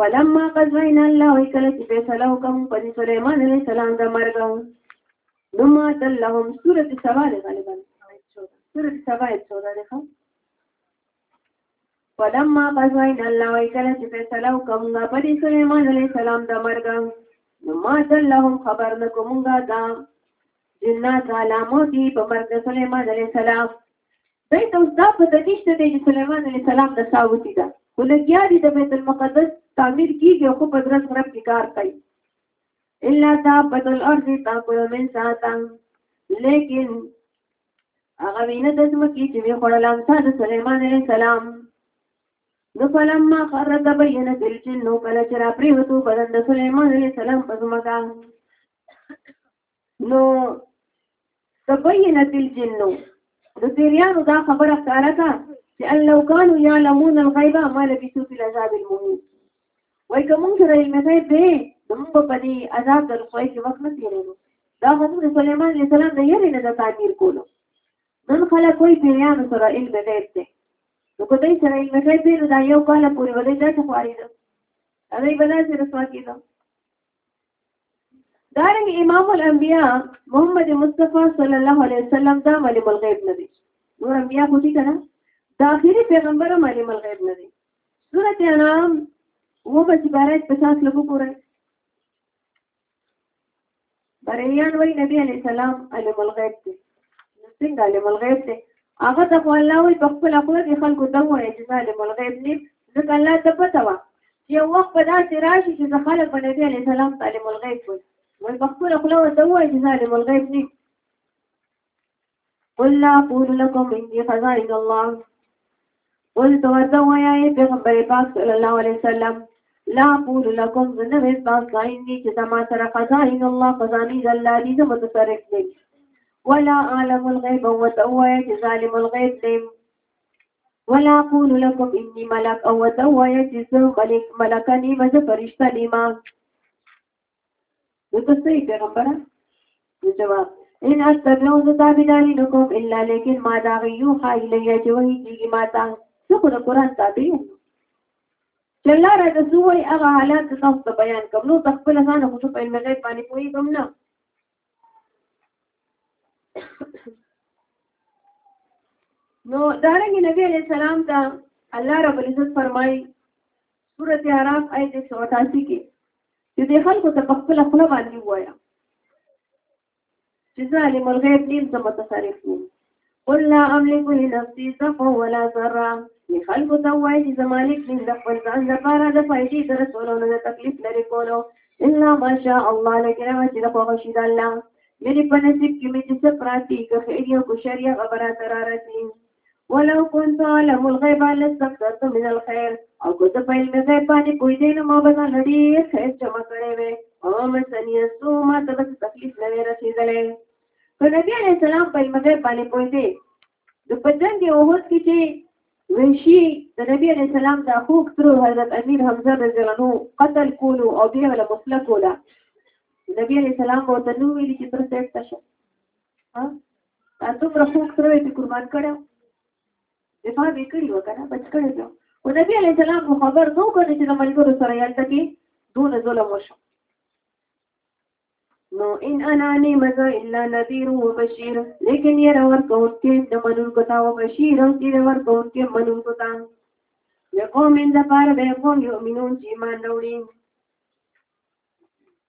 فلما قضینا الله کله چې فیصله وکم په سليمان عليه السلام د مرګ نو ما دلهم سوره سبا ده غالبا سوره سبا یې څو ده ښه فلما قضینا الله کله چې فیصله وکم په سليمان عليه السلام د مرګ نو ما دلهم خبر نکومګه دا جنات علامو دي په مرګ سليمان عليه السلام بیت اوس دا په دنیشته دی چې سلیمان علیه السلام د ساوتی ده خو لګیا دي د بیت المقدس تعمیر کیږي او خو په درس غرب کې کار کوي الا دا بدل الارض تاکل من ساتا لیکن هغه وینه د ځمکې چې وی خړل امسا د سليمان عليه السلام نو فلما خر تبينت الجن کله چې را پریوتو بدن د سليمان عليه السلام په ځمکه نو تبینت الجن نو پیریانو دا خبره ښکاره کا چې ان لو کانو یعلمون الغیب ما لبثوا فی العذاب المهین وای کوم سره علم غیب دی نو موږ په دې عذاب د خوای کې وخت نه تیرېږو دا هم د سليمان عليه السلام د یری نه د تعبیر کولو نن خلک کوئی پیریانو سره علم غیب دی نو کو دې سره علم غیب دی نو دا یو کال پورې ولې دا څه خواري ده هغه بلا سره سوا کېدو دارنګ امام الانبیاء محمد مصطفی صلی الله علیه وسلم دا ملي ملغیب نه دي نور انبیاء خو دي کنه دا اخیری پیغمبر ملي ملغیب نه دي سورته انام و به عبارت 50 لګو کوره بریان وای نبی علی السلام علی ملغیب دي نو څنګه عالم الغیب دی هغه ته خو الله وایي په خپله خوله کې خلکو ته ووایي چې زه عالم الغیب نه یم ځکه الله ته پته وه چې یو وخت به داسې راشي چې زه خلک به نبي علیه السلام ته عالم الغیب وایي وایي په خپله خوله ورته ووایي چې زه عالم الغیب نه یم قل لا أقول لكم إني خزائن الله اوس ته ورته وایې پیغمبر پاک صلی الله علیه وسلم لا قول لكم زنوی تاسو داینی چې زما سره خزائن الله خزانی د الله دې زه متصرف دی ولا عالم الغیب او توه چې ظالم الغیب دی ولا قول لكم اني ملك او توه چې زه ملک ملکنی مزه فرشتہ نیما نو ته څه پیغمبره نو جواب ان استبیو زه تابعداري نه کوم الا لیکن ما دا یوحا الیه چې وحي کېږي ما ته زه خو د قرآن تابع یم چې الله راته څه وایي هغه حالات زه تاسو ته بیان کوم نو ته خپله ځانه خو زه په علم غیب باندې پوهېږم نه نو دارنګ نبی علیہ السلام ته الله رب العزت فرمایي سورته اعراف آیت 188 کې چې دې خلکو ته په خپله خوله باندې ووایه چې زه عالم الغیب نیم زه متصرف وم قل لا املک لنفسي ضرا ولا ضرا دې خلکو ته ووایه چې زه مالک نیم د خپل ځان لپاره د فایدې د رسولو نه د تکلیف لرې کولو الا ماشاء الله لکه هغه چې د خوښه شي د الله مې په نصیب کې مې چې څه پراتي که خیر یو که شر یا خبره ته را رسي ولو كنت علم الغيب لاستكثرت من الخير او کو ته په علم غیب باندې پوي دی نو ما به ځان لري خیر جمع کړی وي او مې سنیا سو ما ته بس تکلیف نه وي رسیدلې کو نبی علیہ السلام په علم غیب باندې پوي دی د پدن دی اوهد کې چې وشي د نبی علیہ السلام د اخو تر حضرت امیر حمزه رضی الله عنه قتل کولو او بیا له مسلک ولا نبی علیہ السلام وو ته نو ویل چې تر څه تشه ها دا څومره خوږ سره دې قربان کړو دفاع به کړی وکړه بچ کړی جو او نبی علی السلام خو خبر نو کړی چې د ملګرو سره یې تکي دون ظلم وشو نو ان انا نعمت الا نذير وبشير لیکن ير اور کون کې د منون کو تا او بشير او ير اور کون کې منون کو تا لقوم ان د پار به قوم يؤمنون چې ایمان وروړي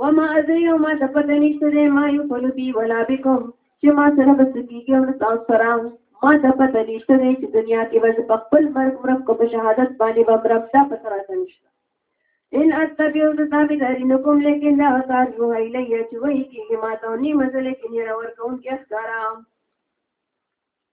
وما ادري او ما ته پته نشته دی ما یو فلو بی ولا بکم چې ما سره به څه کېږي او نه تاسو سره ما ته پته نشته دی چې دنیا کې به زه په خپل مرګ مرم که په شهادت باندې به مرم دا پته راته نشته ان اتبعو د تابعداري نه کوم لیکن دا وتار یو ایلیه چې وایي کېږي ما ته او نیمه زه لیکن یې راورکوونکې ښکاره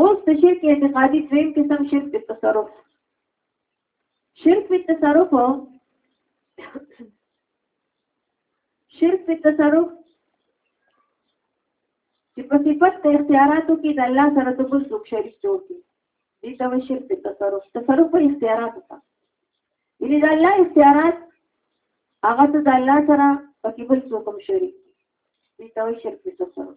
اوس د شرک اعتقادي دریم قسم شرک په تصرف شرک په تصرف شرک په تصرف چې په صفت د اختیاراتو کې د الله سره د بل څوک شریک جوړ دي دې ته وایي شرک په تصرف تصرف په اختیاراتو ته یعنی د الله اختیارات هغه ته د الله سره په کې بل څوک هم شریک دي دې ته وایي شرک په تصرف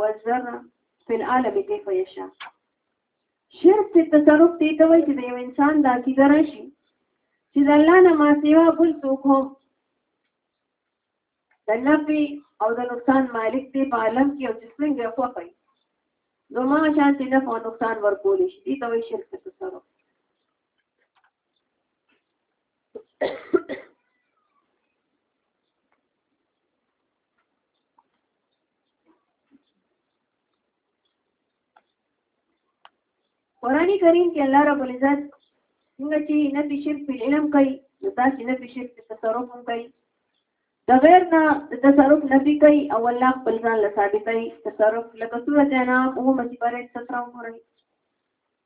والذر فی العالم کیف یشا شرک په تصرف دی ته وایي چې د یو انسان د عقیده راشي چې د الله نه ما سیوا بل څوک هم د نفي او د نقصان مالک دی په عالم کې او چې څنګه خوښي نو ما شان چې نه په نقصان ورکول شي دی ته وایي شرک په تصرف قران کریم کې الله رب العزت څنګه چې نه په شرک په علم کوي نو تاسو نه په شرک په تصرف هم کوي د غیر نه د تصرف نفي کوي او الله خپل ځان له ثابتوي تصرف لکه سورته انعام او مصیبره 17 وګورئ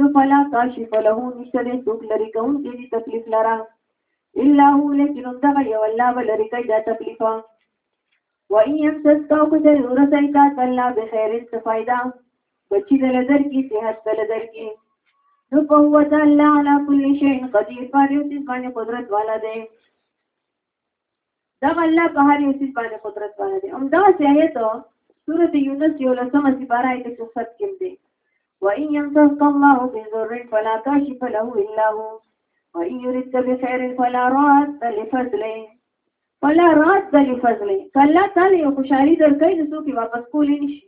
نو فلا کاشف له نشته دې څوک لري کوم کې دي تکلیف لرا الا هو لیکن دا یو الله بل لري کوي دا تکلیف و ان یمسسکا کو دې ورسای تا کلا به خیر استفایدا بچی دل در کی صحت دل در کی نو په هو تعالی علی کل شیء قدیر پر یو څه باندې قدرت والا دی دا الله په هر یو څه باندې قدرت باندې دی همدا چې آیت سورۃ یونس یو لسمه سپاره آیت کې ست کې دی وَإِن يَمْسَسْكَ اللَّهُ بِضُرٍّ فَلَا كَاشِفَ لَهُ إِلَّا هُوَ وَإِن يُرِدْكَ بِخَيْرٍ فَلَا رَادَّ لِفَضْلِهِ فَلَا رَادَّ لِفَضْلِهِ کله تعالی یو خوشحالي درکړي نو څوک واپس کولی نشي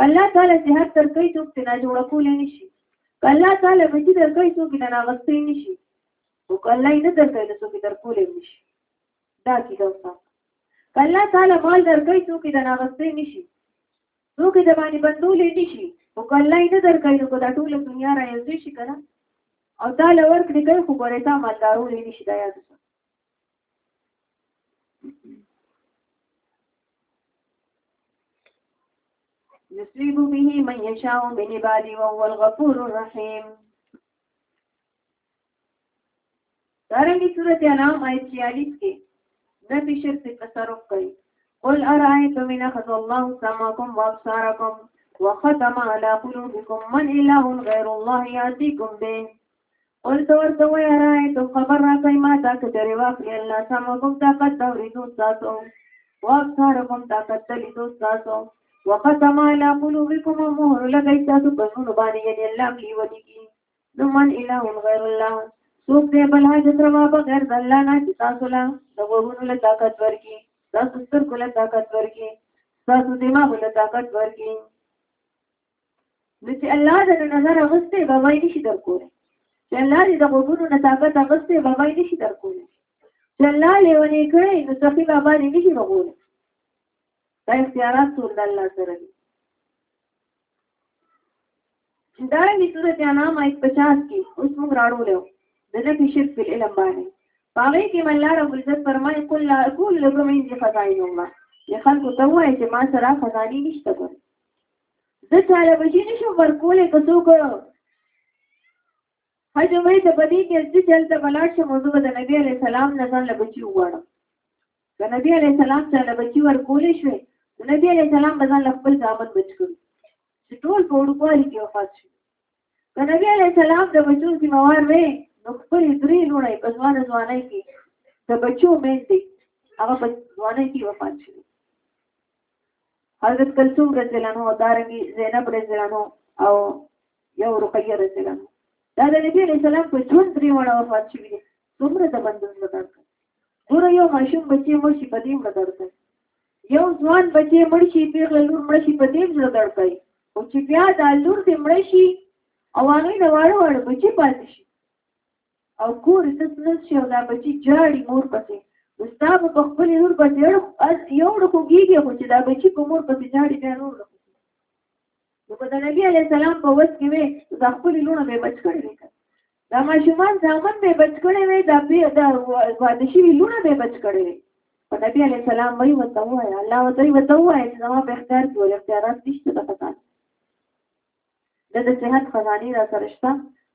کله تعالی صحت درکړي څوک نه جوړ کولی نشي کله تعالی بچی درکړي څوک نه راغستې نشي څوک الله یې نه درکوي نو څوک یې درکولی هم نشي دا عقیده وساته که الله تعالی مال درکوي څوک یې د ناغستی نشي څوک یې د باندې بندولی نشي خو که الله یې نه درکوي نو که دا ټوله دنیا را یوځای شي که نه او تا له ورکړې کوي خو ګورې تا مالدارولی نشي دا یاد وساته يصيب به من يشاء من عباده وهو الغفور الرحيم دارنګه سورۃ انعام آیت 46 کې نفي شرط تصرف کوي قل ارایتم ان اخذ الله سمعکم وابصارکم وختم على قلوبكم من اله غير الله ياتيكم به قل تور تو يا راي تو خبر را کوي ما تا کتري واخلي الله سمعکم طاقت توريدو تاسو وابصارکم طاقت توريدو تاسو وختم على قلوبكم مهر لګي تاسو په نور باندې یعنی الله ملي ودی نو من اله غیر الله څوک دی بل حاجت روا بغیر د الله نه چې تاسو له د غوږونو له طاقت ورکړي تاسو سترګو له طاقت ورکړي تاسو دماغو له طاقت ورکړي نو چې الله د نظر اغستې به وای نشي درکولی چې الله دې د غوږونو نه طاقت اغستې به وای نشي درکولی چې الله لیونې کړی نو سخي بابا دې نشي رغولی دا اختیارات ټول د الله سره دي دا رنګ صورت انام آیت 50 کې اوس موږ راړولو د نفي شرک په علم باندې پاره کې مولا رب عزت فرمایي قل لا اقول لكم عندي خزائن الله یا خلکو ته وایي چې ما سره خزاني نشته کوم زه چاله بشي نشم ورکولې که څوک حجه وای ته په دې کې چې جل ته بلاړ شم او زه به د نبی علی سلام نه ځان له بچي وغواړم که نبی علی سلام ته له بچي ورکولی شوې نو نبی علی سلام به ځان له خپل ځامن بچ کړي چې ټول په وړوکوالي کې وفات شي که نبی علی سلام د بچو ذموار وې نو خپل درې لوڼې په ځوانه ځوانۍ کې د بچو مېندې هغه په ځوانۍ کې وفات شي حضرت کلثوم رضی الله عنه دارنګي زینب رضی الله عنه او یو رقیه رضی الله عنها دا د نبی علیہ السلام په ژوند درې وړه وفات شوی دی څومره د بندون لګار کړ ګوره یو ماشوم بچی مړ شي په دې مړ درد کوي یو ځوان بچی مړ شي پیغله لور مړ شي په دې مړ درد کوي او چې بیا دا لور دې مړ شي او هغه د واړو واړو بچی پاتې شي او کور ته څنګه شي او دا بچی جاړي مور پسې مستاب په خپل لور باندې یو ډکو کیږي خو چې دا بچی په مور پسې جاړي بیا نور نو که د نبی علی السلام په وس کې وي دا خپل لونه به بچ کړی وي دا ماشومان ځامن به بچ کړی وي دا به دا واده شي لونه به بچ کړی وي په نبی علی السلام وی وته وای الله وته وته وای چې زما په اختیار کې ول اختیارات نشته د پتا د د صحت خزاني را سره شته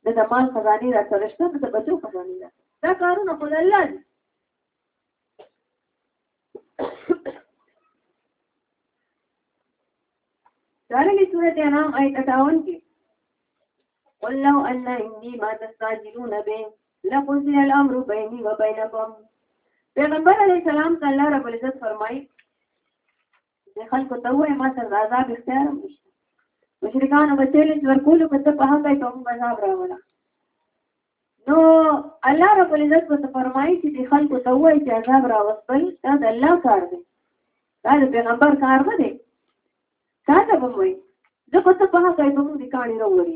د د مال خزاني را سره شته د بچو خزاني را دا کارونه خدای الله دي دارنګه سورته انعام آیت 58 کې قل لو ان عندي ما تستعجلون به لقضي الامر بيني وبينكم پیغمبر علی السلام ته الله رب العزت فرمایي د خلکو ته وایي ما سره د عذاب اختیار هم نشته مشرکانو به چیلنج ورکولو که ته په حقه یې په موږ عذاب راوړه نو الله رب العزت ورته فرمایي چې د خلکو ته وایي چې عذاب راوستل دا د الله کار دی دا د پیغمبر کار نه دی تا ته به وایي ځکه ته په حقه یې په موږ د کاڼي راوړي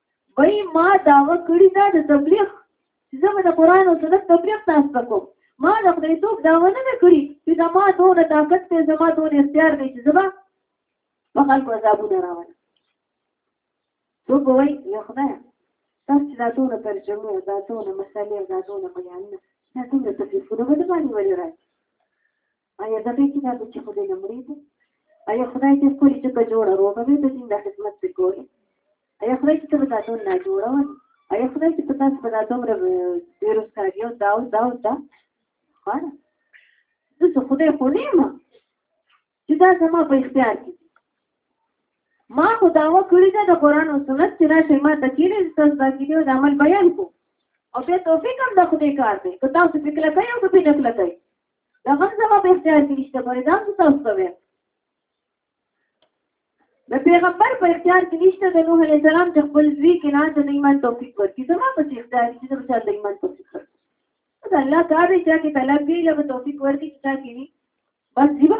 وای ما داوا کړی دا د تبلیغ چې زه به د قرآن او سنت تبلیغ تاسو ته کوم ما د خدای توب داوا نه ده کړې چې زما دونه طاقت دی زما دونه اختیار دی چې زه به په خلکو عذابونه راولم څوک به وایي یا خدایه تاسو چې دا ټوله ترجمې او دا ټوله مسلې او دا ټوله بیانونه دا ټوله تکلیفونه به د باندې ولې راځي آیا دا به کتاب چې خدای نه مړی دی آیا خدای دې کولی چې که جوړه روغه وي د دین د خدمت پې کولی آیا خدای چې ته به دا ټول ناجوړه وه آیا خدای چې په تاسو به دا دومره بېروزګاري او دا او دا او دا خواړه زه څه خدای خو نه یم چې دا زما په اختیار کې ما خو دعوه کړې ده د قرآن او سنت چې راشئ ما ته کېږي چې تاسو دا کېږي او د عمل بیان کو او بیا توفیق هم د خدای کار دی که تاسو پې کلکئ او که پې نه کلکئ دا هم زما په اختیار کې نشته پرې دا څه تاسو کوي د پیغمبر په اختیار کې نشته د نوح علی السلام چې خپل ځوی کې نه د ایمان توفیق ورکړي زما په اختیار کې د بچا د ایمان توفیق ورکړي دا الله کار دی چې طلب دی له توفیق ورکړي چې تا کې بس دیوه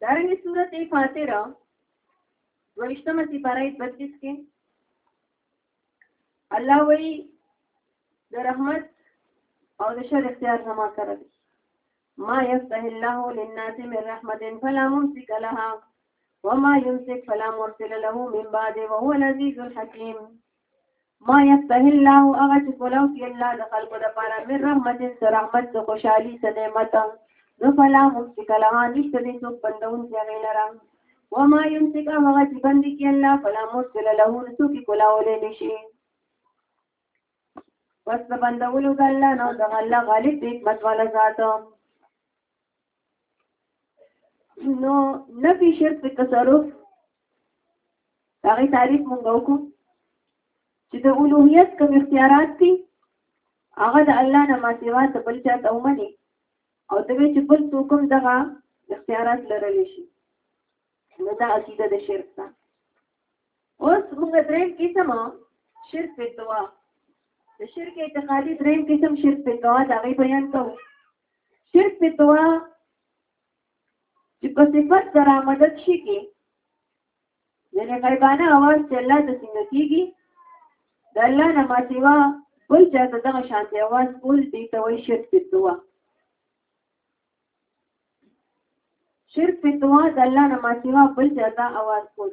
دارنګه سورته فاتر دویشتمه سپاره 32 کې الله وی د رحمت او د شر اختیار زما سره دی ما يفتح الله للناس من رحمة فلا ممسك لها وما يمسك فلا مرسل له من بعد وهو العزيز الحكيم ما یفتح الله هغه چې کولاو کې الله د خلکو لپاره مې رحمت د رحمت د خوشحالي د نعمت نو فلا ممسک لها نشته دې څوک بندون کې هغې لره وما یمسک هغه چې بندي کې الله فلا مرسل له نو څوک یې کولاولی نه شي بس د بندولو د الله نو د الله غالب حکمت والا ذات نو نفي شرط په تصرف هغه تعریف مونږ وکړو چې د اولوهیت کوم اختیارات دي هغه د الله نه ماتیوا ته بل چاته ومني او د وی چې بل څوک هم دغه اختیارات لرلی شي نو دا عقیده د شرک ده اوس موږ درې قسم شرک په دوا د شرک اعتقادي درې قسم شرک په دوا دا غي بیان کوو شرک په دعا چې په صفت سره مدد شي کې یعنی غیبانه اواز چې الله ته څنګه کیږي د الله نه ما سیوا بل چا ته دغه شانتي اواز کول دي ته وایي شرک په دعا شرک په دعا د الله نه ما سیوا بل چا ته اواز کول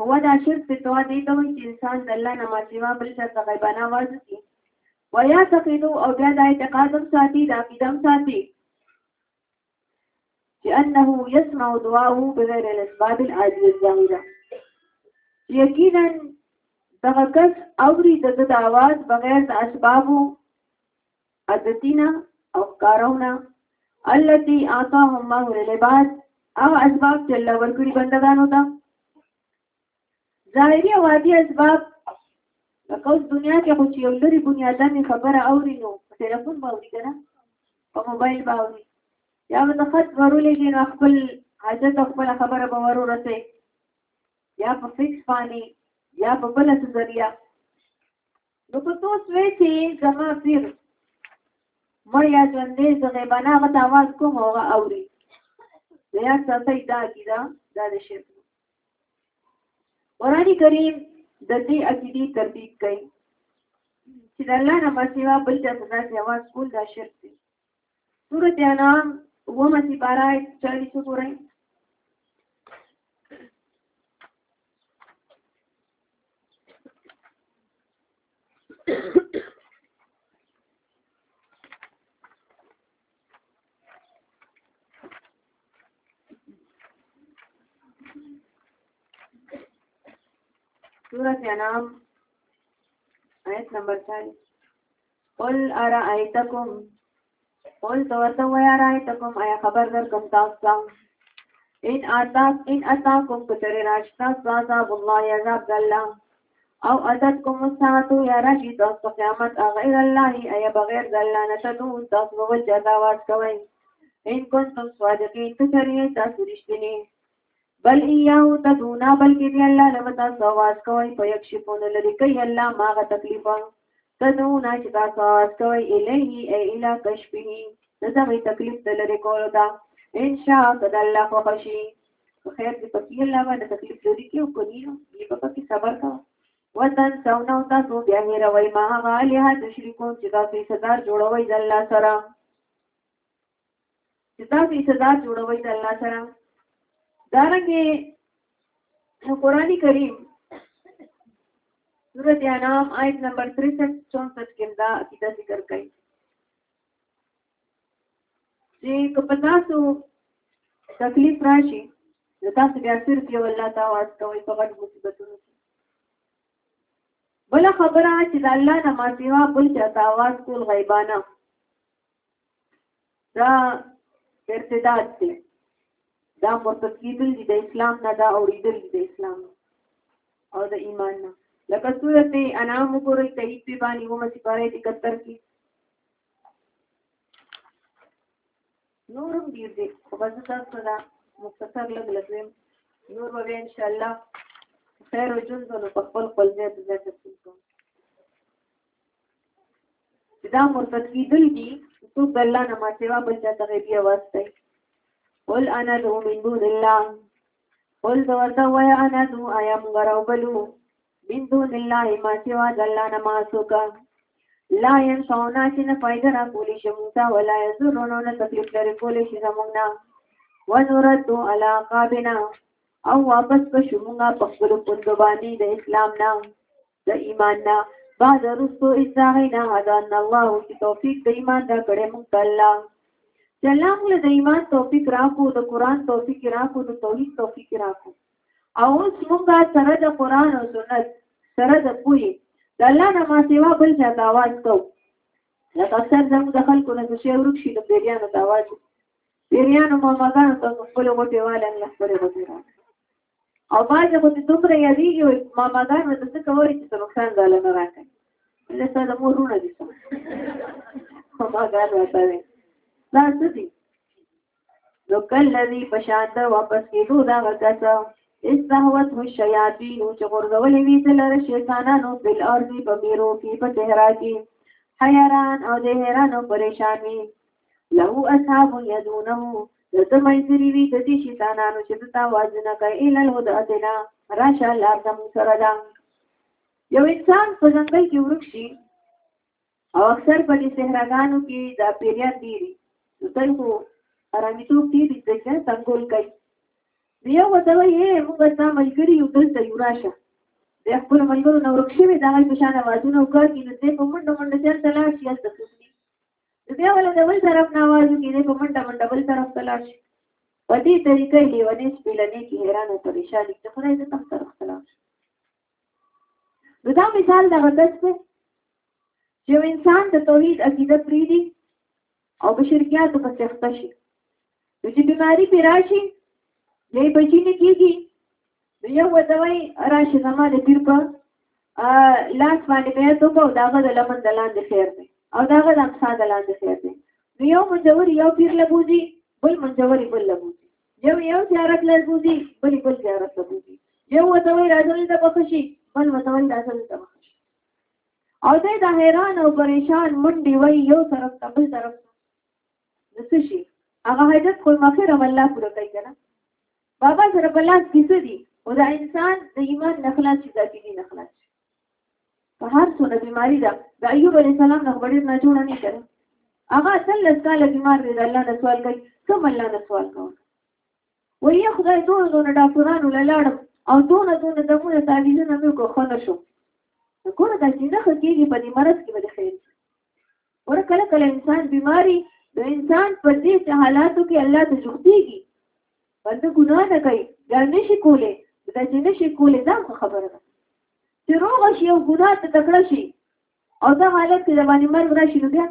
هو دا شرک دی دعا دې ته وایي چې انسان د الله نه ماسوا بل چا ته غیبانه واز کړي ویا تقیدو او بیا دا اعتقاد هم ساتي دا عقیده هم ساتي چې انه يسمع دعاءه بغیر الاسباب العاديه الظاهره یقینا دغه کس اوري د د اواز بغیر د اسبابو عدتینا او کارونا التي اعطاهم الله للعباد او اسباب چې الله ورکړي بندگانو ته ظاهري او عادي اسباب لکه اوس دنیا کې خو چې یو لري بنیادانې خبره اوري نو په ټلیفون به اوري که نه په موبایل به اوري یا به د خط ورولېږي نو خپل حاجت او خپله خبره به ور ورسوي یا په فکس باندې یا په بله څه ذریعه نو که تو سوې چې زما پیر مړ یا ژوندې زه غیبانه هغه ته اواز کوم هغه اوري نو یاد ساتئ دا عقیده دا د شرک قرآن کریم د دې عقیدې ترتیب کوي چې د الله نه مسیوا بل چا ته داسې اواز کول دا شرک دی سورة انعام ومه سپاره آیت چالیس وګورئ سورة انعام آیت نمبر 40 قل ارائیتکم قل تو ورته وای ارائیتکم آیا خبر در کوم تاسو ان اتاک ان اتاکم کتر راشتا عذاب الله عذاب الله او اتتکم الساعت یا راشی تاسو قیامت غیر الله ای بغیر الله نتدون تاسو ول جزاوات کوي ان کنتم صادقین کتر تاسو رښتینی بل ایاو تدونا بلکې دی الله له تاسو आवाज کوي په یک شي په لری کوي الله ماغه تکلیف تدونا چې تاسو आवाज کوي الیه ای الی کشفه دغه تکلیف د لری کول دا ان شاء الله الله خو خشي خیر دې پکې الله باندې تکلیف لري کې او کوي دې په پکې صبر کا وطن سونو تاسو بیا هې روي ما غالي ها تشریکون چې تاسو صدر جوړوي د الله سره چې تاسو اعتداد جوړوي د الله سره دا رنګه قرآن کریم سورت انام آیت نمبر 63 64 کې دا عقیده ذکر کړي چې کپتاسو تکلیف راشي نو تاسو بیا صرف یو الله ته واس کوئ په غټ مصیبتونو کې بل خبره چې د الله نه ما سیوا بل چاته आवाज کول غیبانه دا ارتداد دی دا مرتد کیدل دي د اسلام نه دا اوریدل دي د اسلام او د ایمان نه لکه سورت انعام وګورئ تایید په باندې و مې سپاره 71 کې نورم ډیر دي خو بس تاسو دا مختصر لګ لګم نور به ان شاء الله خیر او جون په خپل خپل ځای ته ځکه دا مرتد کیدل دي څوک د الله نه ما سوا بل چا ته غیبي اواز کوي قل انا دعو من دون الله قل دا ورته وایه انا دعو آیا موږ راوبلو من دون الله ما سوا د الله نه ما سوکا لا ينفعنا چې نه فائدہ را کولی شي موږ ته ولا يزرنا نه تکلیف لري کولی شي زموږ نه ونرد على عقابنا او واپس به شمونږه په خپل پوند باندې د اسلام نام د ایمان نه بعد رسو ازاغینا هدان الله چې توفیق د ایمان دا کړې مونږ ته الله چې الله موږ د ایمان توفیق راکو د قران توفیق راکو د توحید توفیق راکو او اوس موږ سره د قران او سنت سره د پوی د الله نه ما سیوا بل چا د आवाज کو لکه اکثر زموږ د خلکو نه شي ورک شي د پیریانو د आवाज پیریانو مو مګان ته خپل غوټه واله الله خپل غوټه او باز خو چې دومره یادېږي وایي ماما ګان ورته څه کولی چې ته نقصان ځاله نه راکړې نه ستا د مور وروڼه دي څه ماما ګان ورته وایي دا څه دي نو کله دي په شان د واپس کېدو دغه کس استهوت هو شیاطین چې غورځولې وي د لره شیطانانو بل ارضي په میرو کې په صحرا کې حیران او د حیران او پریشان وي له اصحاب يدونه د ده ملګري وي د دې شیطانانو چې د تا وازونه کوي اله الهدى اتنا راشه لار زموږ سره ده یو انسان په ځنګل کې ورک شي او اکثر په دې صحراګانو کې دا پیریان ډېري نو تل خو آرامیتوب ډېري ځکه تنګول کوي نو یو ورته وایي هی موږ ستا ملګري یو دلته یو راشه بیا خپلو ملګرو نه ورک شوي د هغوی په شان اوازونه وکړي نو دی په منډه منډه چېرته لاړ شي هلته څوک نو بیا ولا د بل طرف نه आवाज وکړي دی په منډه منډه بل طرف ته لاړ شي په دې طریقه یې لیونې سپیلنې کې حیران او پریشان دي چې خدای دې تم طرف ته لاړ شي نو دا مثال د غدس دی چې یو انسان د توحید عقیده پریدي او په شرکیاتو په سخته شي نو چې بیماری پې راشي دی بچی نه کېږي یو وته وای راشه زما د پیر په لاس باندې به ته کو دا به لمن د لاندې خیر دی او دا به د امسا د لاندې خیر دی نو یو منځوري یو پیر لبوزي بل منځوري بل لبوزي یو یو زیارت لبوزي بل بل زیارت لبوزي یو وته وای راځل د بخشي بل وته وای راځل د بخشي او دې د حیران او پریشان منډي وای یو طرف ته بل طرف ته نسشي هغه حاجت خو مخه رب الله پوره کوي کنه بابا سره په لاس کې څه دي او دا انسان د ایمان نه خلاص شي ذاتي دي نه خلاص شي په هر څونه بیماری ده د ایوب علی السلام نه غوړې نه جوړه نه کړي هغه تل سال بیمار دی الله نه سوال کوي کوم الله نه سوال کوي وایي خدای دونه دونه ډاکټرانو لاړم او دونه دونه دمونه تعویذونه مې کو خونه شو کومه دا چې نه خکېږي په دې مرض کې به خیر ور کله کله انسان بیماری نو انسان په دې حالاتو کې الله ته ژوندېږي بنده ګناه نه کوي دا نشي کولی دا چې نشي کولی دا خبره ده چې روغ شي او ګناه ته تکړه شي او دا حالت کې د باندې مرګ راشي نو بیا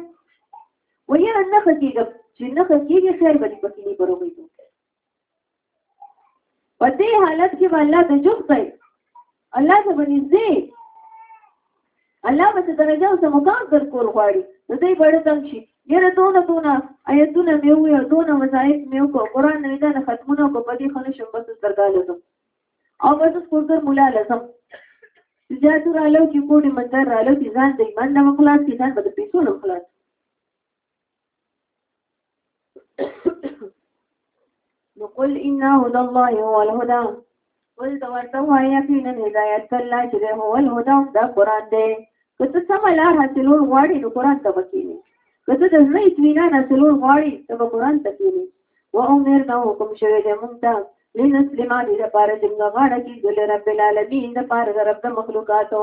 ویره نه خکېږم چې نه خکېږي خیر به دې پکې نه بروږي په دې حالت کې الله د جوخ دی الله ته بنځي الله به درجه او مقام در کول غواړي نو دې بڑے تم شي یره دونه دونه آیتونه مې وې او دونه وظایف مې وکړ قران نه دا ختمونه کو په دې خلک شم بس درګا لزم او بس کوزر مولا لزم زیاتو رالو چې کوډي مندر رالو چې ځان د ایمان نه مخلاص چې ځان به د پیسو نه مخلاص نو قل ان هدى الله هو الهدى قل دا ورته وایي یقینا هدایت الله چې هو الهدى دا قران دی که ته سم لار حاصلول غواړې نو قران ته وکینې که ته د زړه اطمینان حاصلول غواړې ته به قران ته کینې و امر دا حکم شوی دی مونږ ته لنسلم دې لپاره چې موږ غواړو چې ګل رب العالمین د پاره رب د مخلوقاتو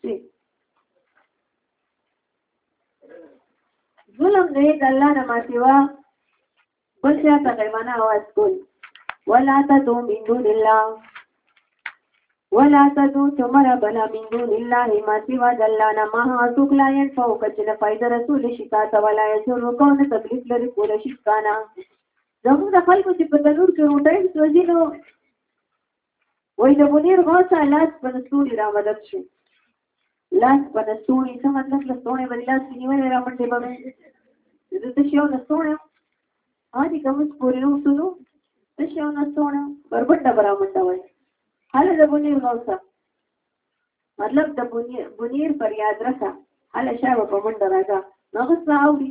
چې ظلم نه د الله نه ماتیوا بل څه ته غیبانه आवाज کول ولا تدعو من دون الله ولا تدعو تمر بلا من دون الله ما سوى دلانا ما هاتوك لا ينفعوك جن فائدة رسول شتات ولا يسرك ون تکلیف لري کول شي کانا زموږ د خلکو چې په تنور کې روټۍ سوځي نو وای د منیر غوثه لاس په نستوري را مدد شو لاس په نستوري څه مطلب له ستوري باندې لاس نیولې را منډې به مې زه څه شی یو نستوری هادي که موږ پورې وسولو څه شی یو نستوری بربنډه به را منډه وای هله د منیر غوثه مطلب د منیر پر یاد رسه هله شابه په منډه راځه نغس به اوري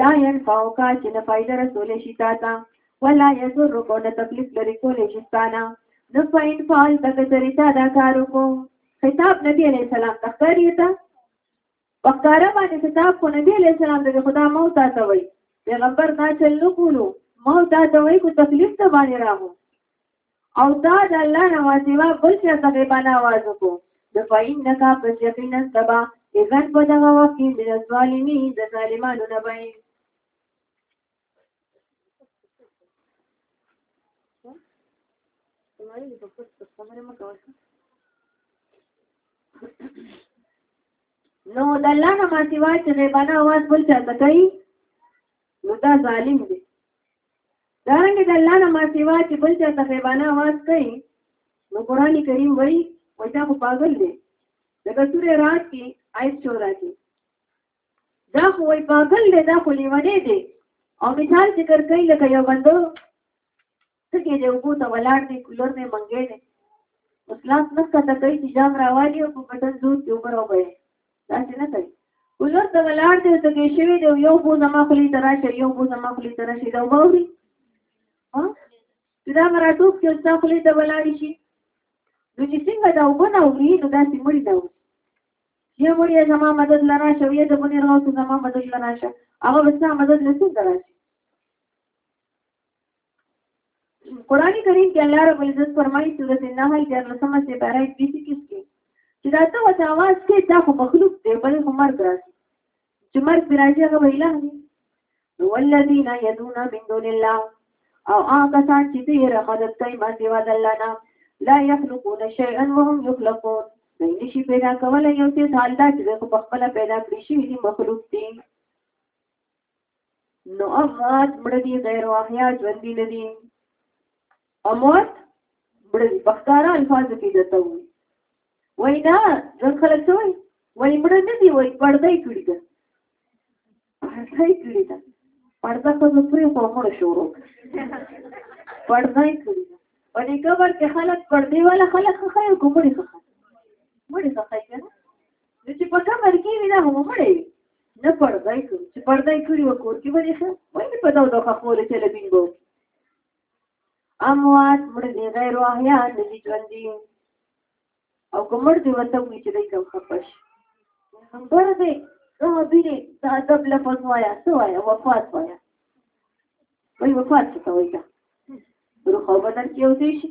لا ينفعك چې نه فائدہ رسولې شي تا ته ولا يضرك نه تکلیف لري کولې شي تا نه نو فإن فعلت كترتا دا کار وکړو خطاب نبی علیہ السلام تخبری تا وقاره باندې خطاب کو نبی علیہ السلام د خدا موت ته وای پیغمبر دا چل نو کولو موت ته وای کو تکلیف ته باندې راغو او تا د الله نه واسیوا بل چا ته غیبانه آواز وکړو نو فإنک پس یقینا تبا اذن په دغه وخت کې من الظالمین د ظالمانو نه به نو د الله نه ماسیوا چې غیبانه آواز بل چا ته کوي نو دا ظالم دی دارنګه د الله نه ما سیوا چې بل چا ته غیبانه आवाज کوي نو قران کریم وایي وای دا خو پاگل دی لکه سوره رات کې آیت 14 کې دا خو وای پاگل دی دا خو لیونی دی او مثال ذکر کوي لکه یو بندو څه کې دی وګو ته ولاړ دی کولر نه منګې دی اسلام نه کته کوي چې جام راوالي او په بټن زور کې عمر وبه داسې نه کوي ولور ته ولاړ دی ته کې شوی دی یو بو زما خلی تراشه یو بو زما خلی تراشه دا ووري ها دا مراتوب کې ځا خلی ته ولاړ شي نو چې څنګه دا وګنه وری نو دا سیمړ دا وری یو مړی زما مدد لرا شوی د بنی راو زما مدد لرا شه هغه وسه مدد نشي درا شي قرآن کریم کې الله رب العزت فرمایي سورۃ النحل کې لسمه سي بارے 20 کې چې دا ته وځه आवाज کې دا خو مخلوق دی بل خو مرګ راځي چې مرګ راځي هغه ویلا دی والذین یدون من دون الله او هغه سان چې دې رحمت کوي باندې واد الله نه لا يخلقون شيئا وهم يخلقون نو نشي پیدا کولای یو څه حالات چې په خپل پیدا کړی شي مخلوق دي نو اموات مړه دي غیر احیا ژوندي نه دي اموات مړه دي بخکاره الفاظ کې دته وي وای نه ځن خلک څه وای وای مړه نه دي وای پردې کړی ده پردې کړی ده پرده په پرې خو مړ شروع پردې کړی ده په دې کبر کې خلک پردې والا خلک خیر کومړي خخه مړي خخه کنه چې په کبر کې وینا هم مړې نه پرده یې کړو چې پرده یې کړي وه کور کې به دې ښه ولې په دغو دغه خولې چلبین به وکړي اموات مړه دي غیر احیا نه دي ژوندي او که مړ دي ورته وي چې دی کم خفه شي خبره دی دا بیرې دا ادب لفظ وایه څه وایه وفات وایه وایي وفات څه ته وایي دا روح او بدن کې یو ځای شي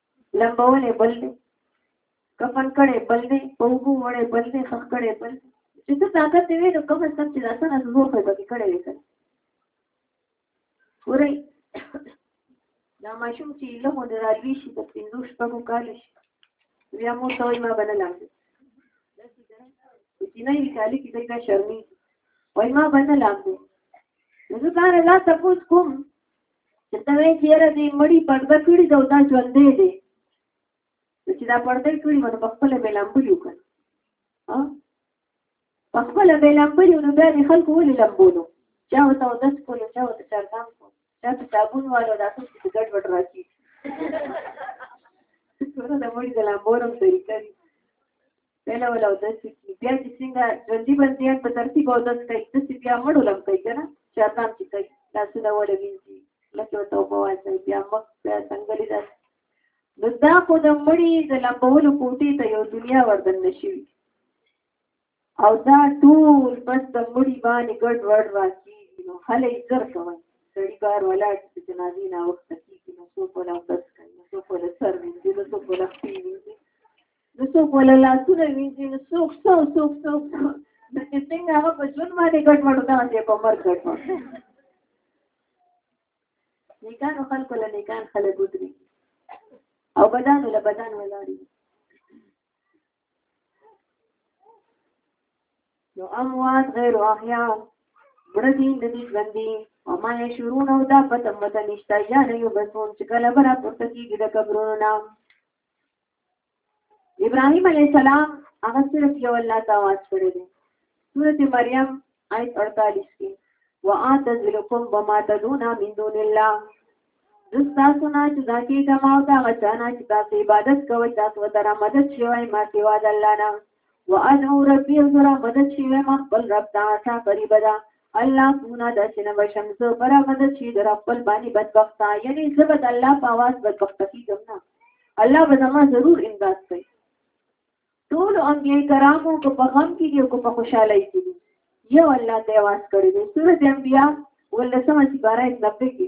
لمبولې بل دی کفن کړي بل دی په وګو وړې بل دی خخ کړي بل دی چې څه طاقت دی نو کوم څه چې راته نه زور په پکې کړي وي کړي ورې دا ماشوم چې له مو درالوي شي د پینځو شپږو کال شي بیا مو ته ما بل لاندې چې نه یې کالي کې دا شرمې وای ما بل لاندې نو زه دا لا تاسو کوم چې ته وایې چې یاره دې مړي پرده کړي ده او دا ژوندی دی نو چې دا پرده یې کړي وه نو په خپله به یې لمبلي وکړل په خپله به یې لمبلي نو بیا دې خلکو ولې لمبولو چا ورته اودس کولو چا ورته چرګان کړو چا ته صابون والو دا ټول چې ګډ وډ راځي څومره د مړي د لمبولو طریقه دي پهله ولا اودس وکړي بیا چې څنګه ژوندي بندیان په ترتیب اودس کوي داسې بیا مړو لم کوي که نه چې ارام چې کوي لاسونه وله وینځي لکه ورته اوبه واچوي بیا مخ بیا څنګلې داسې نو دا خو د مړي د لمبولو کوټې ته یو دنیا وردن نشي او دا ټول بس د مړي باندې ګډ وډ واقعي نو هله یې زر کوي سړي بار ولاړ چې جنازې نه وخت کېږي نو څوک ولا اودس کوي نو څوک ولا سر وینځي نو څوک ولا خپې وینځي نو څوک ولا لاسونه وینځي نو څوک څو څوک څوک نو چې څنګه هغه په ژوند باندې ګډ مړ دا چې په مرګ ګډ مړ نیکانو خلکو له نیکان خلک ودري او بدانو له بدان ولاړي نو اموات غیر احیا بردین د دې ژوندې او ما یې شروع نو دا پته مته نشته یا نه یو بسون چې کله برا پورته کیږي د قبرونو نه ابراهيم عليه السلام هغه صرف یو الله ته واس کړی دی سورته مریم آیت 48 کې واعتذلکم بما تدون من دون الله دستا سنا چې ځکه کما او دا غچانا چې تاسو عبادت کوئ تاسو ته را مدد شوی ما سیوا د الله نه وادعو ربی او زرا مدد شي وې ما خپل رب ته عسا قریب ده الله کونا د سینه بشم زه برا مدد شي در خپل باندې بدبخته یعنی زبد الله په आवाज بدبخته کیږم نه الله به زما ضرور امداد کوي ټول انبیاء کرامو کو په غم کې دي او کو په خوشاله کې دي یو الله ته واس کړی دی سورۃ انبیاء ولسمه سپاره 90 کې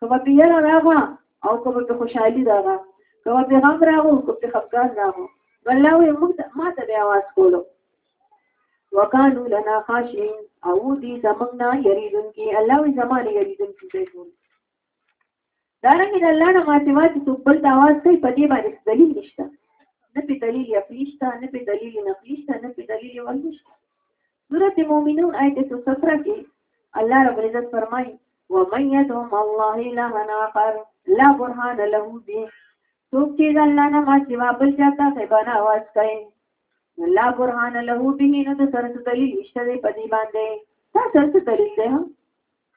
که به پې یره راغله او که به پې خوشحالي راغله که به پې غم راغو که پې خفګان راغو الله وې موږ ته ما ته به اواز کولو وکانو لنا خاشین او دی زمنګ نه یریدون کی الله وی زمانه یریدون کی دی ټول دارنګ د الله نه ماته واته څوک بل د आवाज کوي په دې باندې دلیل نشته نه په دلیل یقینشته نه په دلیل نقلیشته نه په دلیل ورنشته سورة مومنون آیت 117 کې الله رب العزت فرمایي ومن يدعو مع الله الها آخر لا برهان له به څوک چې د الله نه ما سوا بل چا ته خبره واچ کوي الله برهان له به نو د سرت دلیل نشته دی په دې باندې دا سرت دلیل دی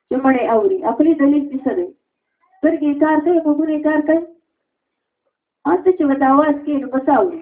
چې مړې اوري خپل دلیل څه دی سترګې کار کوي وګورې کار کوي اته چې وتاواز کې نو پتاوي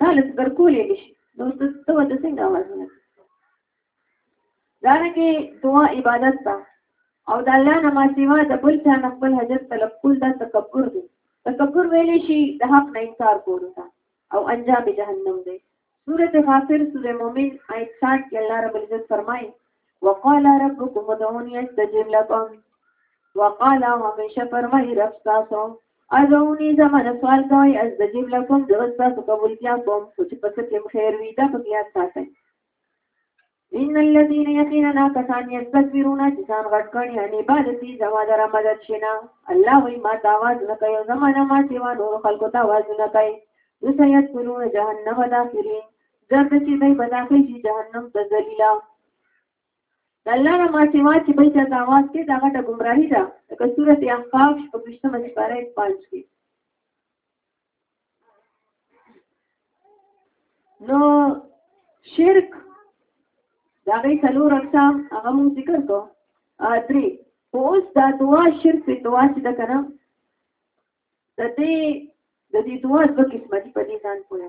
تاله ذکر کولې نشي نو ته ته د څنګه وازونه دارنګه دعا عبادت ده او د الله نه ما سیوا د بل چا نه خپل حاجت طلب کول دا تکبر دی تکبر ویلې شي د حق نه انکار کول ده او انجام جهنم دی سورة غافر سورة مومن آیت 60 کې الله رب العزت فرمایي وقال ربكم ادعوني استجب لكم وقال همیشه فرمایي رب تاسو ازونی زمانه سوال کوي از د جیب لکم زه ستاسو قبولتیا کوم خو چې په څه کې خیر وي دا په یاد ساتئ ان الذين يقيننا كسان يستكبرون جسان غټ کړي ان عبادتي زما در مدد شنا الله وي ما تاواز نه کوي زما نه ما سیوا نور خلق تاواز نه کوي وسيت كلو جهنم داخرين زرد چې دوی بداخل شي جهنم ته ذلیلا د الله نه ما سوا چې بل چا ته اواز کې دا غټه ګمراهي ده لکه سورته احقاف په پښتمه سپاره 5 کې نو شرک دا غي څلور اقسام هغه مون ذکر کو ا درې اوس دا دوا شرک په دوا چې دا کنه د دې د دې دوا د قسمه دي په دې ځان پوهه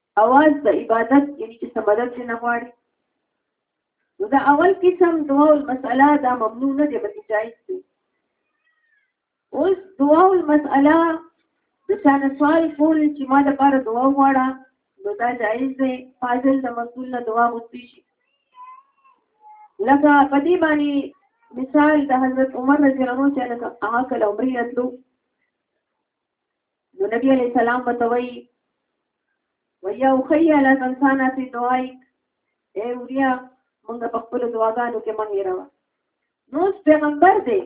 اواز د عبادت یعنی چې سمدد چې نه غواړي نو دا اول قسم دعا المسأله دا ممنوع نه دی بلکې جایز دی اوس دعا المسأله د چانه سوال کول چې ما د پاره دعا وغواړه نو دا جایز دی فاضل د مسئول نه دعا غوښتي شي لکه په دې باندې مثال د حضرت عمر رضی الله عنه چې هغه کله عمرې راتلو نو نبی علیہ السلام بتوئی ویا اخی علا تنسانا فی دعائک اے اوریا منگا پخپل دعاگانو کے منگی روا نوز پیغمبر دے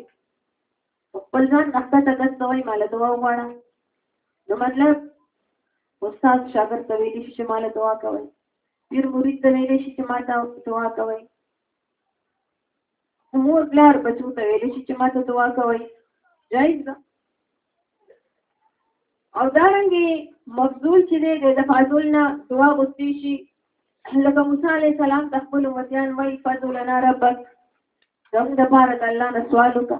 پخپل ځان نخته ته دست وای مال دعا وغواړه نو مطلب استاد شاګرد ته ویلی شي چې مال دعا کوي پیر مرید ته ویلی شي چې ماته دعا کوي خو مور پلار بچو ته ویل شي چې ما ته دعا کوي جایز ده او دا رنګي مفضول چې دی د فاضل نه دعا غوښتي شي لکه موسی عليه السلام د خپل امتیان وای فضل لنا ربک زموږ د پاره د الله نه سوال وکړه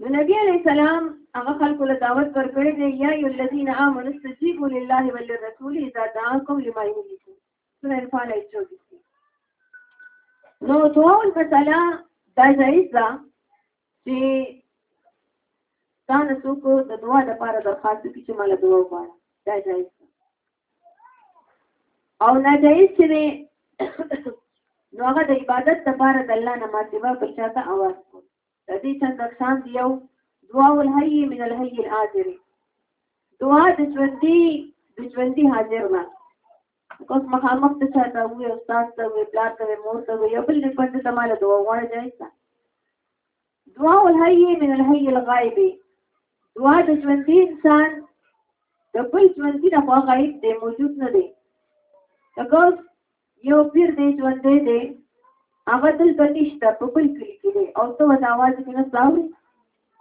نو نبی علیہ السلام هغه خلکو له دعوت ورکړی دی یا ای الذین آمنوا استجیبوا لله وللرسول اذا دعاکم لما یحییکم سورہ انفال آیت 24 نو توول مسله دا جایز ده چې دا نسو کو د دعا لپاره درخواست کوي چې مال دعا وغواړي دا جایز او ناجایز چې وي نو هغه د عبادت لپاره د الله نه ماتېوا بل چاته اواز کو د دې چند اقسام دی یو دعا الحي من الحي الحاضر دعا د ژوندۍ د ژوندۍ حاضر نه کوم مخامخ ته چاته وي استاد ته وي پلار ته وي مور ته وي یو بل نه پند ته مال دعا غواړي ځای دعا الحي من الحي الغائب دعا د ژوندي انسان د بل ژوندي نه خو غایب دی موجود نه دی لکه یو پیر دی ژوندی دی هغه دلته نشته په بل کلي کې دی او ته ورته اواز کې نه څاوري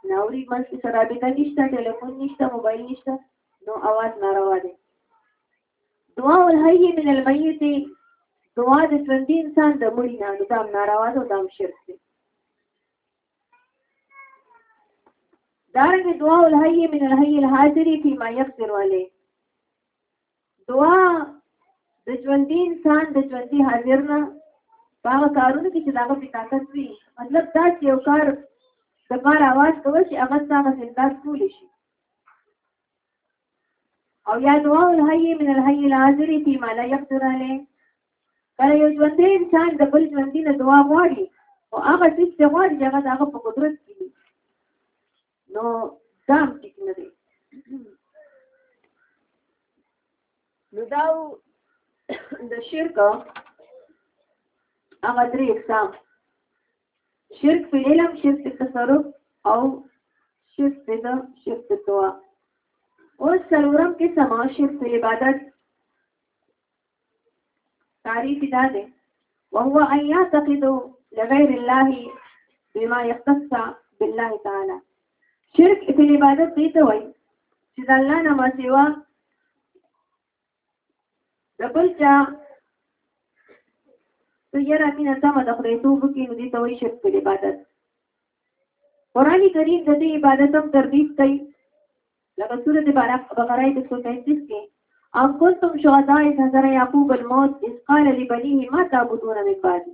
نه اوري منځ کې سره رابطه نشته ټلیفون نشته موبایل نشته نو اواز ناروا دی دعا الحی من المیت دعا د ژوندي انسان د مړي نه نو دا هم ناروا ده او دا هم شرک دی دارنګه دعا الحی من الحی الحاضر فيما يقدر عليه دعا د ژوندي انسان د ژوندي حاضر نه هغه کارونه کې چې داغه په طاقت وي مطلب دا چې یو کار د بار आवाज کوي چې هغه څنګه زندات کولی شي او یا دعا الحی من الحی الحاضر فی ما لا یقدر علی کله یو ژوندی انسان د بل ژوندی نه دعا غواړي او هغه څه چې غواړي هغه د هغه په قدرت کې دي نو ځام کې نه دی نو دا د شرک هغه درې اقسام شرک په علم شرک په تصرف او شرک په دا شرک په دعا او سلورم کې سما شرک په عبادت تعریف دا ده وهو ان يعتقد لغير الله بما يختص بالله تعالى شرک په عبادت دې ته وایي چې د الله نه ما سیوا د بل چا ته یره مینه سمه د خدای توب کې نو دې ته وایي شرک په عبادت قرآن کریم د دې عبادت هم ترغیب کوي لکه سورت بقره د 135 کې ام کنتم شهداء اذ حضر یعقوب الموت اذ قال لبنيه ما تعبدون من بعدي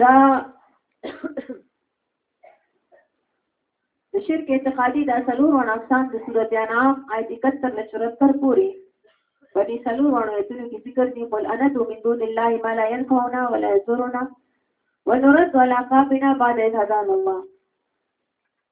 دا د شرک اعتقادي دا څلور وړ اقسام د سورۃ انعام آیت 71 نه 74 پورې په دې څلور وړ آیتونو کې ذکر دي قل انا تو من دون الله ما لا ينفعنا ولا يضرنا ونرد على عقابنا بعد إذ هدانا الله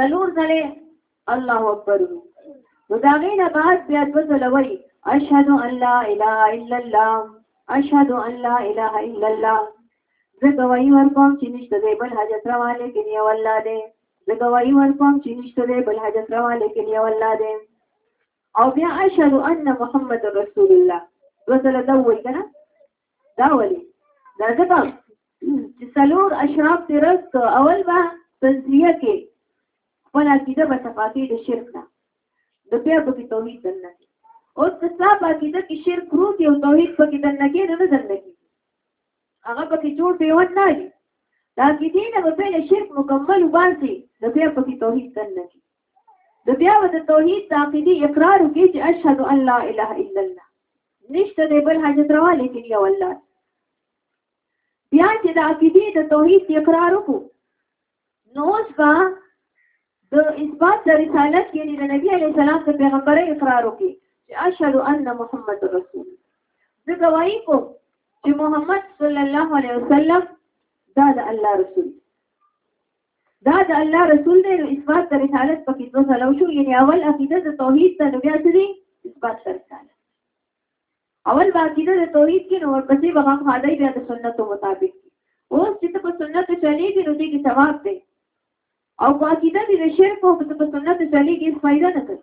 څلور ځله الله اکبر نو دا غینه بعد بیا د ځلوي اشهد ان لا اله الا الله اشهد ان لا اله الا الله زه گواہی ورکوم چې نشته دی بل حاجت روا لیکن یو الله دی زه گواہی ورکوم چې نشته دی بل حاجت روا لیکن یو الله دی او بیا اشهد ان محمد رسول الله وصلی الله علیه وسلم دا ولې دا ځکه چې څلور اشراف دې رد کړه اول به تجزیه کې خپل عقیده به صفا کې د شرک نه نو بیا به کې توحید دننه کې اوس که ستا په عقیده کې شرک پروت وي او توحید پکې دننه کې نه دننه کې هغه پکې جوړ پیوند نه وي د عقیدې نه به پهله شرک مکمل وباسي نو بیا پکې توحید دننه کې د بیا به د توحید د عقیدې اقرار وکړي چې اشهد ان لا اله الا الله نشته دی بل حاجت روا لیکن یو الله بیا چې د عقیدې د توحید اقرار وکړو نو اوس به د اثبات د رسالت یعنی د نبی علی سلام د پیغمبري اقرار وکړي چې اشهد ان محمد رسول زه گواہی کوم چې محمد صلی الله علیه وسلم دا د الله رسول دا د الله رسول دی نو اثبات د رسالت پکې دوه ځله وشو یعنی اول عقیده د توحید ته نو بیا څه دی اثبات د رسالت اول به عقیده د توحید کې نو ورپسې به هم خدای بیا د سنتو مطابق اوس چې ته په سنتو چلېږي نو دې کې ثواب دی او په عقیده دې د شرک او په سنتو چلېږي فائدہ نه کوي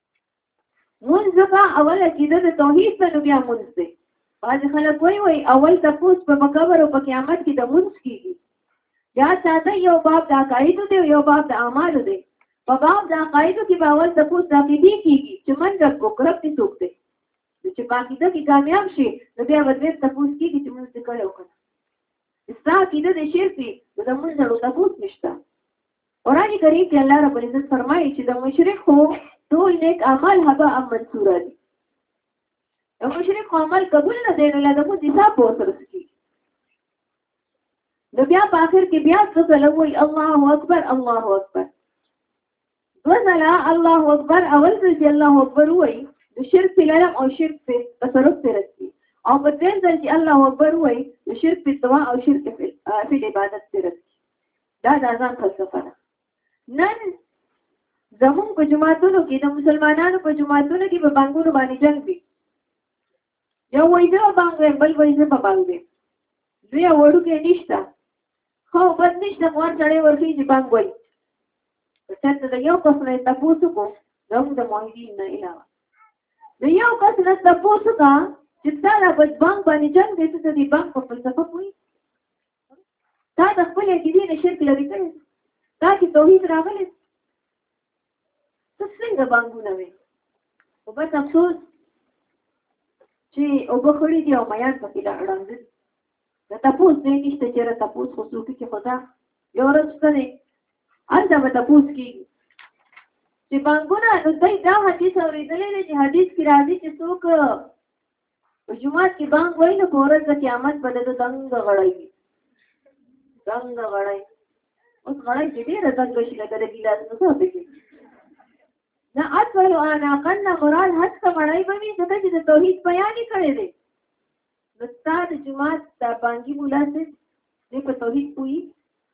مونږ په اوله کې د توحید په بیا مونږ دی باز خلک وای وای اول تفوس په قبر او په قیامت کې د مونږ کیږي یا چاته یو باب د عقاید دی یو باب د اعمال دی په باب د عقاید کې په اول تفوس د عقیدې کیږي چې من رب وکړب دي څوک دی چې باقی د کې کامیاب شي نو بیا ودې تفوس کیږي چې مونږ څه کړو کنه استا کې د شرک دی د مونږ له تفوس نشته قرآن کریم کې الله رب العزت فرمایي چې د مشرکو ټول نیک اعمال هبا ام منصوره دي د مشرکو عمل قبول نه دی نو له موږ حساب وسره کیږي نو بیا په اخر کې بیا څه تلوي الله اکبر الله اکبر وزلا الله اکبر اول ځل چې الله اکبر وای د شرک په لړم او شرک په تصرف سره رسي او په دې ځل چې الله اکبر وای د شرک په دوا او شرک په عبادت سره رسي دا د اذان فلسفه ده نن زمون په جماعتونو کې د مسلمانانو په جماعتونو کې په بانګونو باندې جنگ دی یو وایي زه بانګ ویم بل وایي زه په بانګ ویم دوی وړو کې نشته خو بد نشته مور سړی ورکی چې بانګ وایي چاته د یو کس نه تاسو کو زموږ د موحدین نه علاوه د یو کس نه تاسو کا چې دا د بانګ باندې جنگ دی ته د بانګ په فلسفه کوي تا د خپل عقیدې نه شرک لري کړی تا کې توحید راغلی ته څنګه بانګونه وې خو بس افسوس چې اوبه خړې دي او میان پکې لا ړنګ دي د تپوس دی نشته چې را تپوس خو څوک کې خدا یو ورځ څه دی هلته به تپوس کېږي چې بانګونه نو دوی دا حدیث اورېدلی دی چې حدیث کې راځي چې څوک په جمعات کې بانګ وای نو په ورځ د قیامت په دغه دنګ غړی دنګ غړی اوس غړی چې ډېر دنګ شي لکه د ګیلاس نو څه پکې نه اصل انا قن مراد حد ته غړی به وي ځکه چې د توحید بیان کړی دی نو ستاد جمعات د بانګي مولا سي دې په توحید پوي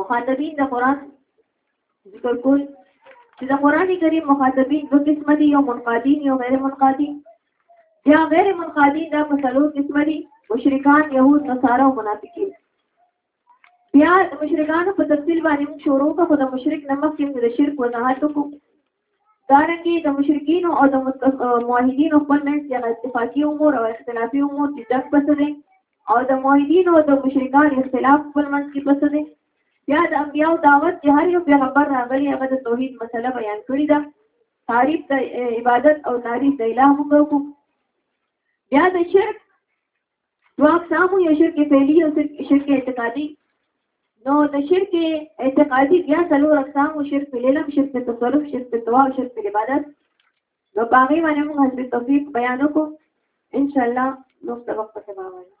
مخاطبین د قران ذکر کول چې د قران کریم مخاطبین دوه قسم دي یو منقادین یو غیر منقادین یا غیر منقادین دا په څلور قسم دي مشرکان یهود نصارا او منافقین بیا د مشرکانو په تفصیل باندې موږ شروع کوو د مشرک نمک کې د شرک وضاحت کوو دارنګه د مشرکین او د موحدین خپل منځ کې اتفاقی امور او اختلافي امور چې دک پسره او د موحدین او د مشرکان اختلاف خپل منځ کې پسره بیا د انبیاء دعوت چې هر یو پیغمبر راغلی هغه د توحید مسله بیان کړی ده تعریف د عبادت او تعریف د الہ موږ کو بیا د شرک دو اقسامو یو شرک فعلی او شرک اعتقادی نو د شرک اعتقادی بیا څلور اقسامو شرک لیلم شرک تصرف شرک توا او شرک عبادت نو باغی باندې موږ حضرت توفیق بیان وکړو ان شاء الله نو سبق په سبا وایو